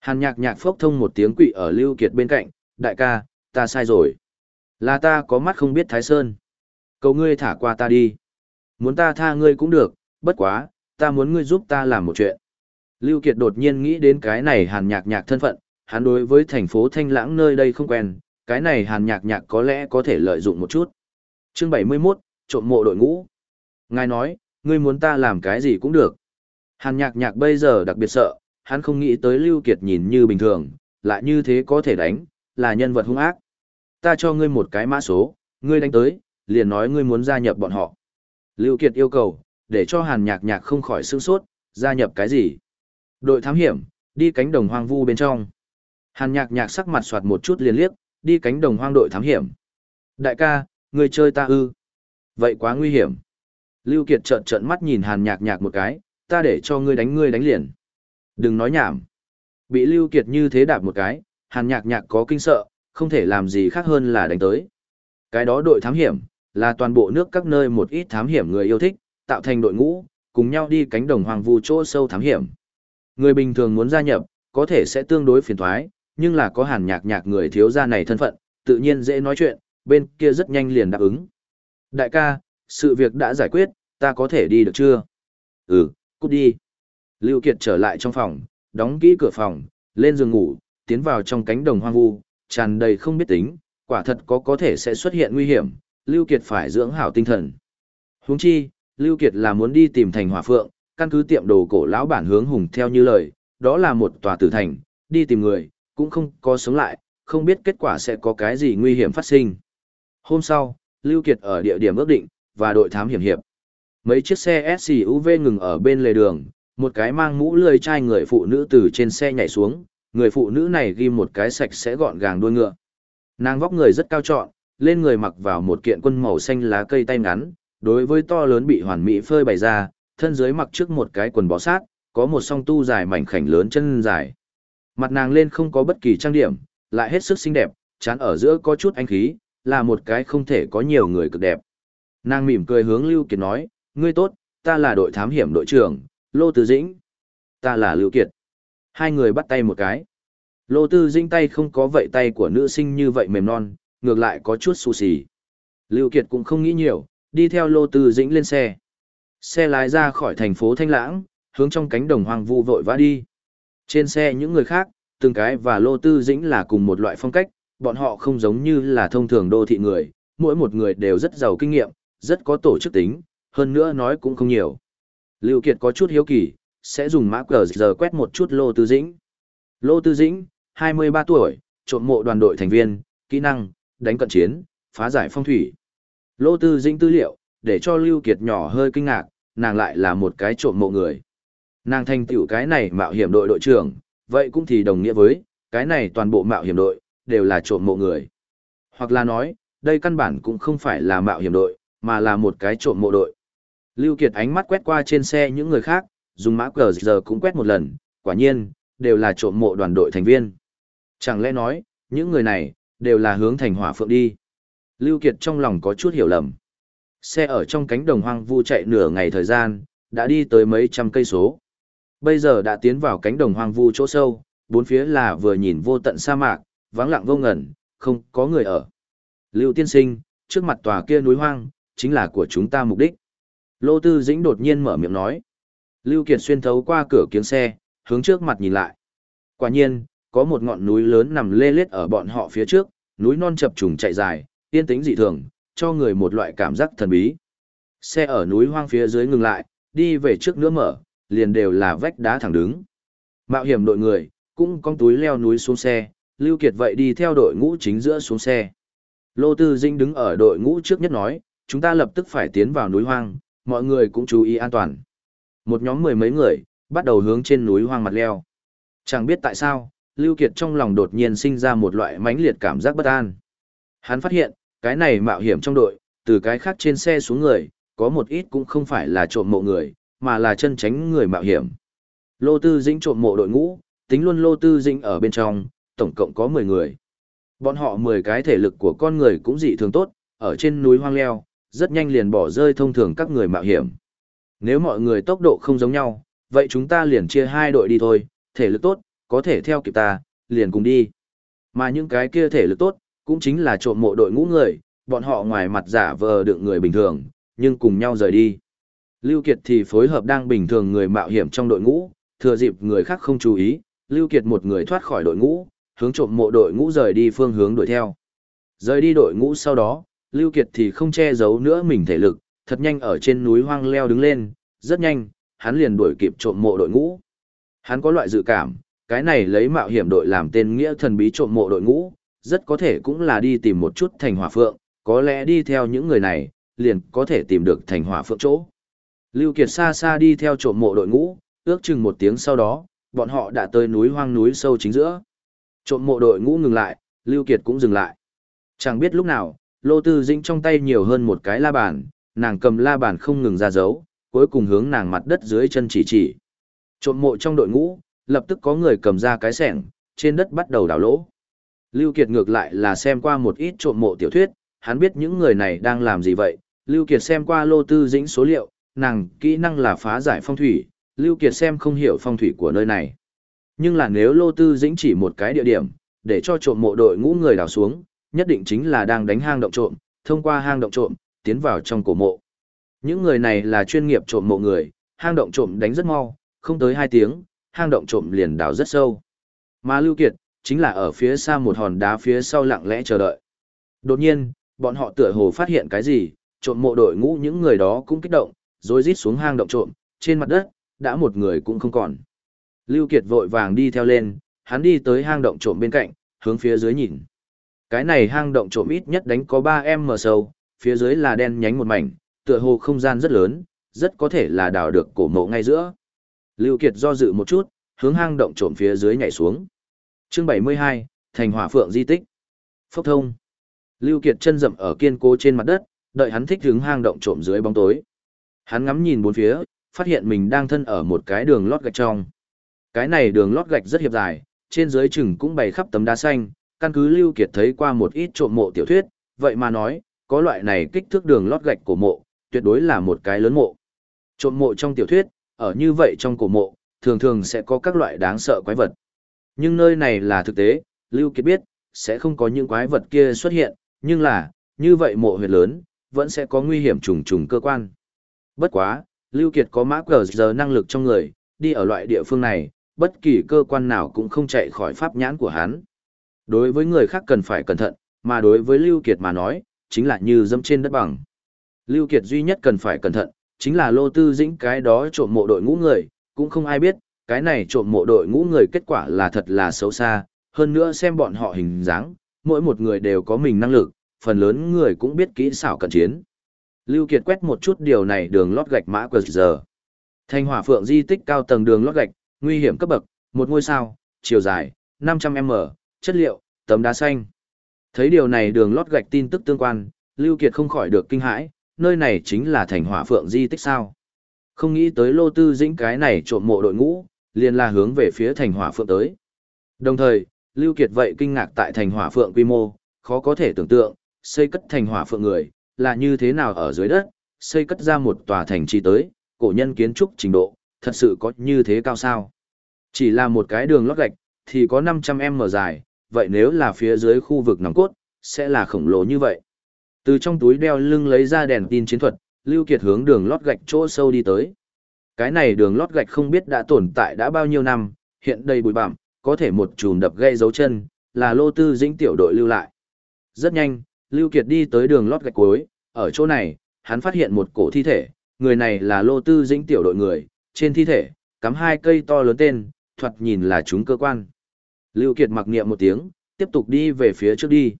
Hàn nhạc nhạc phốc thông một tiếng quỷ ở Lưu Kiệt bên cạnh, đại ca, ta sai rồi. Là ta có mắt không biết Thái Sơn. Cầu ngươi thả qua ta đi. Muốn ta tha ngươi cũng được, bất quá, ta muốn ngươi giúp ta làm một chuyện. Lưu Kiệt đột nhiên nghĩ đến cái này hàn nhạc nhạc thân phận, hắn đối với thành phố Thanh Lãng nơi đây không quen, cái này hàn nhạc nhạc có lẽ có thể lợi dụng một chút. Chương 71, trộm mộ đội ngũ. Ngài nói, ngươi muốn ta làm cái gì cũng được. Hàn nhạc nhạc bây giờ đặc biệt sợ, hắn không nghĩ tới Lưu Kiệt nhìn như bình thường, lại như thế có thể đánh, là nhân vật hung ác. Ta cho ngươi một cái mã số, ngươi đánh tới, liền nói ngươi muốn gia nhập bọn họ. Lưu Kiệt yêu cầu, để cho hàn nhạc nhạc không khỏi sương sốt, gia nhập cái gì? Đội thám hiểm, đi cánh đồng hoang vu bên trong. Hàn nhạc nhạc sắc mặt soạt một chút liền liếc, đi cánh đồng hoang đội thám hiểm. Đại ca, người chơi ta ư? Vậy quá nguy hiểm. Lưu Kiệt trợn trợn mắt nhìn hàn nhạc nhạc một cái, ta để cho ngươi đánh ngươi đánh liền. Đừng nói nhảm. Bị Lưu Kiệt như thế đạp một cái, hàn nhạc nhạc có kinh sợ, không thể làm gì khác hơn là đánh tới. Cái đó đội thám hiểm, là toàn bộ nước các nơi một ít thám hiểm người yêu thích, tạo thành đội ngũ, cùng nhau đi cánh đồng hoàng vu chỗ sâu thám hiểm. Người bình thường muốn gia nhập, có thể sẽ tương đối phiền thoái, nhưng là có hàn nhạc nhạc người thiếu gia này thân phận, tự nhiên dễ nói chuyện, bên kia rất nhanh liền đáp ứng. Đại ca, sự việc đã giải quyết, ta có thể đi được chưa? Ừ, cút đi. Lưu Kiệt trở lại trong phòng, đóng kỹ cửa phòng, lên giường ngủ, tiến vào trong cánh đồng hoang vu, tràn đầy không biết tính, quả thật có có thể sẽ xuất hiện nguy hiểm, Lưu Kiệt phải dưỡng hảo tinh thần. Huống chi, Lưu Kiệt là muốn đi tìm thành hỏa phượng, căn cứ tiệm đồ cổ lão bản hướng hùng theo như lời, đó là một tòa tử thành, đi tìm người, cũng không có sống lại, không biết kết quả sẽ có cái gì nguy hiểm phát sinh. Hôm sau, Lưu Kiệt ở địa điểm ước định, và đội thám hiểm hiệp. Mấy chiếc xe SUV ngừng ở bên lề đường, một cái mang mũ lười trai người phụ nữ từ trên xe nhảy xuống, người phụ nữ này ghi một cái sạch sẽ gọn gàng đuôi ngựa. Nàng vóc người rất cao trọn, lên người mặc vào một kiện quân màu xanh lá cây tay ngắn, đối với to lớn bị hoàn mỹ phơi bày ra, thân dưới mặc trước một cái quần bó sát, có một song tu dài mảnh khảnh lớn chân dài. Mặt nàng lên không có bất kỳ trang điểm, lại hết sức xinh đẹp, chán ở giữa có chút anh khí, là một cái không thể có nhiều người cực đẹp. Nàng mỉm cười hướng Lưu Kiệt nói, ngươi tốt, ta là đội thám hiểm đội trưởng, Lô Tư Dĩnh. Ta là Lưu Kiệt. Hai người bắt tay một cái. Lô Tư Dĩnh tay không có vậy tay của nữ sinh như vậy mềm non, ngược lại có chút xù xì. Lưu Kiệt cũng không nghĩ nhiều, đi theo Lô Tư Dĩnh lên xe. Xe lái ra khỏi thành phố Thanh Lãng, hướng trong cánh đồng hoang vu vội vã đi. Trên xe những người khác, từng cái và Lô Tư Dĩnh là cùng một loại phong cách, bọn họ không giống như là thông thường đô thị người, mỗi một người đều rất giàu kinh nghiệm, rất có tổ chức tính, hơn nữa nói cũng không nhiều. Lưu Kiệt có chút hiếu kỳ, sẽ dùng mã cờ giờ quét một chút Lô Tư Dĩnh. Lô Tư Dĩnh, 23 tuổi, trộm mộ đoàn đội thành viên, kỹ năng, đánh cận chiến, phá giải phong thủy. Lô Tư Dĩnh tư liệu, để cho Lưu Kiệt nhỏ hơi kinh ngạc, nàng lại là một cái trộm mộ người. Nàng thành tựu cái này mạo hiểm đội đội trưởng, vậy cũng thì đồng nghĩa với, cái này toàn bộ mạo hiểm đội, đều là trộm mộ người. Hoặc là nói, đây căn bản cũng không phải là mạo hiểm đội, mà là một cái trộm mộ đội. Lưu Kiệt ánh mắt quét qua trên xe những người khác, dùng mã cờ giờ cũng quét một lần, quả nhiên, đều là trộm mộ đoàn đội thành viên. Chẳng lẽ nói, những người này, đều là hướng thành hỏa phượng đi. Lưu Kiệt trong lòng có chút hiểu lầm. Xe ở trong cánh đồng hoang vu chạy nửa ngày thời gian, đã đi tới mấy trăm cây số. Bây giờ đã tiến vào cánh đồng hoang vu chỗ sâu, bốn phía là vừa nhìn vô tận sa mạc, vắng lặng vô ngẩn, không có người ở. Lưu tiên sinh, trước mặt tòa kia núi hoang, chính là của chúng ta mục đích. Lô Tư Dĩnh đột nhiên mở miệng nói. Lưu Kiệt xuyên thấu qua cửa kiếng xe, hướng trước mặt nhìn lại. Quả nhiên, có một ngọn núi lớn nằm lê lết ở bọn họ phía trước, núi non chập trùng chạy dài, yên tĩnh dị thường, cho người một loại cảm giác thần bí. Xe ở núi hoang phía dưới ngừng lại, đi về trước nữa mở, liền đều là vách đá thẳng đứng. Mạo hiểm đội người, cũng con túi leo núi xuống xe, Lưu Kiệt vậy đi theo đội ngũ chính giữa xuống xe. Lô Tư Dinh đứng ở đội ngũ trước nhất nói, chúng ta lập tức phải tiến vào núi hoang, mọi người cũng chú ý an toàn. Một nhóm mười mấy người, bắt đầu hướng trên núi hoang mặt leo. Chẳng biết tại sao, Lưu Kiệt trong lòng đột nhiên sinh ra một loại mãnh liệt cảm giác bất an. Hắn phát hiện, cái này mạo hiểm trong đội, từ cái khác trên xe xuống người, có một ít cũng không phải là trộm mộ người, mà là chân tránh người mạo hiểm. Lô Tư Dĩnh trộm mộ đội ngũ, tính luôn Lô Tư Dĩnh ở bên trong, tổng cộng có 10 người. Bọn họ 10 cái thể lực của con người cũng dị thường tốt, ở trên núi hoang leo, rất nhanh liền bỏ rơi thông thường các người mạo hiểm. Nếu mọi người tốc độ không giống nhau, vậy chúng ta liền chia hai đội đi thôi, thể lực tốt, có thể theo kịp ta, liền cùng đi. Mà những cái kia thể lực tốt, cũng chính là trộm mộ đội ngũ người, bọn họ ngoài mặt giả vờ đựng người bình thường, nhưng cùng nhau rời đi. Lưu Kiệt thì phối hợp đang bình thường người mạo hiểm trong đội ngũ, thừa dịp người khác không chú ý, Lưu Kiệt một người thoát khỏi đội ngũ, hướng trộm mộ đội ngũ rời đi phương hướng đuổi theo. Rời đi đội ngũ sau đó, Lưu Kiệt thì không che giấu nữa mình thể lực, thật nhanh ở trên núi hoang leo đứng lên, rất nhanh, hắn liền đuổi kịp trộm mộ đội ngũ. Hắn có loại dự cảm, cái này lấy mạo hiểm đội làm tên nghĩa thần bí trộm mộ đội ngũ, rất có thể cũng là đi tìm một chút thành hỏa phượng, có lẽ đi theo những người này, liền có thể tìm được thành hỏa phượng chỗ. Lưu Kiệt xa xa đi theo trộm mộ đội ngũ, ước chừng một tiếng sau đó, bọn họ đã tới núi hoang núi sâu chính giữa. Trộm mộ đội ngũ ngừng lại, Lưu Kiệt cũng dừng lại. Chẳng biết lúc nào, Lô Tư Dĩnh trong tay nhiều hơn một cái la bàn, nàng cầm la bàn không ngừng ra dấu, cuối cùng hướng nàng mặt đất dưới chân chỉ chỉ. Trộm mộ trong đội ngũ, lập tức có người cầm ra cái sẻng, trên đất bắt đầu đào lỗ. Lưu Kiệt ngược lại là xem qua một ít trộm mộ tiểu thuyết, hắn biết những người này đang làm gì vậy. Lưu Kiệt xem qua Lô Tư Dĩnh số liệu, nàng kỹ năng là phá giải phong thủy, Lưu Kiệt xem không hiểu phong thủy của nơi này. Nhưng là nếu Lô Tư Dĩnh chỉ một cái địa điểm, để cho trộm mộ đội ngũ người đào xuống, nhất định chính là đang đánh hang động trộm, thông qua hang động trộm, tiến vào trong cổ mộ. Những người này là chuyên nghiệp trộm mộ người, hang động trộm đánh rất mau, không tới 2 tiếng, hang động trộm liền đào rất sâu. Mà Lưu Kiệt, chính là ở phía xa một hòn đá phía sau lặng lẽ chờ đợi. Đột nhiên, bọn họ tựa hồ phát hiện cái gì, trộm mộ đội ngũ những người đó cũng kích động, rồi rít xuống hang động trộm, trên mặt đất, đã một người cũng không còn. Lưu Kiệt vội vàng đi theo lên, hắn đi tới hang động trộm bên cạnh, hướng phía dưới nhìn. Cái này hang động trộm ít nhất đánh có 3m sâu, phía dưới là đen nhánh một mảnh, tựa hồ không gian rất lớn, rất có thể là đào được cổ mộ ngay giữa. Lưu Kiệt do dự một chút, hướng hang động trộm phía dưới nhảy xuống. Chương 72, Thành Hỏa Phượng di tích. Phốc thông. Lưu Kiệt chân dậm ở kiên cố trên mặt đất, đợi hắn thích hướng hang động trộm dưới bóng tối. Hắn ngắm nhìn bốn phía, phát hiện mình đang thân ở một cái đường lót gạch trong. Cái này đường lót gạch rất hiệp dài, trên dưới chừng cũng bày khắp tấm đá xanh, căn cứ Lưu Kiệt thấy qua một ít trộm mộ tiểu thuyết, vậy mà nói, có loại này kích thước đường lót gạch của mộ, tuyệt đối là một cái lớn mộ. Trộm mộ trong tiểu thuyết, ở như vậy trong cổ mộ, thường thường sẽ có các loại đáng sợ quái vật. Nhưng nơi này là thực tế, Lưu Kiệt biết, sẽ không có những quái vật kia xuất hiện, nhưng là, như vậy mộ huyệt lớn, vẫn sẽ có nguy hiểm trùng trùng cơ quan. Bất quá, Lưu Kiệt có mã cờ giờ năng lực trong người, đi ở loại địa phương này, bất kỳ cơ quan nào cũng không chạy khỏi pháp nhãn của hắn. Đối với người khác cần phải cẩn thận, mà đối với Lưu Kiệt mà nói, chính là như dẫm trên đất bằng. Lưu Kiệt duy nhất cần phải cẩn thận, chính là lô tư dĩnh cái đó trộm mộ đội ngũ người, cũng không ai biết, cái này trộm mộ đội ngũ người kết quả là thật là xấu xa, hơn nữa xem bọn họ hình dáng, mỗi một người đều có mình năng lực, phần lớn người cũng biết kỹ xảo cận chiến. Lưu Kiệt quét một chút điều này đường lót gạch mã quờ giờ. Thanh hỏa phượng di tích cao tầng đường lót gạch, nguy hiểm cấp bậc, một ngôi sao, chiều dài, 500m, chất liệu, tấm đá xanh. Thấy điều này đường lót gạch tin tức tương quan, Lưu Kiệt không khỏi được kinh hãi, nơi này chính là thành hỏa phượng di tích sao. Không nghĩ tới lô tư dĩnh cái này trộm mộ đội ngũ, liền là hướng về phía thành hỏa phượng tới. Đồng thời, Lưu Kiệt vậy kinh ngạc tại thành hỏa phượng quy mô, khó có thể tưởng tượng, xây cất thành hỏa phượng người, là như thế nào ở dưới đất, xây cất ra một tòa thành trì tới, cổ nhân kiến trúc trình độ, thật sự có như thế cao sao. Chỉ là một cái đường lót gạch, thì có 500m dài, vậy nếu là phía dưới khu vực nòng cốt, sẽ là khổng lồ như vậy. Từ trong túi đeo lưng lấy ra đèn tin chiến thuật, Lưu Kiệt hướng đường lót gạch chỗ sâu đi tới. Cái này đường lót gạch không biết đã tồn tại đã bao nhiêu năm, hiện đầy bụi bặm, có thể một chùm đập gây dấu chân, là lô tư dĩnh tiểu đội lưu lại. Rất nhanh, Lưu Kiệt đi tới đường lót gạch cuối, ở chỗ này, hắn phát hiện một cổ thi thể, người này là lô tư dĩnh tiểu đội người, trên thi thể, cắm hai cây to lớn tên, thoạt nhìn là chúng cơ quan. Lưu Kiệt mặc niệm một tiếng, tiếp tục đi về phía trước đi.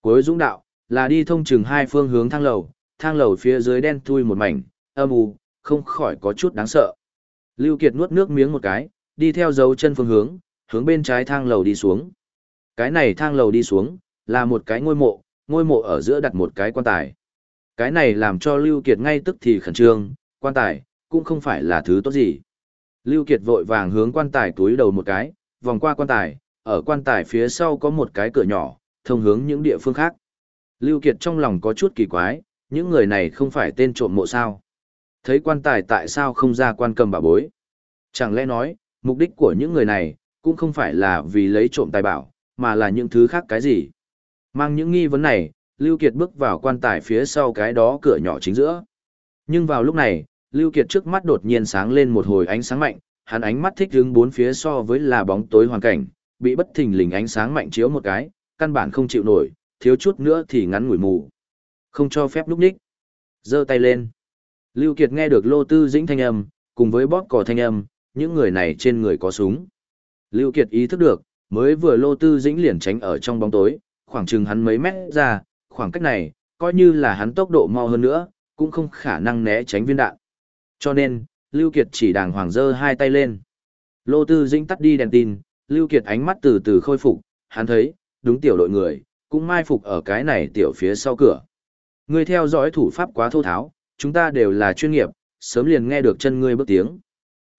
Cuối dũng đạo, là đi thông chừng hai phương hướng thang lầu, thang lầu phía dưới đen thui một mảnh, âm u, không khỏi có chút đáng sợ. Lưu Kiệt nuốt nước miếng một cái, đi theo dấu chân phương hướng, hướng bên trái thang lầu đi xuống. Cái này thang lầu đi xuống, là một cái ngôi mộ, ngôi mộ ở giữa đặt một cái quan tài. Cái này làm cho Lưu Kiệt ngay tức thì khẩn trương, quan tài, cũng không phải là thứ tốt gì. Lưu Kiệt vội vàng hướng quan tài túi đầu một cái, vòng qua quan tài, ở quan tài phía sau có một cái cửa nhỏ, thông hướng những địa phương khác. Lưu Kiệt trong lòng có chút kỳ quái, những người này không phải tên trộm mộ sao. Thấy quan tài tại sao không ra quan cầm bảo bối. Chẳng lẽ nói, mục đích của những người này, cũng không phải là vì lấy trộm tài bảo, mà là những thứ khác cái gì. Mang những nghi vấn này, Lưu Kiệt bước vào quan tài phía sau cái đó cửa nhỏ chính giữa. Nhưng vào lúc này, Lưu Kiệt trước mắt đột nhiên sáng lên một hồi ánh sáng mạnh, hắn ánh mắt thích hướng bốn phía so với là bóng tối hoàn cảnh, bị bất thình lình ánh sáng mạnh chiếu một cái, căn bản không chịu nổi, thiếu chút nữa thì ngắn ngủi mù. Không cho phép lúc ních. giơ tay lên. Lưu Kiệt nghe được Lô Tư Dĩnh thanh âm, cùng với bóp cò thanh âm, những người này trên người có súng. Lưu Kiệt ý thức được, mới vừa Lô Tư Dĩnh liền tránh ở trong bóng tối, khoảng chừng hắn mấy mét ra, khoảng cách này, coi như là hắn tốc độ mau hơn nữa, cũng không khả năng né tránh viên đạn. Cho nên, Lưu Kiệt chỉ đàng hoàng giơ hai tay lên. Lô Tư Dĩnh tắt đi đèn tin, Lưu Kiệt ánh mắt từ từ khôi phục, hắn thấy, đúng tiểu đội người, cũng mai phục ở cái này tiểu phía sau cửa. người theo dõi thủ pháp quá thô tháo, chúng ta đều là chuyên nghiệp, sớm liền nghe được chân ngươi bước tiếng.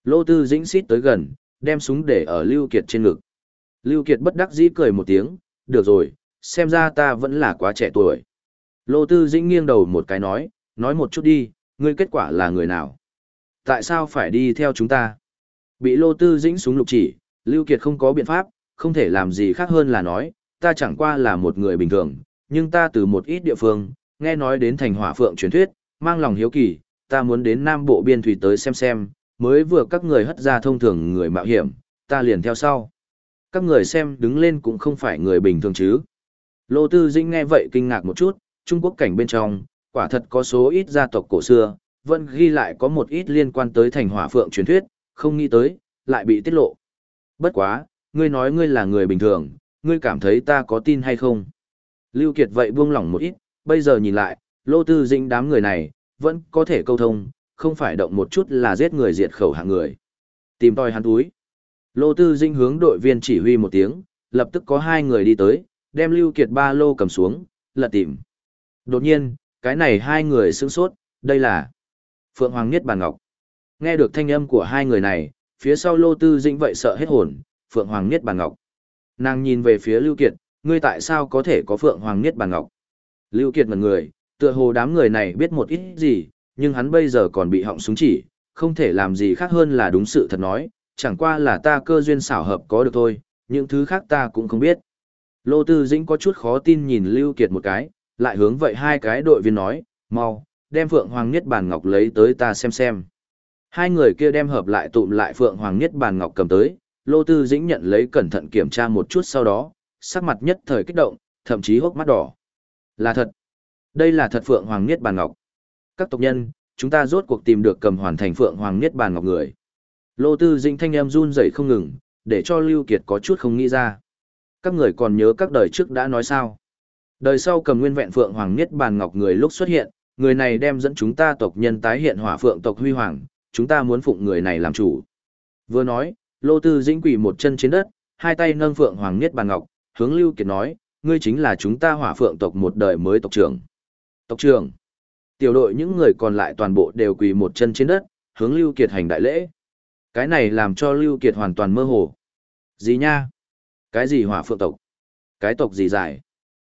Lô Tư Dĩnh xít tới gần, đem súng để ở Lưu Kiệt trên ngực. Lưu Kiệt bất đắc dĩ cười một tiếng, được rồi, xem ra ta vẫn là quá trẻ tuổi. Lô Tư Dĩnh nghiêng đầu một cái nói, nói một chút đi, ngươi kết quả là người nào? Tại sao phải đi theo chúng ta? Bị Lô Tư Dĩnh súng lục chỉ, Lưu Kiệt không có biện pháp, không thể làm gì khác hơn là nói, ta chẳng qua là một người bình thường, nhưng ta từ một ít địa phương, nghe nói đến thành hỏa phượng truyền thuyết, mang lòng hiếu kỳ, ta muốn đến Nam Bộ Biên Thủy tới xem xem, mới vừa các người hất ra thông thường người mạo hiểm, ta liền theo sau. Các người xem đứng lên cũng không phải người bình thường chứ. Lô Tư Dĩnh nghe vậy kinh ngạc một chút, Trung Quốc cảnh bên trong, quả thật có số ít gia tộc cổ xưa, vẫn ghi lại có một ít liên quan tới thành hỏa phượng truyền thuyết, không nghĩ tới, lại bị tiết lộ. Bất quá, ngươi nói ngươi là người bình thường, ngươi cảm thấy ta có tin hay không? Lưu Kiệt vậy buông lỏng một ít, bây giờ nhìn lại, Lô Tư Dĩnh đám người này, vẫn có thể câu thông, không phải động một chút là giết người diệt khẩu hạng người. Tìm tòi hắn túi. Lô Tư Dĩnh hướng đội viên chỉ huy một tiếng, lập tức có hai người đi tới, đem Lưu Kiệt ba lô cầm xuống, lật tìm. Đột nhiên, cái này hai người sững sốt, đây là Phượng Hoàng Niết Bàn Ngọc. Nghe được thanh âm của hai người này, phía sau Lô Tư Dĩnh vậy sợ hết hồn, Phượng Hoàng Niết Bàn Ngọc. Nàng nhìn về phía Lưu Kiệt, ngươi tại sao có thể có Phượng Hoàng Niết Bàn Ngọc? Lưu Kiệt ngẩn người, tựa hồ đám người này biết một ít gì, nhưng hắn bây giờ còn bị họng súng chỉ, không thể làm gì khác hơn là đúng sự thật nói, chẳng qua là ta cơ duyên xảo hợp có được thôi, những thứ khác ta cũng không biết. Lô Tư Dĩnh có chút khó tin nhìn Lưu Kiệt một cái, lại hướng vậy hai cái đội viên nói, mau, đem Phượng Hoàng Niết Bàn Ngọc lấy tới ta xem xem. Hai người kia đem hợp lại tụm lại Phượng Hoàng Niết Bàn Ngọc cầm tới, Lô Tư Dĩnh nhận lấy cẩn thận kiểm tra một chút sau đó, sắc mặt nhất thời kích động, thậm chí hốc mắt đỏ. Là thật. Đây là thật Phượng Hoàng Niết Bàn Ngọc. Các tộc nhân, chúng ta rốt cuộc tìm được cầm hoàn thành Phượng Hoàng Niết Bàn Ngọc người. Lô Tư Dĩnh thanh em run rẩy không ngừng, để cho Lưu Kiệt có chút không nghĩ ra. Các người còn nhớ các đời trước đã nói sao? Đời sau cầm nguyên vẹn Phượng Hoàng Niết Bàn Ngọc người lúc xuất hiện, người này đem dẫn chúng ta tộc nhân tái hiện hỏa phượng tộc huy hoàng, chúng ta muốn phụng người này làm chủ. Vừa nói, Lô Tư Dĩnh quỳ một chân trên đất, hai tay nâng Phượng Hoàng Niết Bàn Ngọc, hướng Lưu Kiệt nói, ngươi chính là chúng ta hỏa phượng tộc một đời mới tộc trưởng. Tộc trưởng. Tiểu đội những người còn lại toàn bộ đều quỳ một chân trên đất, hướng Lưu Kiệt hành đại lễ. Cái này làm cho Lưu Kiệt hoàn toàn mơ hồ. Gì nha? Cái gì hỏa phượng tộc? Cái tộc gì dài?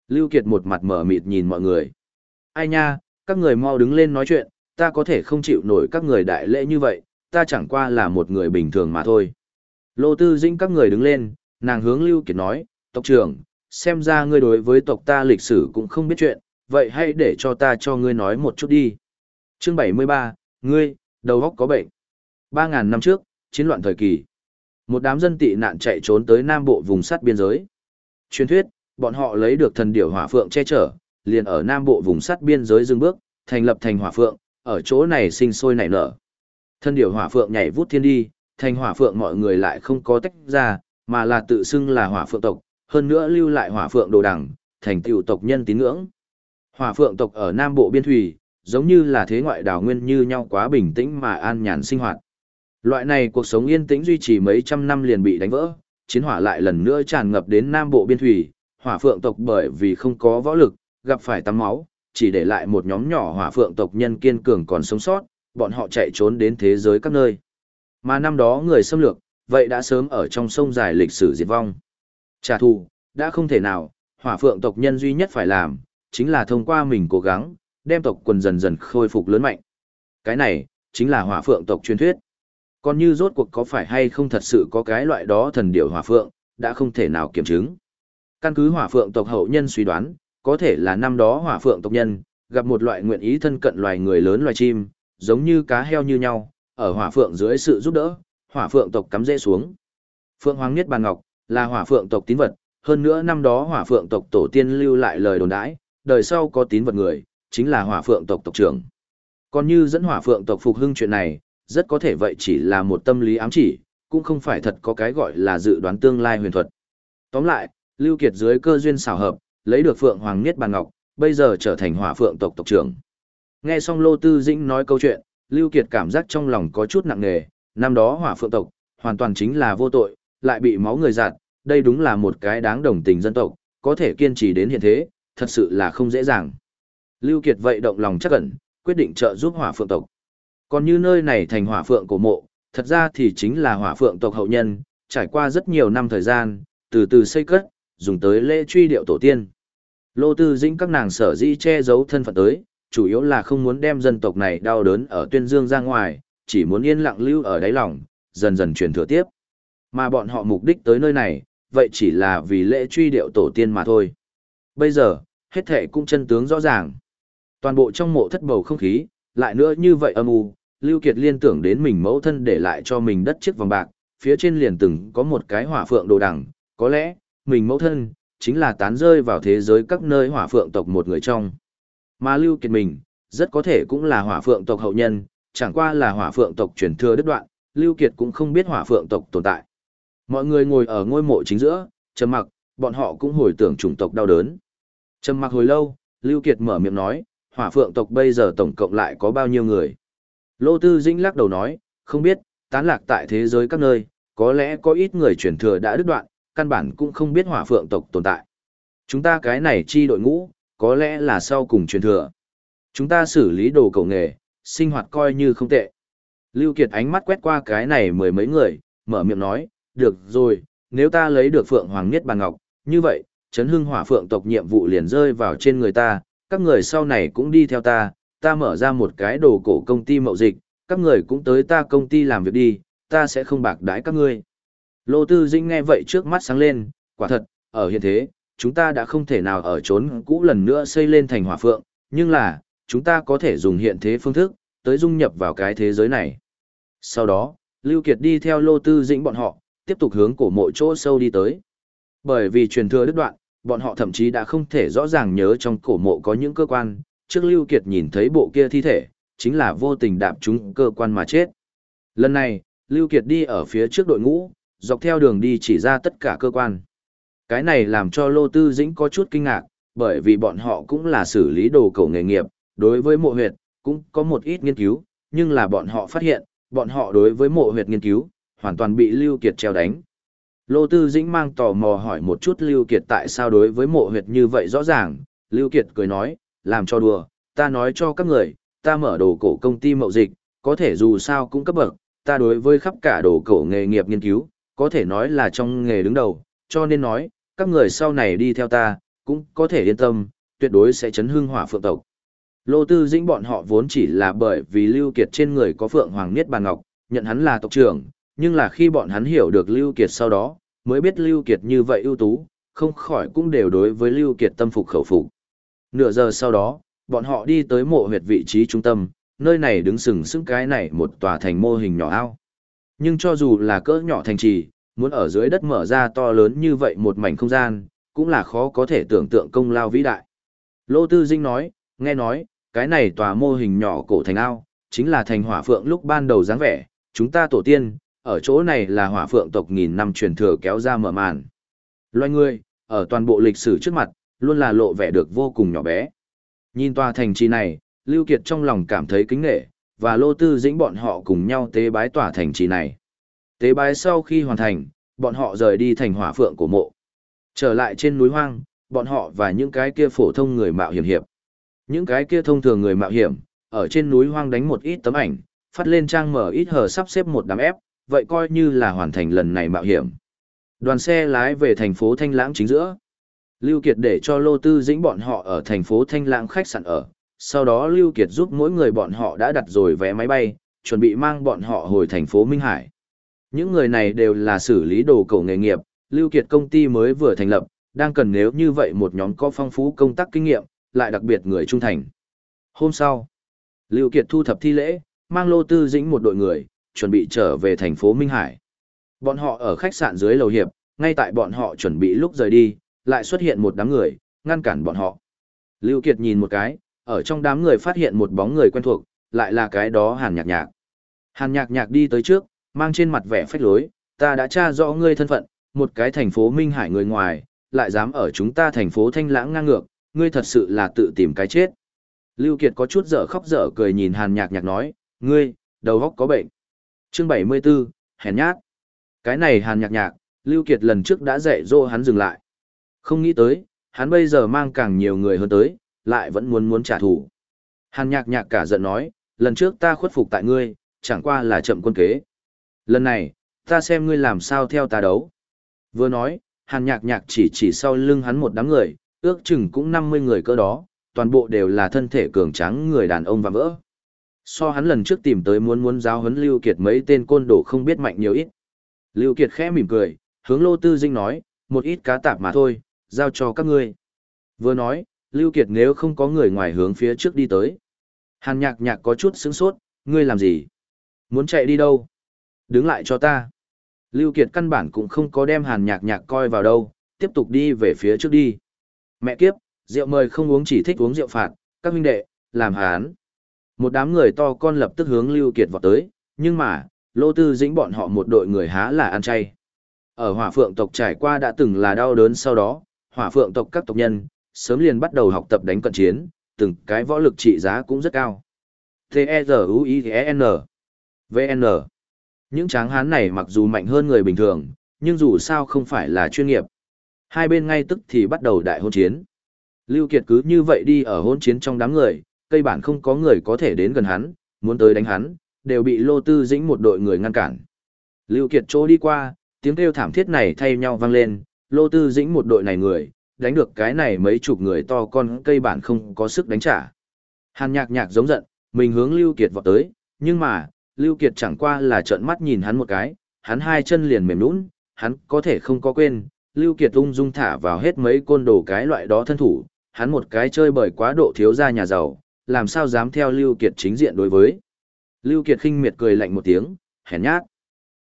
Lưu Kiệt một mặt mở mịt nhìn mọi người. Ai nha, các người mau đứng lên nói chuyện, ta có thể không chịu nổi các người đại lễ như vậy, ta chẳng qua là một người bình thường mà thôi. Lô Tư Dĩnh các người đứng lên, nàng hướng Lưu Kiệt nói, tộc trưởng, xem ra ngươi đối với tộc ta lịch sử cũng không biết chuyện, vậy hãy để cho ta cho ngươi nói một chút đi. Chương 73, ngươi, đầu óc có bệnh. 3.000 năm trước, chiến loạn thời kỳ. Một đám dân tị nạn chạy trốn tới nam bộ vùng sắt biên giới. Truyền thuyết, bọn họ lấy được thần điểu hỏa phượng che chở, liền ở nam bộ vùng sắt biên giới dừng bước, thành lập thành hỏa phượng, ở chỗ này sinh sôi nảy nở. Thần điểu hỏa phượng nhảy vút thiên đi, thành hỏa phượng mọi người lại không có tách ra, mà là tự xưng là hỏa phượng tộc, hơn nữa lưu lại hỏa phượng đồ đằng, thành tiểu tộc nhân tín ngưỡng. Hỏa phượng tộc ở Nam Bộ Biên Thủy, giống như là thế ngoại đảo nguyên như nhau quá bình tĩnh mà an nhàn sinh hoạt. Loại này cuộc sống yên tĩnh duy trì mấy trăm năm liền bị đánh vỡ, chiến hỏa lại lần nữa tràn ngập đến Nam Bộ Biên Thủy, hỏa phượng tộc bởi vì không có võ lực, gặp phải tắm máu, chỉ để lại một nhóm nhỏ hỏa phượng tộc nhân kiên cường còn sống sót, bọn họ chạy trốn đến thế giới các nơi. Mà năm đó người xâm lược, vậy đã sớm ở trong sông dài lịch sử diệt vong. Trả thù, đã không thể nào, hỏa phượng tộc nhân duy nhất phải làm, chính là thông qua mình cố gắng, đem tộc quần dần dần khôi phục lớn mạnh. Cái này, chính là hỏa phượng tộc truyền thuyết. Còn như rốt cuộc có phải hay không thật sự có cái loại đó thần điểu hỏa phượng, đã không thể nào kiểm chứng. Căn cứ hỏa phượng tộc hậu nhân suy đoán, có thể là năm đó hỏa phượng tộc nhân, gặp một loại nguyện ý thân cận loài người lớn loài chim, giống như cá heo như nhau, ở hỏa phượng dưới sự giúp đỡ, hỏa phượng tộc cắm rễ xuống. Phượng Hoàng Niết Bàn Ngọc là hỏa phượng tộc tín vật, hơn nữa năm đó hỏa phượng tộc tổ tiên lưu lại lời đồn đãi, đời sau có tín vật người, chính là hỏa phượng tộc tộc trưởng. Còn như dẫn hỏa phượng tộc phục hưng chuyện này, rất có thể vậy chỉ là một tâm lý ám chỉ, cũng không phải thật có cái gọi là dự đoán tương lai huyền thuật. Tóm lại, Lưu Kiệt dưới cơ duyên xảo hợp, lấy được Phượng Hoàng Niết Bàn Ngọc, bây giờ trở thành hỏa phượng tộc tộc trưởng. Nghe xong Lô Tư Dĩnh nói câu chuyện, Lưu Kiệt cảm giác trong lòng có chút nặng nề, năm đó hỏa phượng tộc, hoàn toàn chính là vô tội, lại bị máu người giạt, đây đúng là một cái đáng đồng tình dân tộc, có thể kiên trì đến hiện thế, thật sự là không dễ dàng. Lưu Kiệt vậy động lòng chắc ẩn, quyết định trợ giúp hỏa phượng tộc. Còn như nơi này thành hỏa phượng cổ mộ, thật ra thì chính là hỏa phượng tộc hậu nhân, trải qua rất nhiều năm thời gian, từ từ xây cất, dùng tới lễ truy điệu tổ tiên. Lô Tư Dĩnh các nàng sở dĩ che giấu thân phận tới, chủ yếu là không muốn đem dân tộc này đau đớn ở tuyên dương ra ngoài, chỉ muốn yên lặng lưu ở đáy lòng, dần dần truyền thừa tiếp. Mà bọn họ mục đích tới nơi này, vậy chỉ là vì lễ truy điệu tổ tiên mà thôi. Bây giờ, hết thệ cũng chân tướng rõ ràng. Toàn bộ trong mộ thất bầu không khí, lại nữa như vậy âm u, Lưu Kiệt liên tưởng đến mình mẫu thân để lại cho mình đất chiếc vòng bạc, phía trên liền từng có một cái hỏa phượng đồ đằng, có lẽ, mình mẫu thân, chính là tán rơi vào thế giới các nơi hỏa phượng tộc một người trong. Mà Lưu Kiệt mình, rất có thể cũng là hỏa phượng tộc hậu nhân, chẳng qua là hỏa phượng tộc truyền thừa đứt đoạn, Lưu Kiệt cũng không biết hỏa phượng tộc tồn tại. Mọi người ngồi ở ngôi mộ chính giữa, trầm mặc, bọn họ cũng hồi tưởng chủng tộc đau đớn. Trầm mặc hồi lâu, Lưu Kiệt mở miệng nói, hỏa phượng tộc bây giờ tổng cộng lại có bao nhiêu người. Lô Tư Dĩnh lắc đầu nói, không biết, tán lạc tại thế giới các nơi, có lẽ có ít người truyền thừa đã đứt đoạn, căn bản cũng không biết hỏa phượng tộc tồn tại. Chúng ta cái này chi đội ngũ, có lẽ là sau cùng truyền thừa. Chúng ta xử lý đồ cầu nghề, sinh hoạt coi như không tệ. Lưu Kiệt ánh mắt quét qua cái này mười mấy người, mở miệng nói, được rồi, nếu ta lấy được Phượng Hoàng Niết Bàn Ngọc, như vậy, chấn hưng hỏa phượng tộc nhiệm vụ liền rơi vào trên người ta, các người sau này cũng đi theo ta, ta mở ra một cái đồ cổ công ty mậu dịch, các người cũng tới ta công ty làm việc đi, ta sẽ không bạc đái các ngươi. Lô Tư Dĩnh nghe vậy trước mắt sáng lên, quả thật, ở hiện thế, chúng ta đã không thể nào ở trốn cũ lần nữa xây lên thành hỏa phượng, nhưng là, chúng ta có thể dùng hiện thế phương thức, tới dung nhập vào cái thế giới này. Sau đó, Lưu Kiệt đi theo Lô Tư Dĩnh bọn họ, tiếp tục hướng cổ mộ chỗ sâu đi tới. Bởi vì truyền thừa đứt đoạn, bọn họ thậm chí đã không thể rõ ràng nhớ trong cổ mộ có những cơ quan, trước Lưu Kiệt nhìn thấy bộ kia thi thể, chính là vô tình đạp trúng cơ quan mà chết. Lần này, Lưu Kiệt đi ở phía trước đội ngũ, dọc theo đường đi chỉ ra tất cả cơ quan. Cái này làm cho Lô Tư Dĩnh có chút kinh ngạc, bởi vì bọn họ cũng là xử lý đồ cổ nghề nghiệp, đối với mộ huyệt, cũng có một ít nghiên cứu, nhưng là bọn họ phát hiện, bọn họ đối với mộ huyệt nghiên cứu, hoàn toàn bị Lưu Kiệt treo đánh. Lô Tư Dĩnh mang tò mò hỏi một chút Lưu Kiệt tại sao đối với mộ huyệt như vậy rõ ràng, Lưu Kiệt cười nói, làm cho đùa, ta nói cho các người, ta mở đồ cổ công ty mậu dịch, có thể dù sao cũng cấp bậc, ta đối với khắp cả đồ cổ nghề nghiệp nghiên cứu, có thể nói là trong nghề đứng đầu, cho nên nói, các người sau này đi theo ta, cũng có thể yên tâm, tuyệt đối sẽ chấn hương hỏa phượng tộc. Lô Tư Dĩnh bọn họ vốn chỉ là bởi vì Lưu Kiệt trên người có Phượng Hoàng Niết Bàn Ngọc, nhận hắn là tộc trưởng, nhưng là khi bọn hắn hiểu được Lưu Kiệt sau đó, mới biết Lưu Kiệt như vậy ưu tú, không khỏi cũng đều đối với Lưu Kiệt tâm phục khẩu phục. Nửa giờ sau đó, bọn họ đi tới mộ huyệt vị trí trung tâm, nơi này đứng sừng sững cái này một tòa thành mô hình nhỏ ao. Nhưng cho dù là cỡ nhỏ thành trì, muốn ở dưới đất mở ra to lớn như vậy một mảnh không gian, cũng là khó có thể tưởng tượng công lao vĩ đại. Lô Tư Dinh nói, nghe nói, cái này tòa mô hình nhỏ cổ thành ao, chính là thành hỏa phượng lúc ban đầu dáng vẻ, chúng ta tổ tiên, ở chỗ này là hỏa phượng tộc nghìn năm truyền thừa kéo ra mở màn. Loài người, ở toàn bộ lịch sử trước mặt, luôn là lộ vẻ được vô cùng nhỏ bé. Nhìn tòa thành trì này, Lưu Kiệt trong lòng cảm thấy kính nghệ, và Lô Tư Dĩnh bọn họ cùng nhau tế bái tòa thành trì này. Tế bái sau khi hoàn thành, bọn họ rời đi thành hỏa phượng của mộ. Trở lại trên núi hoang, bọn họ và những cái kia phổ thông người mạo hiểm hiệp. Những cái kia thông thường người mạo hiểm, ở trên núi hoang đánh một ít tấm ảnh, phát lên trang mở ít hờ sắp xếp một đám ép, vậy coi như là hoàn thành lần này mạo hiểm. Đoàn xe lái về thành phố Thanh Lãng chính giữa. Lưu Kiệt để cho Lô Tư Dĩnh bọn họ ở thành phố Thanh Lãng khách sạn ở, sau đó Lưu Kiệt giúp mỗi người bọn họ đã đặt rồi vé máy bay, chuẩn bị mang bọn họ hồi thành phố Minh Hải. Những người này đều là xử lý đồ cổ nghề nghiệp, Lưu Kiệt công ty mới vừa thành lập, đang cần nếu như vậy một nhóm có phong phú công tác kinh nghiệm, lại đặc biệt người trung thành. Hôm sau, Lưu Kiệt thu thập thi lễ, mang Lô Tư Dĩnh một đội người, chuẩn bị trở về thành phố Minh Hải. Bọn họ ở khách sạn dưới lầu hiệp, ngay tại bọn họ chuẩn bị lúc rời đi, lại xuất hiện một đám người, ngăn cản bọn họ. Lưu Kiệt nhìn một cái, ở trong đám người phát hiện một bóng người quen thuộc, lại là cái đó Hàn Nhạc Nhạc. Hàn Nhạc Nhạc đi tới trước, mang trên mặt vẻ phách lối, ta đã tra rõ ngươi thân phận, một cái thành phố Minh Hải người ngoài, lại dám ở chúng ta thành phố Thanh Lãng ngang ngược, ngươi thật sự là tự tìm cái chết. Lưu Kiệt có chút dở khóc dở cười nhìn Hàn Nhạc Nhạc nói, ngươi, đầu óc có bệnh. Chương 74, hèn nhát. Cái này Hàn Nhạc Nhạc, Lưu Kiệt lần trước đã dạy dỗ hắn dừng lại. Không nghĩ tới, hắn bây giờ mang càng nhiều người hơn tới, lại vẫn muốn muốn trả thù. Hàn Nhạc Nhạc cả giận nói, lần trước ta khuất phục tại ngươi, chẳng qua là chậm quân kế. Lần này, ta xem ngươi làm sao theo ta đấu. Vừa nói, Hàn Nhạc Nhạc chỉ chỉ sau lưng hắn một đám người, ước chừng cũng 50 người cơ đó, toàn bộ đều là thân thể cường tráng người đàn ông và vỡ. So hắn lần trước tìm tới muốn muốn giáo huấn Lưu Kiệt mấy tên côn đồ không biết mạnh nhiều ít. Lưu Kiệt khẽ mỉm cười, hướng Lô Tư Dinh nói, một ít cá tạp mà thôi, giao cho các ngươi. Vừa nói, Lưu Kiệt nếu không có người ngoài hướng phía trước đi tới. Hàn nhạc nhạc có chút sững sốt, ngươi làm gì? Muốn chạy đi đâu? Đứng lại cho ta. Lưu Kiệt căn bản cũng không có đem hàn nhạc nhạc coi vào đâu, tiếp tục đi về phía trước đi. Mẹ kiếp, rượu mời không uống chỉ thích uống rượu phạt, các huynh đệ, làm hán. Một đám người to con lập tức hướng Lưu Kiệt vọt tới, nhưng mà, Lô Tư Dĩnh bọn họ một đội người há là ăn chay. Ở hỏa phượng tộc trải qua đã từng là đau đớn sau đó, hỏa phượng tộc các tộc nhân, sớm liền bắt đầu học tập đánh cận chiến, từng cái võ lực trị giá cũng rất cao. T-E-Z-U-I-E-N V-N Những tráng hán này mặc dù mạnh hơn người bình thường, nhưng dù sao không phải là chuyên nghiệp. Hai bên ngay tức thì bắt đầu đại hôn chiến. Lưu Kiệt cứ như vậy đi ở hôn chiến trong đám người, cây bản không có người có thể đến gần hắn, muốn tới đánh hắn, đều bị Lô Tư Dĩnh một đội người ngăn cản. Lưu Kiệt chỗ đi qua, tiếng kêu thảm thiết này thay nhau vang lên, Lô Tư Dĩnh một đội này người, đánh được cái này mấy chục người to con cây bản không có sức đánh trả. Hàn nhạc nhạc giống giận, mình hướng Lưu Kiệt vọt tới, nhưng mà, Lưu Kiệt chẳng qua là trợn mắt nhìn hắn một cái, hắn hai chân liền mềm nũng, hắn có thể không có quên, Lưu Kiệt ung dung thả vào hết mấy côn đồ cái loại đó thân thủ, hắn một cái chơi bởi quá độ thiếu gia nhà giàu, làm sao dám theo Lưu Kiệt chính diện đối với. Lưu Kiệt khinh miệt cười lạnh một tiếng, hèn nhát.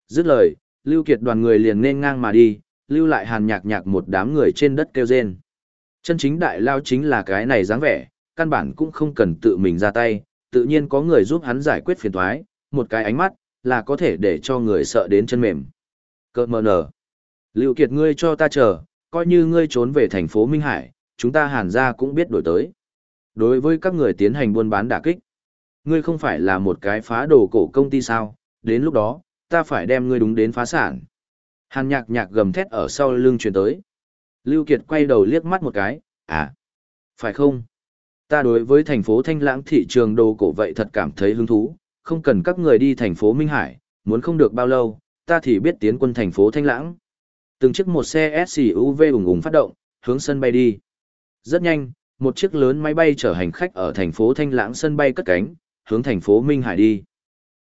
Dứt lời, Lưu Kiệt đoàn người liền nên ngang mà đi, lưu lại hàn nhạc nhạc một đám người trên đất kêu rên. Chân chính đại lao chính là cái này dáng vẻ, căn bản cũng không cần tự mình ra tay, tự nhiên có người giúp hắn giải quyết phiền toái, một cái ánh mắt, là có thể để cho người sợ đến chân mềm. Cơ mờ nở. Lưu Kiệt ngươi cho ta chờ, coi như ngươi trốn về thành phố Minh Hải, chúng ta hàn gia cũng biết đổi tới. Đối với các người tiến hành buôn bán đả kích, ngươi không phải là một cái phá đồ cổ công ty sao, đến lúc đó, ta phải đem ngươi đúng đến phá sản. Hàn nhạc nhạc gầm thét ở sau lưng truyền tới. Lưu Kiệt quay đầu liếc mắt một cái, à, phải không? Ta đối với thành phố Thanh Lãng thị trường đồ cổ vậy thật cảm thấy hứng thú, không cần các người đi thành phố Minh Hải, muốn không được bao lâu, ta thì biết tiến quân thành phố Thanh Lãng. Từng chiếc một xe SUV ủng ủng phát động, hướng sân bay đi. Rất nhanh, một chiếc lớn máy bay chở hành khách ở thành phố Thanh Lãng sân bay cất cánh, hướng thành phố Minh Hải đi.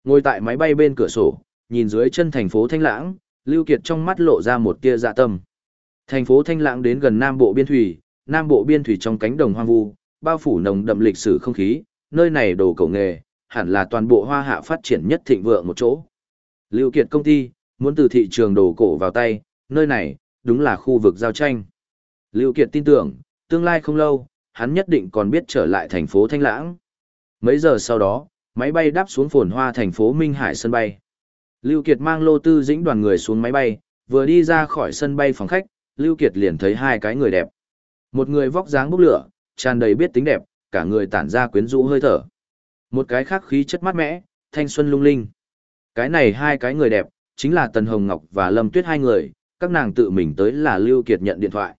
Ngồi tại máy bay bên cửa sổ, nhìn dưới chân thành phố Thanh Lãng, Lưu Kiệt trong mắt lộ ra một tia dạ tâm. Thành phố Thanh Lãng đến gần Nam Bộ Biên Thủy, Nam Bộ Biên Thủy trong cánh đồng hoang vu, bao phủ nồng đậm lịch sử không khí, nơi này đồ cổ nghề, hẳn là toàn bộ hoa hạ phát triển nhất thịnh vượng một chỗ. Lưu Kiệt công ty, muốn từ thị trường đồ cổ vào tay, nơi này, đúng là khu vực giao tranh. Lưu Kiệt tin tưởng, tương lai không lâu, hắn nhất định còn biết trở lại thành phố Thanh Lãng. Mấy giờ sau đó, máy bay đáp xuống phồn hoa thành phố Minh Hải sân bay. Lưu Kiệt mang Lô Tư Dĩnh đoàn người xuống máy bay, vừa đi ra khỏi sân bay phòng khách, Lưu Kiệt liền thấy hai cái người đẹp. Một người vóc dáng bốc lửa, tràn đầy biết tính đẹp, cả người tản ra quyến rũ hơi thở. Một cái khác khí chất mát mẽ, thanh xuân lung linh. Cái này hai cái người đẹp, chính là Tần Hồng Ngọc và Lâm Tuyết hai người, các nàng tự mình tới là Lưu Kiệt nhận điện thoại.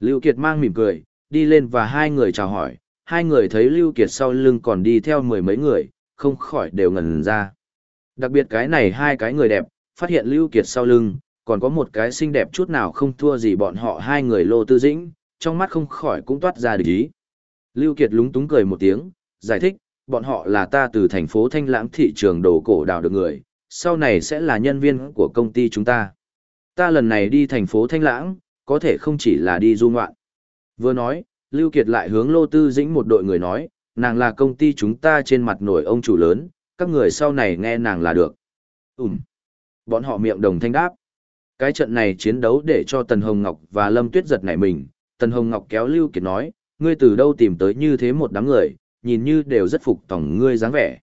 Lưu Kiệt mang mỉm cười, đi lên và hai người chào hỏi, hai người thấy Lưu Kiệt sau lưng còn đi theo mười mấy người, không khỏi đều ngẩn ra. Đặc biệt cái này hai cái người đẹp, phát hiện Lưu Kiệt sau lưng, còn có một cái xinh đẹp chút nào không thua gì bọn họ hai người lô tư dĩnh, trong mắt không khỏi cũng toát ra địch ý. Lưu Kiệt lúng túng cười một tiếng, giải thích, bọn họ là ta từ thành phố Thanh Lãng thị trường đồ cổ đào được người, sau này sẽ là nhân viên của công ty chúng ta. Ta lần này đi thành phố Thanh Lãng, có thể không chỉ là đi du ngoạn. Vừa nói, Lưu Kiệt lại hướng Lô Tư Dĩnh một đội người nói, nàng là công ty chúng ta trên mặt nổi ông chủ lớn, các người sau này nghe nàng là được. Ừm. Bọn họ miệng đồng thanh đáp. Cái trận này chiến đấu để cho Tần Hồng Ngọc và Lâm Tuyết giật nảy mình, Tần Hồng Ngọc kéo Lưu Kiệt nói, ngươi từ đâu tìm tới như thế một đám người, nhìn như đều rất phục tổng ngươi dáng vẻ.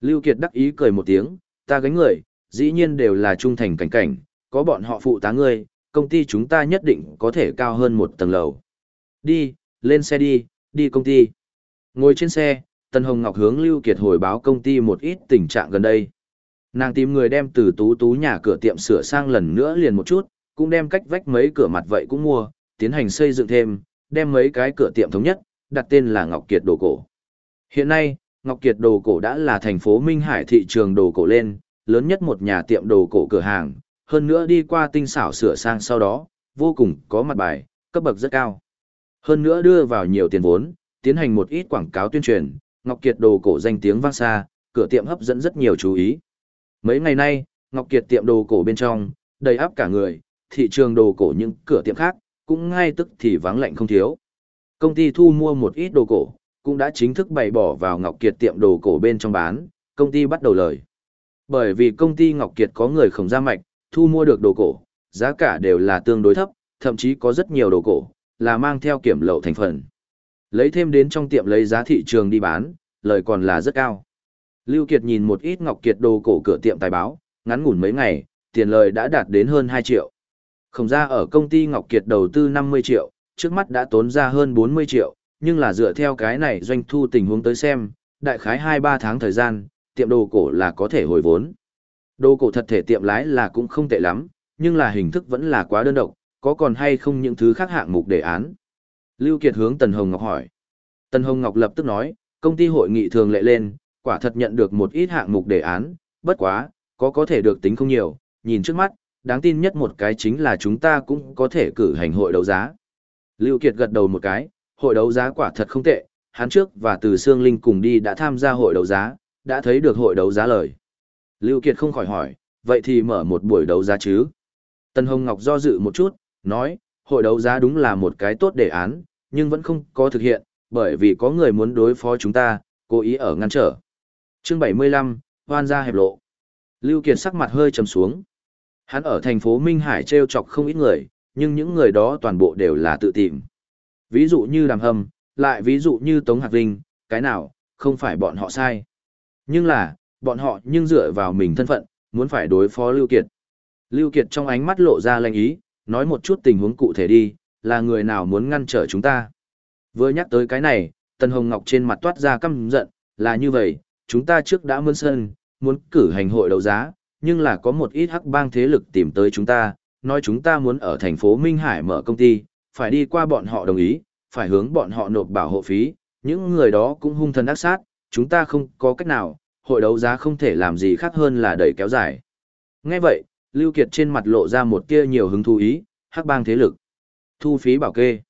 Lưu Kiệt đắc ý cười một tiếng, ta gánh người, dĩ nhiên đều là trung thành cảnh cảnh, có bọn họ phụ tá ngươi, công ty chúng ta nhất định có thể cao hơn một tầng lầu. Đi, lên xe đi, đi công ty. Ngồi trên xe, Tần Hồng Ngọc hướng Lưu Kiệt hồi báo công ty một ít tình trạng gần đây. Nàng tìm người đem từ tú tú nhà cửa tiệm sửa sang lần nữa liền một chút, cũng đem cách vách mấy cửa mặt vậy cũng mua, tiến hành xây dựng thêm, đem mấy cái cửa tiệm thống nhất, đặt tên là Ngọc Kiệt Đồ Cổ. Hiện nay, Ngọc Kiệt Đồ Cổ đã là thành phố Minh Hải thị trường đồ cổ lên, lớn nhất một nhà tiệm đồ cổ cửa hàng, hơn nữa đi qua tinh xảo sửa sang sau đó, vô cùng có mặt bài, cấp bậc rất cao. Hơn nữa đưa vào nhiều tiền vốn, tiến hành một ít quảng cáo tuyên truyền, Ngọc Kiệt đồ cổ danh tiếng vang xa, cửa tiệm hấp dẫn rất nhiều chú ý. Mấy ngày nay, Ngọc Kiệt tiệm đồ cổ bên trong, đầy áp cả người, thị trường đồ cổ những cửa tiệm khác, cũng ngay tức thì vắng lạnh không thiếu. Công ty thu mua một ít đồ cổ, cũng đã chính thức bày bỏ vào Ngọc Kiệt tiệm đồ cổ bên trong bán, công ty bắt đầu lời. Bởi vì công ty Ngọc Kiệt có người không ra mạch, thu mua được đồ cổ, giá cả đều là tương đối thấp, thậm chí có rất nhiều đồ cổ, là mang theo kiểm lậu thành phần. Lấy thêm đến trong tiệm lấy giá thị trường đi bán, lời còn là rất cao. Lưu Kiệt nhìn một ít Ngọc Kiệt đồ cổ cửa tiệm tài báo, ngắn ngủn mấy ngày, tiền lời đã đạt đến hơn 2 triệu. Không ra ở công ty Ngọc Kiệt đầu tư 50 triệu, trước mắt đã tốn ra hơn 40 triệu, nhưng là dựa theo cái này doanh thu tình huống tới xem, đại khái 2-3 tháng thời gian, tiệm đồ cổ là có thể hồi vốn. Đồ cổ thật thể tiệm lái là cũng không tệ lắm, nhưng là hình thức vẫn là quá đơn độc, có còn hay không những thứ khác hạng mục đề án. Lưu Kiệt hướng Tần Hồng Ngọc hỏi. Tần Hồng Ngọc lập tức nói, công ty hội nghị thường lệ lên, quả thật nhận được một ít hạng mục đề án, bất quá, có có thể được tính không nhiều, nhìn trước mắt, đáng tin nhất một cái chính là chúng ta cũng có thể cử hành hội đấu giá. Lưu Kiệt gật đầu một cái, hội đấu giá quả thật không tệ, hắn trước và từ Sương Linh cùng đi đã tham gia hội đấu giá, đã thấy được hội đấu giá lời. Lưu Kiệt không khỏi hỏi, vậy thì mở một buổi đấu giá chứ? Tân Hồng Ngọc do dự một chút, nói, hội đấu giá đúng là một cái tốt đề án, nhưng vẫn không có thực hiện, bởi vì có người muốn đối phó chúng ta, cố ý ở ngăn trở. Chương 75, hoan gia hẹp lộ. Lưu Kiệt sắc mặt hơi trầm xuống. Hắn ở thành phố Minh Hải treo chọc không ít người, nhưng những người đó toàn bộ đều là tự tìm. Ví dụ như Đàm Hâm, lại ví dụ như Tống Hạc Vinh, cái nào, không phải bọn họ sai. Nhưng là, bọn họ nhưng dựa vào mình thân phận, muốn phải đối phó Lưu Kiệt. Lưu Kiệt trong ánh mắt lộ ra lanh ý, nói một chút tình huống cụ thể đi, là người nào muốn ngăn trở chúng ta. Vừa nhắc tới cái này, Tần Hồng Ngọc trên mặt toát ra căm giận, là như vậy, chúng ta trước đã mơn sân, muốn cử hành hội đấu giá, nhưng là có một ít hắc bang thế lực tìm tới chúng ta, nói chúng ta muốn ở thành phố Minh Hải mở công ty, phải đi qua bọn họ đồng ý, phải hướng bọn họ nộp bảo hộ phí, những người đó cũng hung thần ác sát, chúng ta không có cách nào, hội đấu giá không thể làm gì khác hơn là đẩy kéo dài. Nghe vậy, Lưu Kiệt trên mặt lộ ra một tia nhiều hứng thú ý, hắc bang thế lực. Thu phí bảo kê.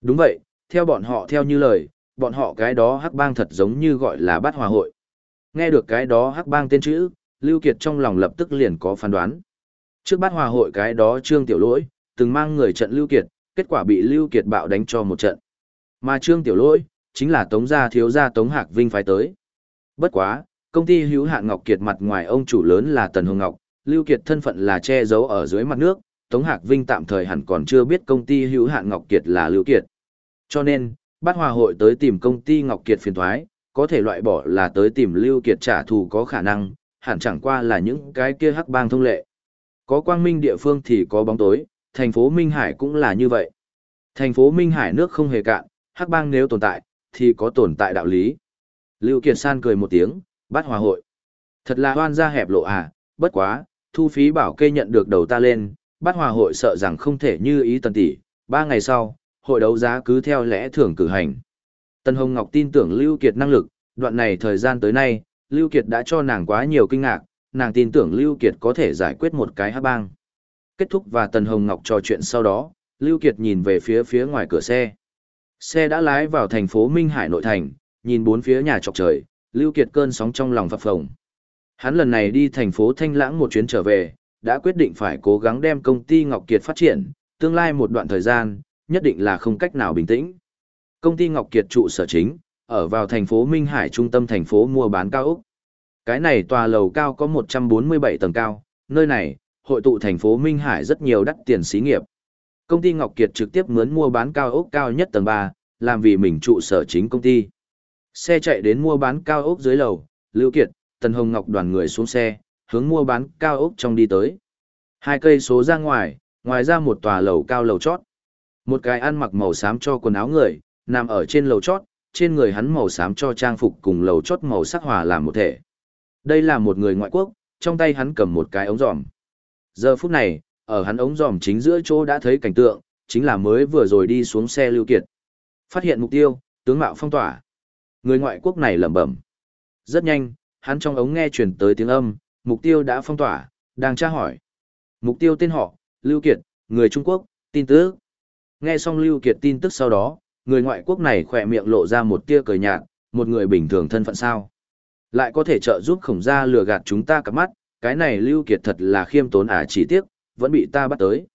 Đúng vậy, theo bọn họ theo như lời, bọn họ cái đó hắc bang thật giống như gọi là bát hòa hội. Nghe được cái đó hắc bang tên chữ, Lưu Kiệt trong lòng lập tức liền có phán đoán. Trước bát hòa hội cái đó Trương Tiểu Lỗi, từng mang người trận Lưu Kiệt, kết quả bị Lưu Kiệt bạo đánh cho một trận. Mà Trương Tiểu Lỗi, chính là Tống gia thiếu gia Tống Hạc Vinh phái tới. Bất quá, công ty hữu hạn Ngọc Kiệt mặt ngoài ông chủ lớn là Tần Hồng Ngọc, Lưu Kiệt thân phận là che giấu ở dưới mặt nước, Tống Hạc Vinh tạm thời hẳn còn chưa biết công ty hữu hạn Ngọc Kiệt là Lưu Kiệt. Cho nên, bát hòa hội tới tìm công ty Ngọc Kiệt phiền thoái, có thể loại bỏ là tới tìm Lưu Kiệt trả thù có khả năng, hẳn chẳng qua là những cái kia hắc bang thông lệ. Có quang minh địa phương thì có bóng tối, thành phố Minh Hải cũng là như vậy. Thành phố Minh Hải nước không hề cạn, hắc bang nếu tồn tại, thì có tồn tại đạo lý. Lưu Kiệt San cười một tiếng, bắt hòa hội. Thật là hoan gia hẹp lộ à, bất quá, thu phí bảo kê nhận được đầu ta lên, bắt hòa hội sợ rằng không thể như ý tần tỷ, ba ngày sau, hội đấu giá cứ theo lẽ thường cử hành. Tân Hồng Ngọc tin tưởng Lưu Kiệt năng lực, đoạn này thời gian tới nay, Lưu Kiệt đã cho nàng quá nhiều kinh ngạc, nàng tin tưởng Lưu Kiệt có thể giải quyết một cái hát bang. Kết thúc và Tần Hồng Ngọc trò chuyện sau đó, Lưu Kiệt nhìn về phía phía ngoài cửa xe. Xe đã lái vào thành phố Minh Hải nội thành, nhìn bốn phía nhà trọc trời, Lưu Kiệt cơn sóng trong lòng phập phồng. Hắn lần này đi thành phố Thanh Lãng một chuyến trở về, đã quyết định phải cố gắng đem công ty Ngọc Kiệt phát triển, tương lai một đoạn thời gian, nhất định là không cách nào bình tĩnh. Công ty Ngọc Kiệt trụ sở chính, ở vào thành phố Minh Hải trung tâm thành phố mua bán cao ốc. Cái này tòa lầu cao có 147 tầng cao, nơi này, hội tụ thành phố Minh Hải rất nhiều đắt tiền xí nghiệp. Công ty Ngọc Kiệt trực tiếp mướn mua bán cao ốc cao nhất tầng 3, làm vì mình trụ sở chính công ty. Xe chạy đến mua bán cao ốc dưới lầu, Lưu Kiệt, Tần Hồng Ngọc đoàn người xuống xe, hướng mua bán cao ốc trong đi tới. Hai cây số ra ngoài, ngoài ra một tòa lầu cao lầu chót. Một cái ăn mặc màu xám cho quần áo người, nằm ở trên lầu chót, trên người hắn màu xám cho trang phục cùng lầu chót màu sắc hòa làm một thể. Đây là một người ngoại quốc, trong tay hắn cầm một cái ống giòm. Giờ phút này, ở hắn ống giòm chính giữa chỗ đã thấy cảnh tượng, chính là mới vừa rồi đi xuống xe lưu kiệt. Phát hiện mục tiêu, tướng mạo phong tỏa. Người ngoại quốc này lẩm bẩm. Rất nhanh, hắn trong ống nghe truyền tới tiếng âm, mục tiêu đã phong tỏa, đang tra hỏi. Mục tiêu tên họ, Lưu Kiệt, người Trung Quốc, tin tức. Nghe xong Lưu Kiệt tin tức sau đó, người ngoại quốc này khỏe miệng lộ ra một tia cười nhạt, một người bình thường thân phận sao. Lại có thể trợ giúp khổng gia lừa gạt chúng ta cặp mắt, cái này Lưu Kiệt thật là khiêm tốn à chỉ tiếc, vẫn bị ta bắt tới.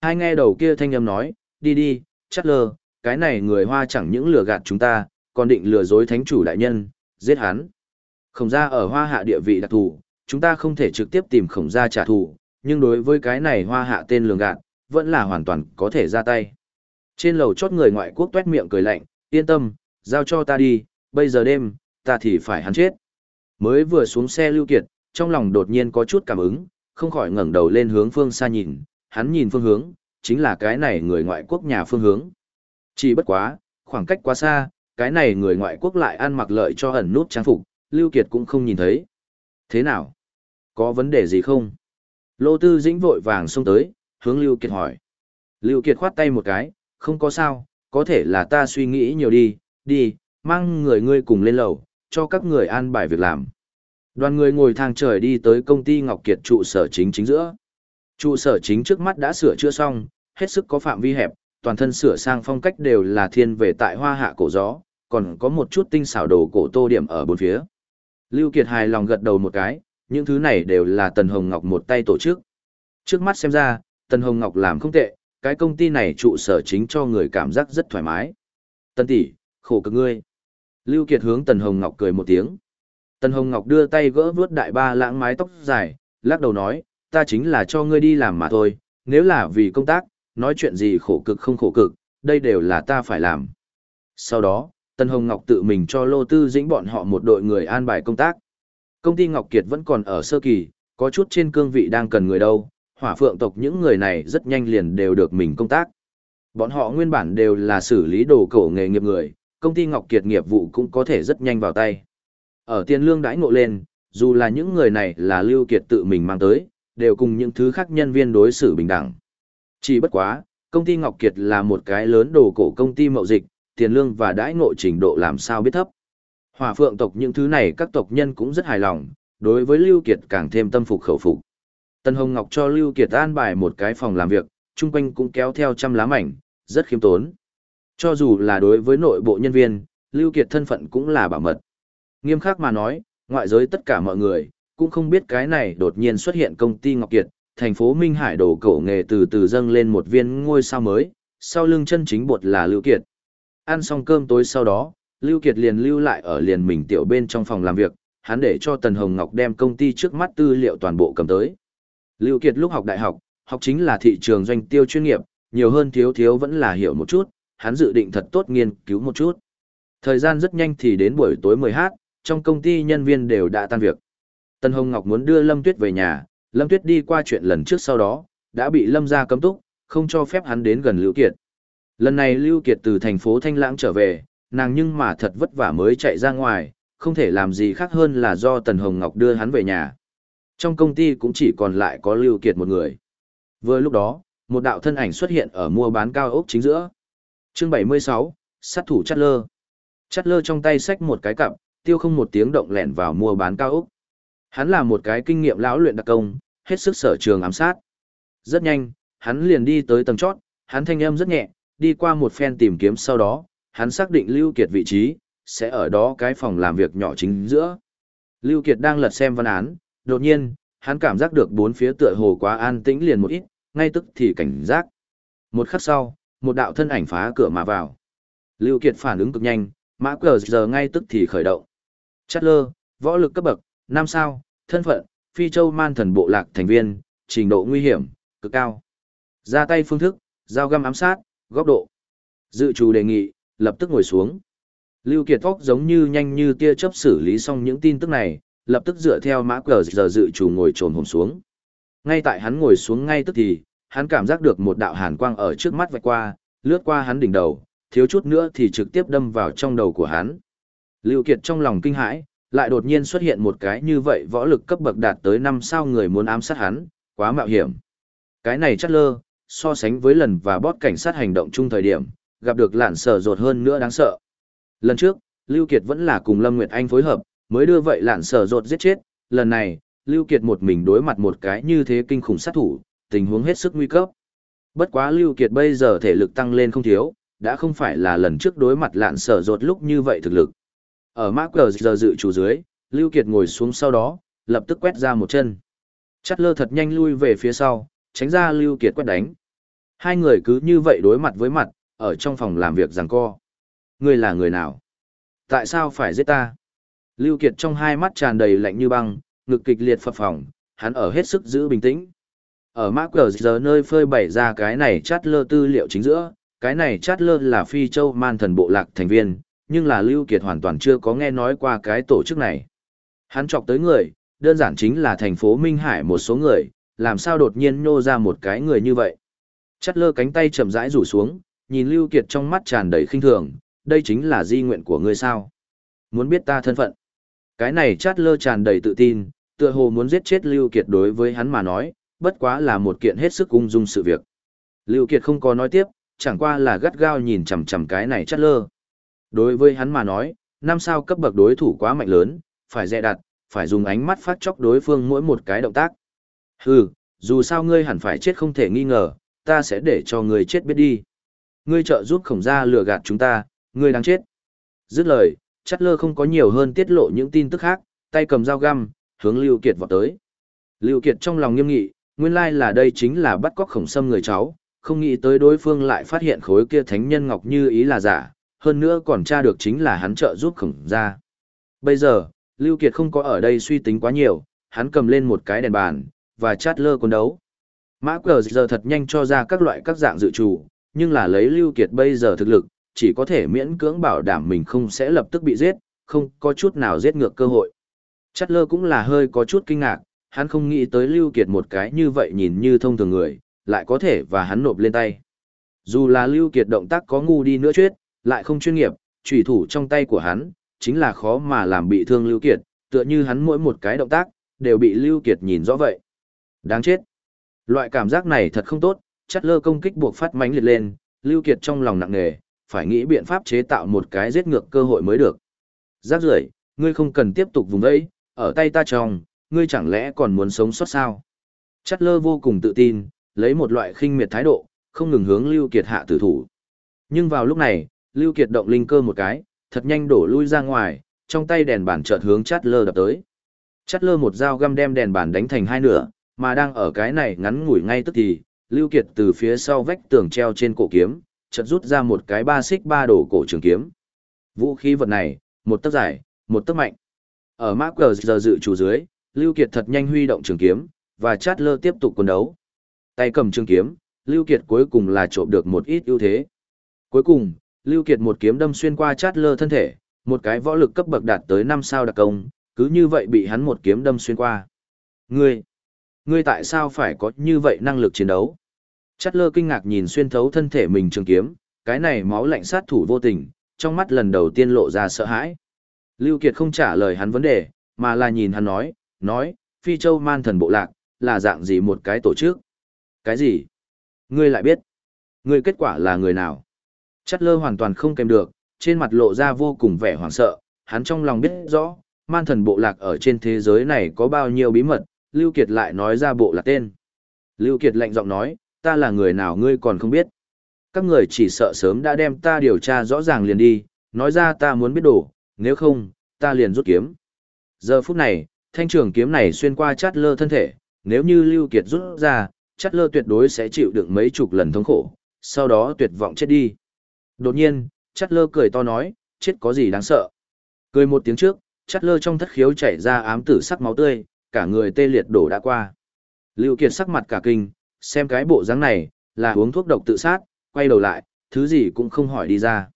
Hai nghe đầu kia thanh âm nói, đi đi, chắc lơ, cái này người hoa chẳng những lừa gạt chúng ta, còn định lừa dối thánh chủ đại nhân, giết hắn. Khổng gia ở hoa hạ địa vị đặc thù, chúng ta không thể trực tiếp tìm khổng gia trả thù, nhưng đối với cái này hoa hạ tên lường gạt, vẫn là hoàn toàn có thể ra tay. Trên lầu chót người ngoại quốc tuét miệng cười lạnh, yên tâm, giao cho ta đi, bây giờ đêm, ta thì phải hắn chết. Mới vừa xuống xe lưu kiệt, trong lòng đột nhiên có chút cảm ứng, không khỏi ngẩng đầu lên hướng phương xa nhìn, hắn nhìn phương hướng, chính là cái này người ngoại quốc nhà phương hướng. Chỉ bất quá, khoảng cách quá xa, cái này người ngoại quốc lại ăn mặc lợi cho ẩn nút trang phục, Lưu Kiệt cũng không nhìn thấy. Thế nào? Có vấn đề gì không? Lô Tư Dĩnh vội vàng xông tới, hướng Lưu Kiệt hỏi. Lưu Kiệt khoát tay một cái, không có sao, có thể là ta suy nghĩ nhiều đi, đi, mang người ngươi cùng lên lầu, cho các người an bài việc làm. Đoàn người ngồi thang trời đi tới công ty Ngọc Kiệt trụ sở chính chính giữa. Trụ sở chính trước mắt đã sửa chữa xong, hết sức có phạm vi hẹp, toàn thân sửa sang phong cách đều là thiên về tại hoa hạ cổ gió, còn có một chút tinh xảo đồ cổ tô điểm ở bốn phía. Lưu Kiệt hài lòng gật đầu một cái, những thứ này đều là Tần Hồng Ngọc một tay tổ chức. Trước mắt xem ra, Tần Hồng Ngọc làm không tệ, cái công ty này trụ sở chính cho người cảm giác rất thoải mái. Tần tỷ, khổ cực ngươi. Lưu Kiệt hướng Tần Hồng Ngọc cười một tiếng. Tần Hồng Ngọc đưa tay gỡ vướt đại ba lãng mái tóc dài, lắc đầu nói, ta chính là cho ngươi đi làm mà thôi, nếu là vì công tác, nói chuyện gì khổ cực không khổ cực, đây đều là ta phải làm. Sau đó, Tần Hồng Ngọc tự mình cho Lô Tư Dĩnh bọn họ một đội người an bài công tác. Công ty Ngọc Kiệt vẫn còn ở sơ kỳ, có chút trên cương vị đang cần người đâu, hỏa phượng tộc những người này rất nhanh liền đều được mình công tác. Bọn họ nguyên bản đều là xử lý đồ cổ nghề nghiệp người, công ty Ngọc Kiệt nghiệp vụ cũng có thể rất nhanh vào tay. Ở tiền lương đãi ngộ lên, dù là những người này là Lưu Kiệt tự mình mang tới, đều cùng những thứ khác nhân viên đối xử bình đẳng. Chỉ bất quá, công ty Ngọc Kiệt là một cái lớn đồ cổ công ty mậu dịch, tiền lương và đãi ngộ trình độ làm sao biết thấp. Hỏa phượng tộc những thứ này các tộc nhân cũng rất hài lòng, đối với Lưu Kiệt càng thêm tâm phục khẩu phục. Tân Hồng Ngọc cho Lưu Kiệt an bài một cái phòng làm việc, chung quanh cũng kéo theo trăm lá mảnh, rất khiêm tốn. Cho dù là đối với nội bộ nhân viên, Lưu Kiệt thân phận cũng là bảo mật. Nghiêm khắc mà nói, ngoại giới tất cả mọi người, cũng không biết cái này đột nhiên xuất hiện công ty Ngọc Kiệt, thành phố Minh Hải đổ cổ nghề từ từ dâng lên một viên ngôi sao mới, sau lưng chân chính bột là Lưu Kiệt. Ăn xong cơm tối sau đó, Lưu Kiệt liền lưu lại ở liền mình tiểu bên trong phòng làm việc, hắn để cho Tần Hồng Ngọc đem công ty trước mắt tư liệu toàn bộ cầm tới. Lưu Kiệt lúc học đại học, học chính là thị trường doanh tiêu chuyên nghiệp, nhiều hơn thiếu thiếu vẫn là hiểu một chút, hắn dự định thật tốt nghiên cứu một chút. Thời gian rất nhanh thì đến buổi tối 10h, trong công ty nhân viên đều đã tan việc. Tần Hồng Ngọc muốn đưa Lâm Tuyết về nhà, Lâm Tuyết đi qua chuyện lần trước sau đó, đã bị Lâm gia cấm túc, không cho phép hắn đến gần Lưu Kiệt. Lần này Lưu Kiệt từ thành phố Thanh Lãng trở về, nàng nhưng mà thật vất vả mới chạy ra ngoài, không thể làm gì khác hơn là do Tần Hồng Ngọc đưa hắn về nhà. Trong công ty cũng chỉ còn lại có Lưu Kiệt một người. Vừa lúc đó, một đạo thân ảnh xuất hiện ở mua bán cao ốc chính giữa. Chương 76, sát thủ chát lơ. Chát lơ trong tay xách một cái cặp, tiêu không một tiếng động lẻn vào mua bán cao ốc. Hắn là một cái kinh nghiệm lão luyện đặc công, hết sức sở trường ám sát. Rất nhanh, hắn liền đi tới tầng chót, hắn thanh âm rất nhẹ, đi qua một phen tìm kiếm sau đó, hắn xác định Lưu Kiệt vị trí, sẽ ở đó cái phòng làm việc nhỏ chính giữa. Lưu Kiệt đang lật xem văn án, đột nhiên, hắn cảm giác được bốn phía tựa hồ quá an tĩnh liền một ít, ngay tức thì cảnh giác. Một khắc sau, một đạo thân ảnh phá cửa mà vào. Lưu Kiệt phản ứng cực nhanh, mã cờ giờ ngay tức thì khởi động. Chát lơ, võ lực cấp bậc, 5 sao, thân phận, phi châu man thần bộ lạc thành viên, trình độ nguy hiểm, cực cao. Ra tay phương thức, dao găm ám sát, góc độ. Dự chủ đề nghị, lập tức ngồi xuống. Lưu Kiệt Phóc giống như nhanh như tia chớp xử lý xong những tin tức này, lập tức dựa theo mã cờ giờ dự chủ ngồi trồn hồn xuống. Ngay tại hắn ngồi xuống ngay tức thì, hắn cảm giác được một đạo hàn quang ở trước mắt vạch qua, lướt qua hắn đỉnh đầu, thiếu chút nữa thì trực tiếp đâm vào trong đầu của hắn. Lưu Kiệt trong lòng kinh hãi, lại đột nhiên xuất hiện một cái như vậy võ lực cấp bậc đạt tới 5 sao người muốn ám sát hắn, quá mạo hiểm. Cái này chắc lơ, so sánh với lần và bót cảnh sát hành động chung thời điểm, gặp được lạn sở rột hơn nữa đáng sợ. Lần trước, Lưu Kiệt vẫn là cùng Lâm Nguyệt Anh phối hợp, mới đưa vậy lạn sở rột giết chết, lần này, Lưu Kiệt một mình đối mặt một cái như thế kinh khủng sát thủ, tình huống hết sức nguy cấp. Bất quá Lưu Kiệt bây giờ thể lực tăng lên không thiếu, đã không phải là lần trước đối mặt lạn sở rột lúc như vậy thực lực. Ở map cờ giờ dự chủ dưới, Lưu Kiệt ngồi xuống sau đó, lập tức quét ra một chân. Chắt lơ thật nhanh lui về phía sau, tránh ra Lưu Kiệt quét đánh. Hai người cứ như vậy đối mặt với mặt, ở trong phòng làm việc giằng co. Ngươi là người nào? Tại sao phải giết ta? Lưu Kiệt trong hai mắt tràn đầy lạnh như băng, ngực kịch liệt phập phồng, hắn ở hết sức giữ bình tĩnh. Ở map cờ giờ nơi phơi bày ra cái này chát lơ tư liệu chính giữa, cái này chát lơ là phi châu man thần bộ lạc thành viên, nhưng là Lưu Kiệt hoàn toàn chưa có nghe nói qua cái tổ chức này. Hắn chọc tới người, đơn giản chính là thành phố Minh Hải một số người, làm sao đột nhiên nhô ra một cái người như vậy. Chát lơ cánh tay chậm rãi rủ xuống, nhìn Lưu Kiệt trong mắt tràn đầy khinh thường, đây chính là di nguyện của ngươi sao. Muốn biết ta thân phận. Cái này chát lơ tràn đầy tự tin, tựa hồ muốn giết chết Lưu Kiệt đối với hắn mà nói, bất quá là một kiện hết sức ung dung sự việc. Lưu Kiệt không có nói tiếp, chẳng qua là gắt gao nhìn chằm chằm cái này chát lơ. Đối với hắn mà nói, năm sao cấp bậc đối thủ quá mạnh lớn, phải dè đặt, phải dùng ánh mắt phát chóc đối phương mỗi một cái động tác. Hừ, dù sao ngươi hẳn phải chết không thể nghi ngờ, ta sẽ để cho ngươi chết biết đi. Ngươi trợ giúp khổng gia lừa gạt chúng ta, ngươi đang chết. Dứt lời, chắt lơ không có nhiều hơn tiết lộ những tin tức khác, tay cầm dao găm, hướng Lưu Kiệt vọt tới. Lưu Kiệt trong lòng nghiêm nghị, nguyên lai là đây chính là bắt cóc khổng sâm người cháu, không nghĩ tới đối phương lại phát hiện khối kia thánh nhân ngọc như ý là giả, hơn nữa còn tra được chính là hắn trợ giúp khổng gia. Bây giờ, Lưu Kiệt không có ở đây suy tính quá nhiều, hắn cầm lên một cái đèn bàn, và chát lơ quân đấu. Mã cờ giờ thật nhanh cho ra các loại các dạng dự trù, nhưng là lấy Lưu Kiệt bây giờ thực lực, chỉ có thể miễn cưỡng bảo đảm mình không sẽ lập tức bị giết, không có chút nào giết ngược cơ hội. Chát lơ cũng là hơi có chút kinh ngạc, hắn không nghĩ tới Lưu Kiệt một cái như vậy nhìn như thông thường người, lại có thể và hắn nộp lên tay. Dù là Lưu Kiệt động tác có ngu đi nữa chết, lại không chuyên nghiệp, trùy thủ trong tay của hắn, chính là khó mà làm bị thương Lưu Kiệt, tựa như hắn mỗi một cái động tác, đều bị Lưu Kiệt nhìn rõ vậy. Đáng chết. Loại cảm giác này thật không tốt, chắt lơ công kích buộc phát mãnh liệt lên, Lưu Kiệt trong lòng nặng nề, phải nghĩ biện pháp chế tạo một cái giết ngược cơ hội mới được. Giác rưởi, ngươi không cần tiếp tục vùng vẫy ở tay ta trong, ngươi chẳng lẽ còn muốn sống sót sao? Chắt lơ vô cùng tự tin, lấy một loại khinh miệt thái độ, không ngừng hướng Lưu Kiệt hạ tử thủ. Nhưng vào lúc này, Lưu Kiệt động linh cơ một cái, thật nhanh đổ lui ra ngoài, trong tay đèn bàn chợt hướng chát lơ đập tới. Chát lơ một dao găm đem đèn bàn đánh thành hai nửa, mà đang ở cái này ngắn ngủi ngay tức thì, Lưu Kiệt từ phía sau vách tường treo trên cổ kiếm, chợt rút ra một cái ba xích ba đổ cổ trường kiếm. Vũ khí vật này, một tấc dài, một tấc mạnh. Ở mã cờ giờ dự chủ dưới, Lưu Kiệt thật nhanh huy động trường kiếm, và chát lơ tiếp tục quân đấu. Tay cầm trường kiếm, Lưu Kiệt cuối cùng là trộm được một ít ưu thế. Cuối cùng, Lưu Kiệt một kiếm đâm xuyên qua chát lơ thân thể, một cái võ lực cấp bậc đạt tới 5 sao đặc công, Cứ như vậy bị hắn một kiếm đâm xuyên qua. Ngươi, ngươi tại sao phải có như vậy năng lực chiến đấu? Chát lơ kinh ngạc nhìn xuyên thấu thân thể mình trường kiếm, cái này máu lạnh sát thủ vô tình, trong mắt lần đầu tiên lộ ra sợ hãi. Lưu Kiệt không trả lời hắn vấn đề, mà là nhìn hắn nói, nói, Phi Châu Man Thần Bộ Lạc, là dạng gì một cái tổ chức? Cái gì? Ngươi lại biết? Ngươi kết quả là người nào? Chát lơ hoàn toàn không kèm được, trên mặt lộ ra vô cùng vẻ hoảng sợ, hắn trong lòng biết rõ, man thần bộ lạc ở trên thế giới này có bao nhiêu bí mật, Lưu Kiệt lại nói ra bộ lạc tên. Lưu Kiệt lạnh giọng nói, ta là người nào ngươi còn không biết. Các người chỉ sợ sớm đã đem ta điều tra rõ ràng liền đi, nói ra ta muốn biết đủ, nếu không, ta liền rút kiếm. Giờ phút này, thanh trường kiếm này xuyên qua chát lơ thân thể, nếu như Lưu Kiệt rút ra, chát lơ tuyệt đối sẽ chịu đựng mấy chục lần thống khổ, sau đó tuyệt vọng chết đi. Đột nhiên, chát lơ cười to nói, chết có gì đáng sợ. Cười một tiếng trước, chát lơ trong thất khiếu chảy ra ám tử sắc máu tươi, cả người tê liệt đổ đã qua. Lưu Kiệt sắc mặt cả kinh, xem cái bộ dáng này, là uống thuốc độc tự sát, quay đầu lại, thứ gì cũng không hỏi đi ra.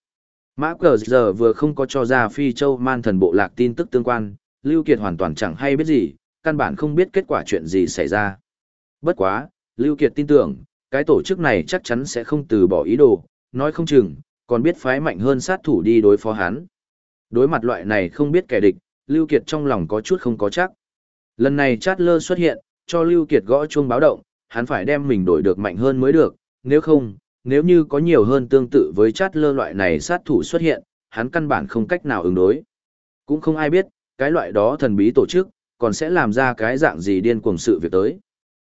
Mã cờ giờ vừa không có cho ra phi châu man thần bộ lạc tin tức tương quan, Lưu Kiệt hoàn toàn chẳng hay biết gì, căn bản không biết kết quả chuyện gì xảy ra. Bất quá, Lưu Kiệt tin tưởng, cái tổ chức này chắc chắn sẽ không từ bỏ ý đồ, nói không chừng, còn biết phái mạnh hơn sát thủ đi đối phó hắn. Đối mặt loại này không biết kẻ địch, Lưu Kiệt trong lòng có chút không có chắc. Lần này chát lơ xuất hiện, cho Lưu Kiệt gõ chuông báo động, hắn phải đem mình đổi được mạnh hơn mới được, nếu không, nếu như có nhiều hơn tương tự với chát lơ loại này sát thủ xuất hiện, hắn căn bản không cách nào ứng đối. Cũng không ai biết, cái loại đó thần bí tổ chức, còn sẽ làm ra cái dạng gì điên cuồng sự việc tới.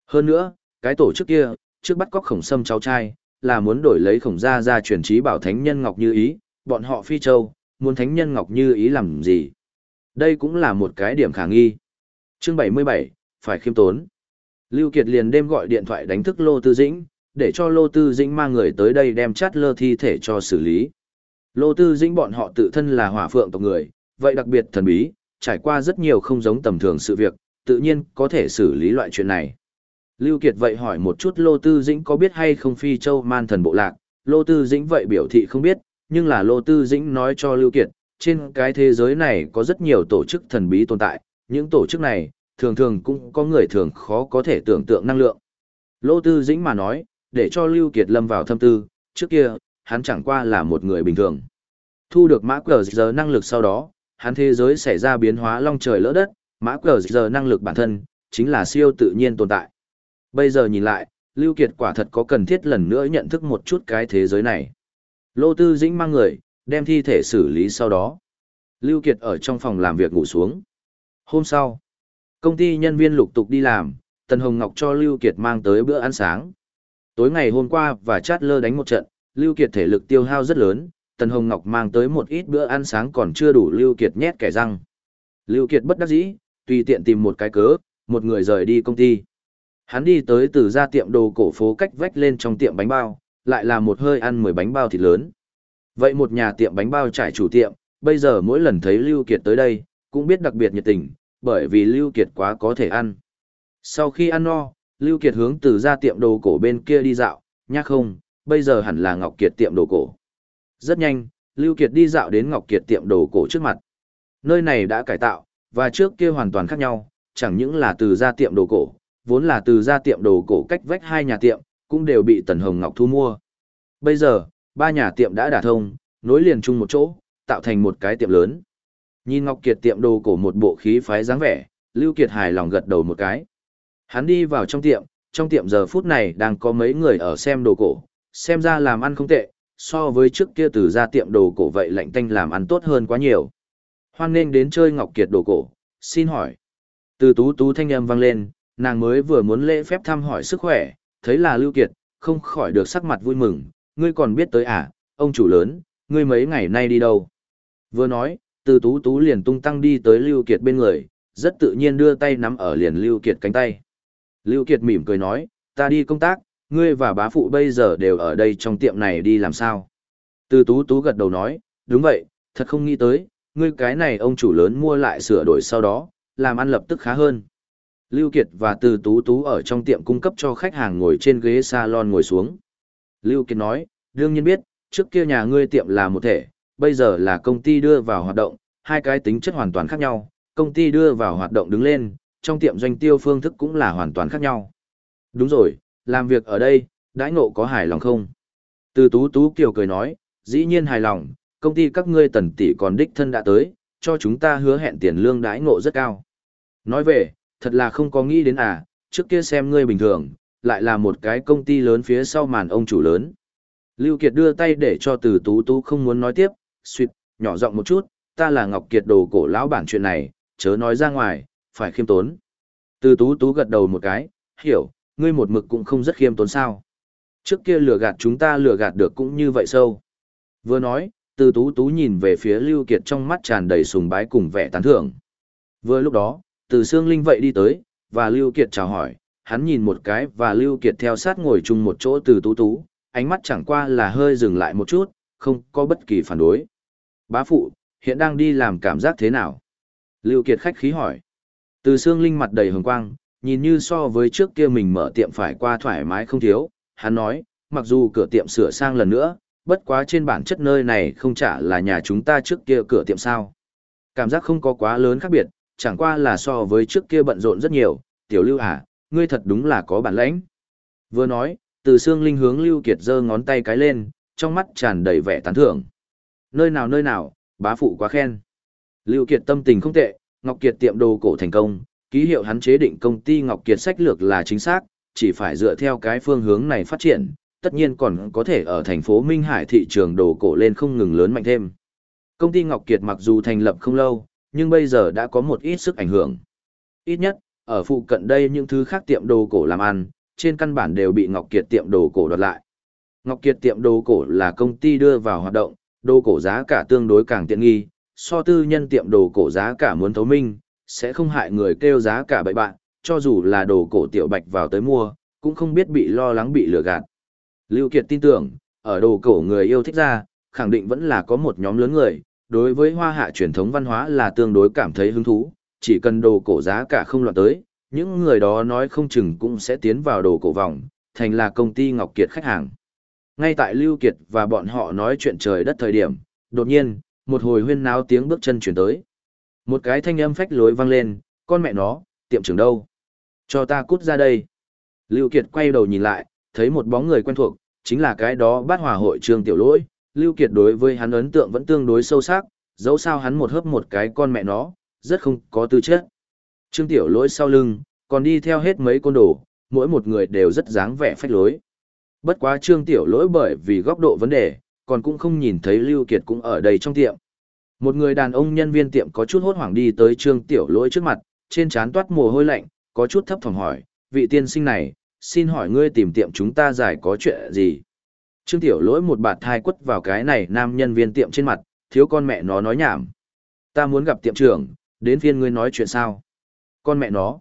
Hơn nữa, cái tổ chức kia, trước bắt cóc khổng sâm cháu trai, là muốn đổi lấy khổng gia ra truyền trí bảo thánh nhân Ngọc Như Ý, bọn họ phi châu, muốn thánh nhân Ngọc Như Ý làm gì. Đây cũng là một cái điểm khả nghi. Chương 77, phải khiêm tốn. Lưu Kiệt liền đêm gọi điện thoại đánh thức Lô Tư Dĩnh, để cho Lô Tư Dĩnh mang người tới đây đem chát lơ thi thể cho xử lý. Lô Tư Dĩnh bọn họ tự thân là hỏa phượng tộc người, vậy đặc biệt thần bí, trải qua rất nhiều không giống tầm thường sự việc, tự nhiên có thể xử lý loại chuyện này. Lưu Kiệt vậy hỏi một chút Lô Tư Dĩnh có biết hay không phi châu man thần bộ lạc, Lô Tư Dĩnh vậy biểu thị không biết, nhưng là Lô Tư Dĩnh nói cho Lưu Kiệt, trên cái thế giới này có rất nhiều tổ chức thần bí tồn tại, những tổ chức này, thường thường cũng có người thường khó có thể tưởng tượng năng lượng. Lô Tư Dĩnh mà nói, để cho Lưu Kiệt lâm vào thâm tư, trước kia, hắn chẳng qua là một người bình thường. Thu được mã cờ giờ năng lực sau đó, hắn thế giới xảy ra biến hóa long trời lỡ đất, mã cờ giờ năng lực bản thân, chính là siêu tự nhiên tồn tại. Bây giờ nhìn lại, Lưu Kiệt quả thật có cần thiết lần nữa nhận thức một chút cái thế giới này. Lô Tư Dĩnh mang người, đem thi thể xử lý sau đó. Lưu Kiệt ở trong phòng làm việc ngủ xuống. Hôm sau, công ty nhân viên lục tục đi làm, Tần Hồng Ngọc cho Lưu Kiệt mang tới bữa ăn sáng. Tối ngày hôm qua và chát lơ đánh một trận, Lưu Kiệt thể lực tiêu hao rất lớn, Tần Hồng Ngọc mang tới một ít bữa ăn sáng còn chưa đủ Lưu Kiệt nhét kẻ răng. Lưu Kiệt bất đắc dĩ, tùy tiện tìm một cái cớ, một người rời đi công ty. Hắn đi tới từ ra tiệm đồ cổ phố cách vách lên trong tiệm bánh bao, lại là một hơi ăn 10 bánh bao thịt lớn. Vậy một nhà tiệm bánh bao trải chủ tiệm, bây giờ mỗi lần thấy Lưu Kiệt tới đây, cũng biết đặc biệt nhiệt tình, bởi vì Lưu Kiệt quá có thể ăn. Sau khi ăn no, Lưu Kiệt hướng từ ra tiệm đồ cổ bên kia đi dạo, nhắc không, bây giờ hẳn là Ngọc Kiệt tiệm đồ cổ. Rất nhanh, Lưu Kiệt đi dạo đến Ngọc Kiệt tiệm đồ cổ trước mặt. Nơi này đã cải tạo, và trước kia hoàn toàn khác nhau, chẳng những là từ ra tiệm đồ cổ, vốn là từ ra tiệm đồ cổ cách vách hai nhà tiệm, cũng đều bị Tần Hồng Ngọc thu mua. Bây giờ, ba nhà tiệm đã đả thông, nối liền chung một chỗ, tạo thành một cái tiệm lớn. Nhìn Ngọc Kiệt tiệm đồ cổ một bộ khí phái dáng vẻ, Lưu Kiệt hài lòng gật đầu một cái. Hắn đi vào trong tiệm, trong tiệm giờ phút này đang có mấy người ở xem đồ cổ, xem ra làm ăn không tệ, so với trước kia từ ra tiệm đồ cổ vậy lạnh tanh làm ăn tốt hơn quá nhiều. Hoan nên đến chơi Ngọc Kiệt đồ cổ, xin hỏi. Từ tú tú thanh âm vang lên, nàng mới vừa muốn lễ phép thăm hỏi sức khỏe, thấy là Lưu Kiệt, không khỏi được sắc mặt vui mừng, ngươi còn biết tới à, ông chủ lớn, ngươi mấy ngày nay đi đâu. Vừa nói, từ tú tú liền tung tăng đi tới Lưu Kiệt bên người, rất tự nhiên đưa tay nắm ở liền Lưu Kiệt cánh tay. Lưu Kiệt mỉm cười nói, ta đi công tác, ngươi và bá phụ bây giờ đều ở đây trong tiệm này đi làm sao. Từ tú tú gật đầu nói, đúng vậy, thật không nghĩ tới, ngươi cái này ông chủ lớn mua lại sửa đổi sau đó, làm ăn lập tức khá hơn. Lưu Kiệt và Từ Tú Tú ở trong tiệm cung cấp cho khách hàng ngồi trên ghế salon ngồi xuống. Lưu Kiệt nói, đương nhiên biết, trước kia nhà ngươi tiệm là một thể, bây giờ là công ty đưa vào hoạt động, hai cái tính chất hoàn toàn khác nhau, công ty đưa vào hoạt động đứng lên, trong tiệm doanh tiêu phương thức cũng là hoàn toàn khác nhau. Đúng rồi, làm việc ở đây, đãi ngộ có hài lòng không? Từ Tú Tú Kiều cười nói, dĩ nhiên hài lòng, công ty các ngươi tần tỷ còn đích thân đã tới, cho chúng ta hứa hẹn tiền lương đãi ngộ rất cao. Nói về, thật là không có nghĩ đến à, trước kia xem ngươi bình thường, lại là một cái công ty lớn phía sau màn ông chủ lớn. Lưu Kiệt đưa tay để cho từ Tú Tú không muốn nói tiếp, suýt, nhỏ giọng một chút, ta là Ngọc Kiệt đồ cổ lão bản chuyện này, chớ nói ra ngoài, phải khiêm tốn. Từ Tú Tú gật đầu một cái, hiểu, ngươi một mực cũng không rất khiêm tốn sao. Trước kia lừa gạt chúng ta lừa gạt được cũng như vậy sâu. Vừa nói, từ Tú Tú nhìn về phía Lưu Kiệt trong mắt tràn đầy sùng bái cùng vẻ tán thưởng. Vừa lúc đó, từ Sương Linh vậy đi tới, và Lưu Kiệt chào hỏi, hắn nhìn một cái và Lưu Kiệt theo sát ngồi chung một chỗ từ Tú Tú, ánh mắt chẳng qua là hơi dừng lại một chút, không có bất kỳ phản đối. Bá phụ, hiện đang đi làm cảm giác thế nào? Lưu Kiệt khách khí hỏi. Từ xương linh mặt đầy hồng quang, nhìn như so với trước kia mình mở tiệm phải qua thoải mái không thiếu, hắn nói, mặc dù cửa tiệm sửa sang lần nữa, bất quá trên bản chất nơi này không chả là nhà chúng ta trước kia cửa tiệm sao. Cảm giác không có quá lớn khác biệt, chẳng qua là so với trước kia bận rộn rất nhiều, tiểu lưu à, ngươi thật đúng là có bản lãnh. Vừa nói, từ xương linh hướng Lưu Kiệt giơ ngón tay cái lên, trong mắt tràn đầy vẻ tán thưởng. Nơi nào nơi nào, bá phụ quá khen. Lưu Kiệt tâm tình không tệ, Ngọc Kiệt tiệm đồ cổ thành công, ký hiệu hắn chế định công ty Ngọc Kiệt sách lược là chính xác, chỉ phải dựa theo cái phương hướng này phát triển, tất nhiên còn có thể ở thành phố Minh Hải thị trường đồ cổ lên không ngừng lớn mạnh thêm. Công ty Ngọc Kiệt mặc dù thành lập không lâu, nhưng bây giờ đã có một ít sức ảnh hưởng. Ít nhất, ở phụ cận đây những thứ khác tiệm đồ cổ làm ăn, trên căn bản đều bị Ngọc Kiệt tiệm đồ cổ đoạt lại. Ngọc Kiệt tiệm đồ cổ là công ty đưa vào hoạt động, đồ cổ giá cả tương đối càng tiện nghi, so tư nhân tiệm đồ cổ giá cả muốn thấu minh, sẽ không hại người kêu giá cả bậy bạn, cho dù là đồ cổ tiểu bạch vào tới mua, cũng không biết bị lo lắng bị lừa gạt. Lưu Kiệt tin tưởng, ở đồ cổ người yêu thích ra, khẳng định vẫn là có một nhóm lớn người, đối với hoa hạ truyền thống văn hóa là tương đối cảm thấy hứng thú, chỉ cần đồ cổ giá cả không loạn tới, những người đó nói không chừng cũng sẽ tiến vào đồ cổ vòng, thành là công ty Ngọc Kiệt khách hàng. Ngay tại Lưu Kiệt và bọn họ nói chuyện trời đất thời điểm, đột nhiên, một hồi huyên náo tiếng bước chân chuyển tới. Một cái thanh âm phách lối vang lên, con mẹ nó, tiệm trưởng đâu? Cho ta cút ra đây. Lưu Kiệt quay đầu nhìn lại, thấy một bóng người quen thuộc, chính là cái đó bát hòa hội trương tiểu lỗi. Lưu Kiệt đối với hắn ấn tượng vẫn tương đối sâu sắc, dẫu sao hắn một hớp một cái con mẹ nó, rất không có tư chất. Trương tiểu lỗi sau lưng, còn đi theo hết mấy côn đồ, mỗi một người đều rất dáng vẻ phách lối. Bất quá trương tiểu lỗi bởi vì góc độ vấn đề, còn cũng không nhìn thấy Lưu Kiệt cũng ở đây trong tiệm. Một người đàn ông nhân viên tiệm có chút hốt hoảng đi tới trương tiểu lỗi trước mặt, trên trán toát mồ hôi lạnh, có chút thấp thỏm hỏi, vị tiên sinh này, xin hỏi ngươi tìm tiệm chúng ta giải có chuyện gì? Trương tiểu lỗi một bạt thai quất vào cái này nam nhân viên tiệm trên mặt, thiếu con mẹ nó nói nhảm. Ta muốn gặp tiệm trưởng, đến phiên ngươi nói chuyện sao? Con mẹ nó.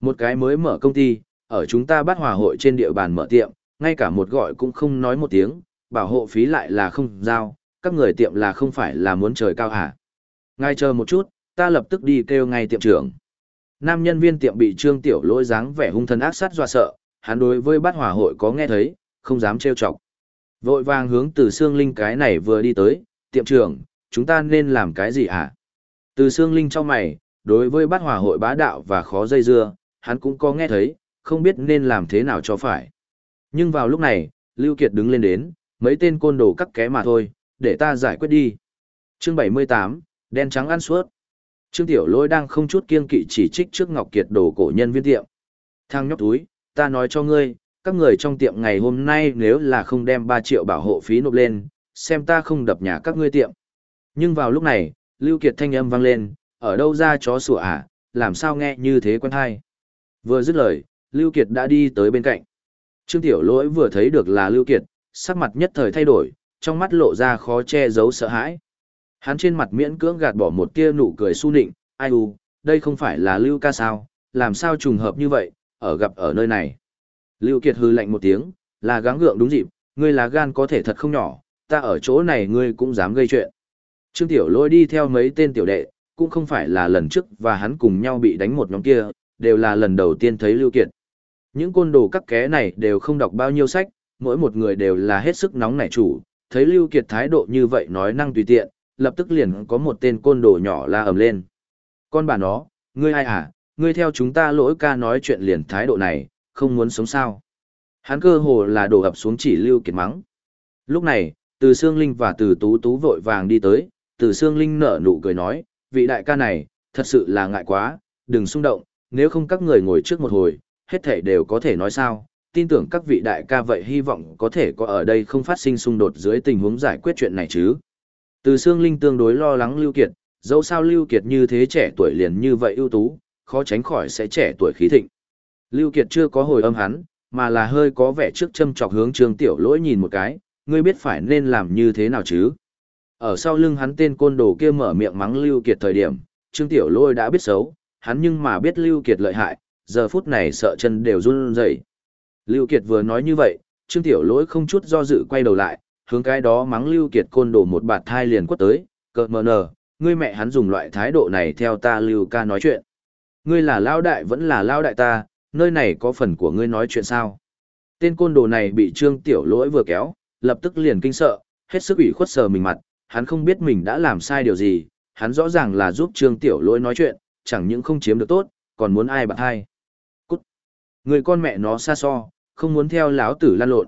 Một cái mới mở công ty, ở chúng ta bắt hòa hội trên địa bàn mở tiệm, ngay cả một gọi cũng không nói một tiếng, bảo hộ phí lại là không giao, các người tiệm là không phải là muốn trời cao hả? Ngay chờ một chút, ta lập tức đi kêu ngay tiệm trưởng. Nam nhân viên tiệm bị trương tiểu lỗi dáng vẻ hung thần ác sát dọa sợ, hắn đối với bát hòa hội có nghe thấy, không dám trêu chọc. Vội vàng hướng từ xương linh cái này vừa đi tới, tiệm trưởng, chúng ta nên làm cái gì hả? Từ xương linh trong mày, đối với bát hòa hội bá đạo và khó dây dưa, hắn cũng có nghe thấy, không biết nên làm thế nào cho phải. Nhưng vào lúc này, Lưu Kiệt đứng lên đến, mấy tên côn đồ cắt ké mà thôi, để ta giải quyết đi. Chương 78, đen trắng ăn suốt. Trương Tiểu Lôi đang không chút kiên kỵ chỉ trích trước Ngọc Kiệt đồ cổ nhân viên tiệm. Thang nhóc túi, ta nói cho ngươi, các người trong tiệm ngày hôm nay nếu là không đem 3 triệu bảo hộ phí nộp lên, xem ta không đập nhà các ngươi tiệm. Nhưng vào lúc này, Lưu Kiệt thanh âm vang lên, ở đâu ra chó sủa à, làm sao nghe như thế quen hay. Vừa dứt lời, Lưu Kiệt đã đi tới bên cạnh. Trương Tiểu Lỗi vừa thấy được là Lưu Kiệt, sắc mặt nhất thời thay đổi, trong mắt lộ ra khó che giấu sợ hãi. Hắn trên mặt miễn cưỡng gạt bỏ một tia nụ cười su nịnh, ai u, đây không phải là Lưu ca sao, làm sao trùng hợp như vậy, ở gặp ở nơi này. Lưu Kiệt hừ lạnh một tiếng, là gắng gượng đúng dịp, ngươi là gan có thể thật không nhỏ, ta ở chỗ này ngươi cũng dám gây chuyện. Trương Tiểu Lỗi đi theo mấy tên tiểu đệ, cũng không phải là lần trước và hắn cùng nhau bị đánh một nhóm kia, đều là lần đầu tiên thấy Lưu Kiệt. Những côn đồ các ké này đều không đọc bao nhiêu sách, mỗi một người đều là hết sức nóng nảy chủ, thấy Lưu Kiệt thái độ như vậy nói năng tùy tiện, lập tức liền có một tên côn đồ nhỏ la ầm lên. Con bà nó, ngươi ai à, ngươi theo chúng ta lỗi ca nói chuyện liền thái độ này, không muốn sống sao. Hắn cơ hồ là đổ ập xuống chỉ Lưu Kiệt mắng. Lúc này, từ Sương Linh và từ Tú Tú vội vàng đi tới, từ Sương Linh nở nụ cười nói, vị đại ca này, thật sự là ngại quá, đừng xung động, nếu không các người ngồi trước một hồi, hết thể đều có thể nói sao, tin tưởng các vị đại ca vậy hy vọng có thể có ở đây không phát sinh xung đột dưới tình huống giải quyết chuyện này chứ. Từ Sương Linh tương đối lo lắng Lưu Kiệt, dẫu sao Lưu Kiệt như thế trẻ tuổi liền như vậy ưu tú, khó tránh khỏi sẽ trẻ tuổi khí thịnh. Lưu Kiệt chưa có hồi âm hắn, mà là hơi có vẻ trước châm chọc hướng Trương Tiểu Lỗi nhìn một cái, ngươi biết phải nên làm như thế nào chứ? Ở sau lưng hắn tên côn đồ kia mở miệng mắng Lưu Kiệt thời điểm, Trương Tiểu Lỗi đã biết xấu, hắn nhưng mà biết Lưu Kiệt lợi hại, giờ phút này sợ chân đều run rẩy. Lưu Kiệt vừa nói như vậy, Trương Tiểu Lỗi không chút do dự quay đầu lại, hướng cái đó mắng Lưu Kiệt côn đồ một bạt thai liền quất tới, cợt mờ nờ, ngươi mẹ hắn dùng loại thái độ này theo ta Lưu ca nói chuyện. Ngươi là lao đại vẫn là lao đại ta, nơi này có phần của ngươi nói chuyện sao? Tên côn đồ này bị Trương Tiểu Lỗi vừa kéo, lập tức liền kinh sợ, hết sức ủy khuất sờ mình mặt, hắn không biết mình đã làm sai điều gì, hắn rõ ràng là giúp Trương Tiểu Lỗi nói chuyện, chẳng những không chiếm được tốt, còn muốn ai bạn hai. Người con mẹ nó xa so, không muốn theo láo tử lan lộn.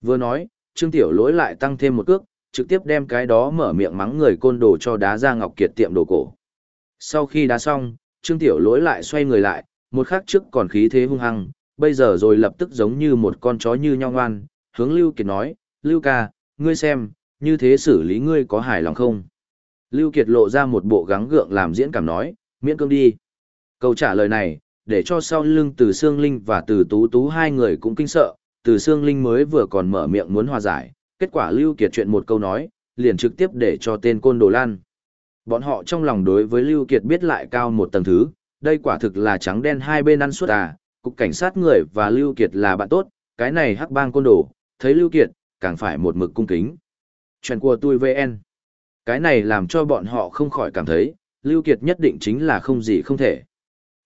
Vừa nói, Trương Tiểu Lỗi lại tăng thêm một cước, trực tiếp đem cái đó mở miệng mắng người côn đồ cho đá ra Ngọc Kiệt tiệm đồ cổ. Sau khi đá xong, Trương Tiểu Lỗi lại xoay người lại, một khắc trước còn khí thế hung hăng, bây giờ rồi lập tức giống như một con chó như nhau ngoan, hướng Lưu Kiệt nói, Lưu ca, ngươi xem, như thế xử lý ngươi có hài lòng không? Lưu Kiệt lộ ra một bộ gắng gượng làm diễn cảm nói, miễn cương đi. Câu trả lời này, để cho sau lưng từ Sương Linh và từ Tú Tú hai người cũng kinh sợ, từ Sương Linh mới vừa còn mở miệng muốn hòa giải, kết quả Lưu Kiệt chuyện một câu nói, liền trực tiếp để cho tên côn đồ lan. Bọn họ trong lòng đối với Lưu Kiệt biết lại cao một tầng thứ, đây quả thực là trắng đen hai bên ăn suốt à, cục cảnh sát người và Lưu Kiệt là bạn tốt, cái này hắc bang côn đồ, thấy Lưu Kiệt, càng phải một mực cung kính. Chuyện của tôi VN. Cái này làm cho bọn họ không khỏi cảm thấy, Lưu Kiệt nhất định chính là không gì không thể.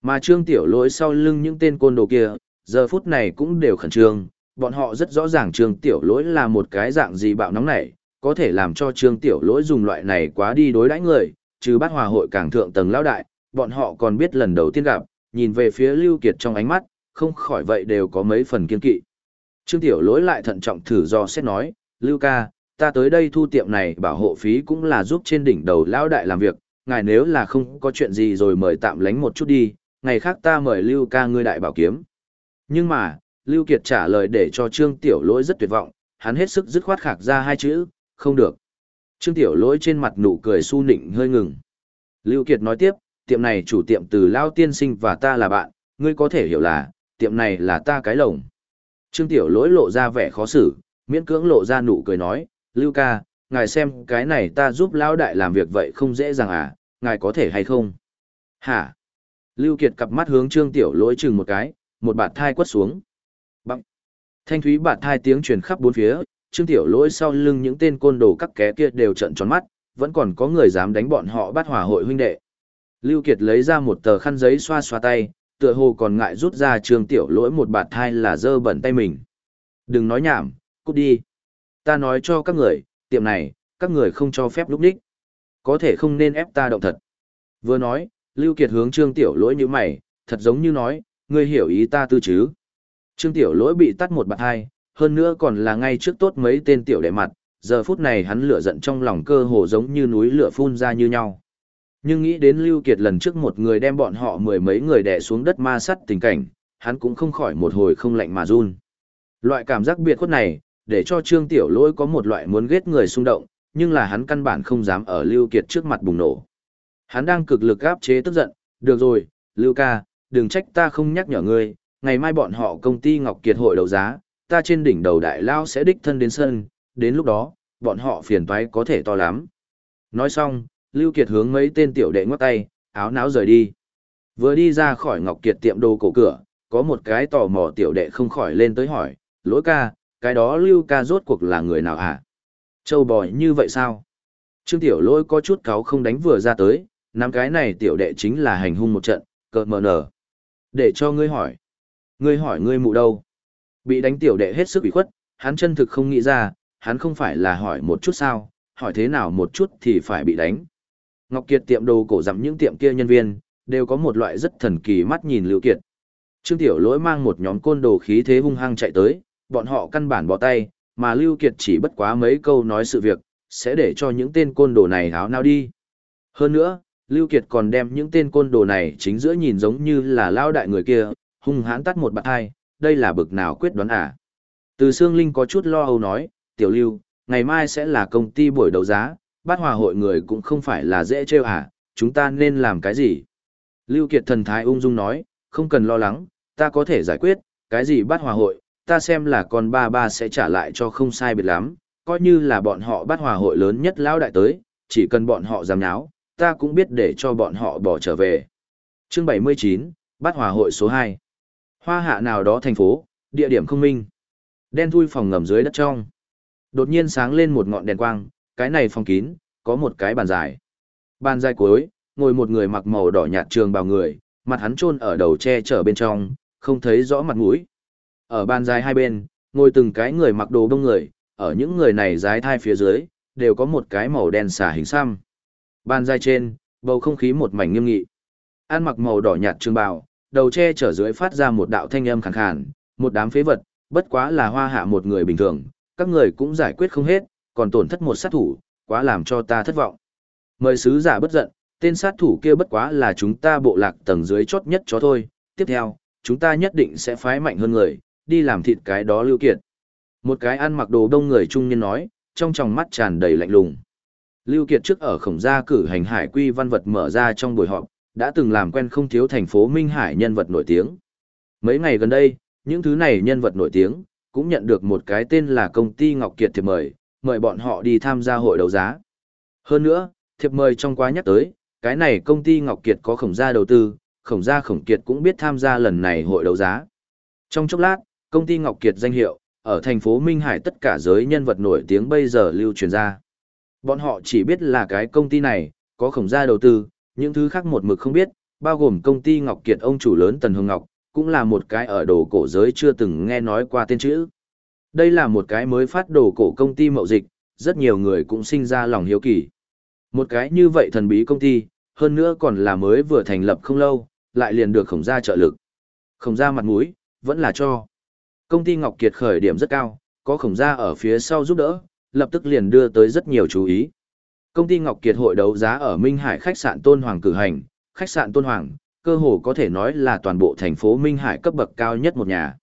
Mà Trương Tiểu Lỗi sau lưng những tên côn đồ kia, giờ phút này cũng đều khẩn trương, bọn họ rất rõ ràng Trương Tiểu Lỗi là một cái dạng gì bạo nóng này, có thể làm cho Trương Tiểu Lỗi dùng loại này quá đi đối đãi người, trừ bát hòa hội càng thượng tầng lão đại, bọn họ còn biết lần đầu tiên gặp, nhìn về phía Lưu Kiệt trong ánh mắt, không khỏi vậy đều có mấy phần kiên kỵ. Trương Tiểu Lỗi lại thận trọng thử do xét nói, Lưu ca, ta tới đây thu tiệm này bảo hộ phí cũng là giúp trên đỉnh đầu lão đại làm việc, ngài nếu là không có chuyện gì rồi mời tạm lánh một chút đi, ngày khác ta mời Lưu ca ngươi đại bảo kiếm. Nhưng mà, Lưu Kiệt trả lời để cho Trương Tiểu Lỗi rất tuyệt vọng, hắn hết sức dứt khoát khạc ra hai chữ, không được. Trương Tiểu Lỗi trên mặt nụ cười su nịnh hơi ngừng. Lưu Kiệt nói tiếp, tiệm này chủ tiệm từ Lao Tiên Sinh và ta là bạn, ngươi có thể hiểu là, tiệm này là ta cái lồng. Trương Tiểu Lỗi lộ ra vẻ khó xử, miễn cưỡng lộ ra nụ cười nói, Lưu ca, ngài xem cái này ta giúp Lão Đại làm việc vậy không dễ dàng à, ngài có thể hay không? Hả? Lưu Kiệt cặp mắt hướng Trương Tiểu Lỗi chừng một cái, một bạt thai quất xuống. Bằng. Thanh thúy bạt thai tiếng truyền khắp bốn phía, Trương Tiểu Lỗi sau lưng những tên côn đồ các ké kia đều trợn tròn mắt, vẫn còn có người dám đánh bọn họ bắt hòa hội huynh đệ. Lưu Kiệt lấy ra một tờ khăn giấy xoa xoa tay, tựa hồ còn ngại rút ra Trương Tiểu Lỗi một bạt thai là dơ bẩn tay mình. Đừng nói nhảm, cút đi. Ta nói cho các người, tiệm này, các người không cho phép lúc đích. Có thể không nên ép ta động thật. Vừa nói, Lưu Kiệt hướng Trương Tiểu Lỗi như mày, thật giống như nói, ngươi hiểu ý ta tư chứ. Trương Tiểu Lỗi bị tắt một bạc hai, hơn nữa còn là ngay trước tốt mấy tên tiểu đệ mặt, giờ phút này hắn lửa giận trong lòng cơ hồ giống như núi lửa phun ra như nhau. Nhưng nghĩ đến Lưu Kiệt lần trước một người đem bọn họ mười mấy người đè xuống đất ma sắt tình cảnh, hắn cũng không khỏi một hồi không lạnh mà run. Loại cảm giác biệt khuất này, để cho Trương Tiểu Lỗi có một loại muốn ghét người xung động, nhưng là hắn căn bản không dám ở Lưu Kiệt trước mặt bùng nổ. Hắn đang cực lực áp chế tức giận, được rồi, Lưu ca, đừng trách ta không nhắc nhở ngươi, ngày mai bọn họ công ty Ngọc Kiệt hội đấu giá, ta trên đỉnh đầu đại lao sẽ đích thân đến sân, đến lúc đó, bọn họ phiền toái có thể to lắm. Nói xong, Lưu Kiệt hướng mấy tên tiểu đệ ngoắc tay, áo náo rời đi. Vừa đi ra khỏi Ngọc Kiệt tiệm đồ cổ cửa, có một cái tò mò tiểu đệ không khỏi lên tới hỏi, lỗi ca, cái đó Lưu ca rốt cuộc là người nào hả? Châu bò như vậy sao? Trương tiểu lỗi có chút cáo không đánh vừa ra tới, năm cái này tiểu đệ chính là hành hung một trận, cợt mờ nở. Để cho ngươi hỏi. Ngươi hỏi ngươi mụ đâu? Bị đánh tiểu đệ hết sức bị khuất, hắn chân thực không nghĩ ra, hắn không phải là hỏi một chút sao, hỏi thế nào một chút thì phải bị đánh. Ngọc Kiệt tiệm đồ cổ dặm những tiệm kia nhân viên, đều có một loại rất thần kỳ mắt nhìn Lưu Kiệt. Trương Tiểu Lỗi mang một nhóm côn đồ khí thế hung hăng chạy tới, bọn họ căn bản bỏ tay, mà Lưu Kiệt chỉ bất quá mấy câu nói sự việc, sẽ để cho những tên côn đồ này háo nào đi. Hơn nữa, Lưu Kiệt còn đem những tên côn đồ này chính giữa nhìn giống như là lao đại người kia, hung hãn tắt một bạt hai, đây là bực nào quyết đoán à. Từ Sương Linh có chút lo âu nói, Tiểu Lưu, ngày mai sẽ là công ty buổi đấu giá, bát hòa hội người cũng không phải là dễ trêu à, chúng ta nên làm cái gì? Lưu Kiệt thần thái ung dung nói, không cần lo lắng, ta có thể giải quyết, cái gì bát hòa hội, ta xem là con ba ba sẽ trả lại cho không sai biệt lắm, coi như là bọn họ bát hòa hội lớn nhất lão đại tới, chỉ cần bọn họ dám nháo, ta cũng biết để cho bọn họ bỏ trở về. Chương 79, bát hòa hội số 2. Hoa hạ nào đó thành phố, địa điểm không minh. Đen thui phòng ngầm dưới đất trong. Đột nhiên sáng lên một ngọn đèn quang, cái này phòng kín, có một cái bàn dài. Bàn dài cuối, ngồi một người mặc màu đỏ nhạt trường bào người, mặt hắn chôn ở đầu che chở bên trong, không thấy rõ mặt mũi. Ở bàn dài hai bên, ngồi từng cái người mặc đồ đông người, ở những người này dái thai phía dưới, đều có một cái màu đen xả hình xăm. Bàn dài trên, bầu không khí một mảnh nghiêm nghị. An mặc màu đỏ nhạt trường bào, đầu che chở dưới phát ra một đạo thanh âm khàn khàn, một đám phế vật, bất quá là hoa hạ một người bình thường, các người cũng giải quyết không hết, còn tổn thất một sát thủ, quá làm cho ta thất vọng. Mời sứ giả bất giận, tên sát thủ kia bất quá là chúng ta bộ lạc tầng dưới chốt nhất cho thôi, tiếp theo, chúng ta nhất định sẽ phái mạnh hơn người, đi làm thịt cái đó lưu kiệt. Một cái ăn mặc đồ đông người trung niên nói, trong tròng mắt tràn đầy lạnh lùng. Lưu Kiệt trước ở khổng gia cử hành hải quy văn vật mở ra trong buổi họp, đã từng làm quen không thiếu thành phố Minh Hải nhân vật nổi tiếng. Mấy ngày gần đây, những thứ này nhân vật nổi tiếng, cũng nhận được một cái tên là công ty Ngọc Kiệt thiệp mời, mời bọn họ đi tham gia hội đấu giá. Hơn nữa, thiệp mời trong quá nhắc tới, cái này công ty Ngọc Kiệt có khổng gia đầu tư, khổng gia khổng kiệt cũng biết tham gia lần này hội đấu giá. Trong chốc lát, công ty Ngọc Kiệt danh hiệu, ở thành phố Minh Hải tất cả giới nhân vật nổi tiếng bây giờ lưu truyền ra. Bọn họ chỉ biết là cái công ty này, có khổng gia đầu tư, những thứ khác một mực không biết, bao gồm công ty Ngọc Kiệt ông chủ lớn Tần Hương Ngọc, cũng là một cái ở đồ cổ giới chưa từng nghe nói qua tên chữ. Đây là một cái mới phát đồ cổ công ty mậu dịch, rất nhiều người cũng sinh ra lòng hiếu kỳ. Một cái như vậy thần bí công ty, hơn nữa còn là mới vừa thành lập không lâu, lại liền được khổng gia trợ lực. Khổng gia mặt mũi, vẫn là cho. Công ty Ngọc Kiệt khởi điểm rất cao, có khổng gia ở phía sau giúp đỡ, lập tức liền đưa tới rất nhiều chú ý. Công ty Ngọc Kiệt hội đấu giá ở Minh Hải khách sạn Tôn Hoàng cử hành, khách sạn Tôn Hoàng, cơ hồ có thể nói là toàn bộ thành phố Minh Hải cấp bậc cao nhất một nhà.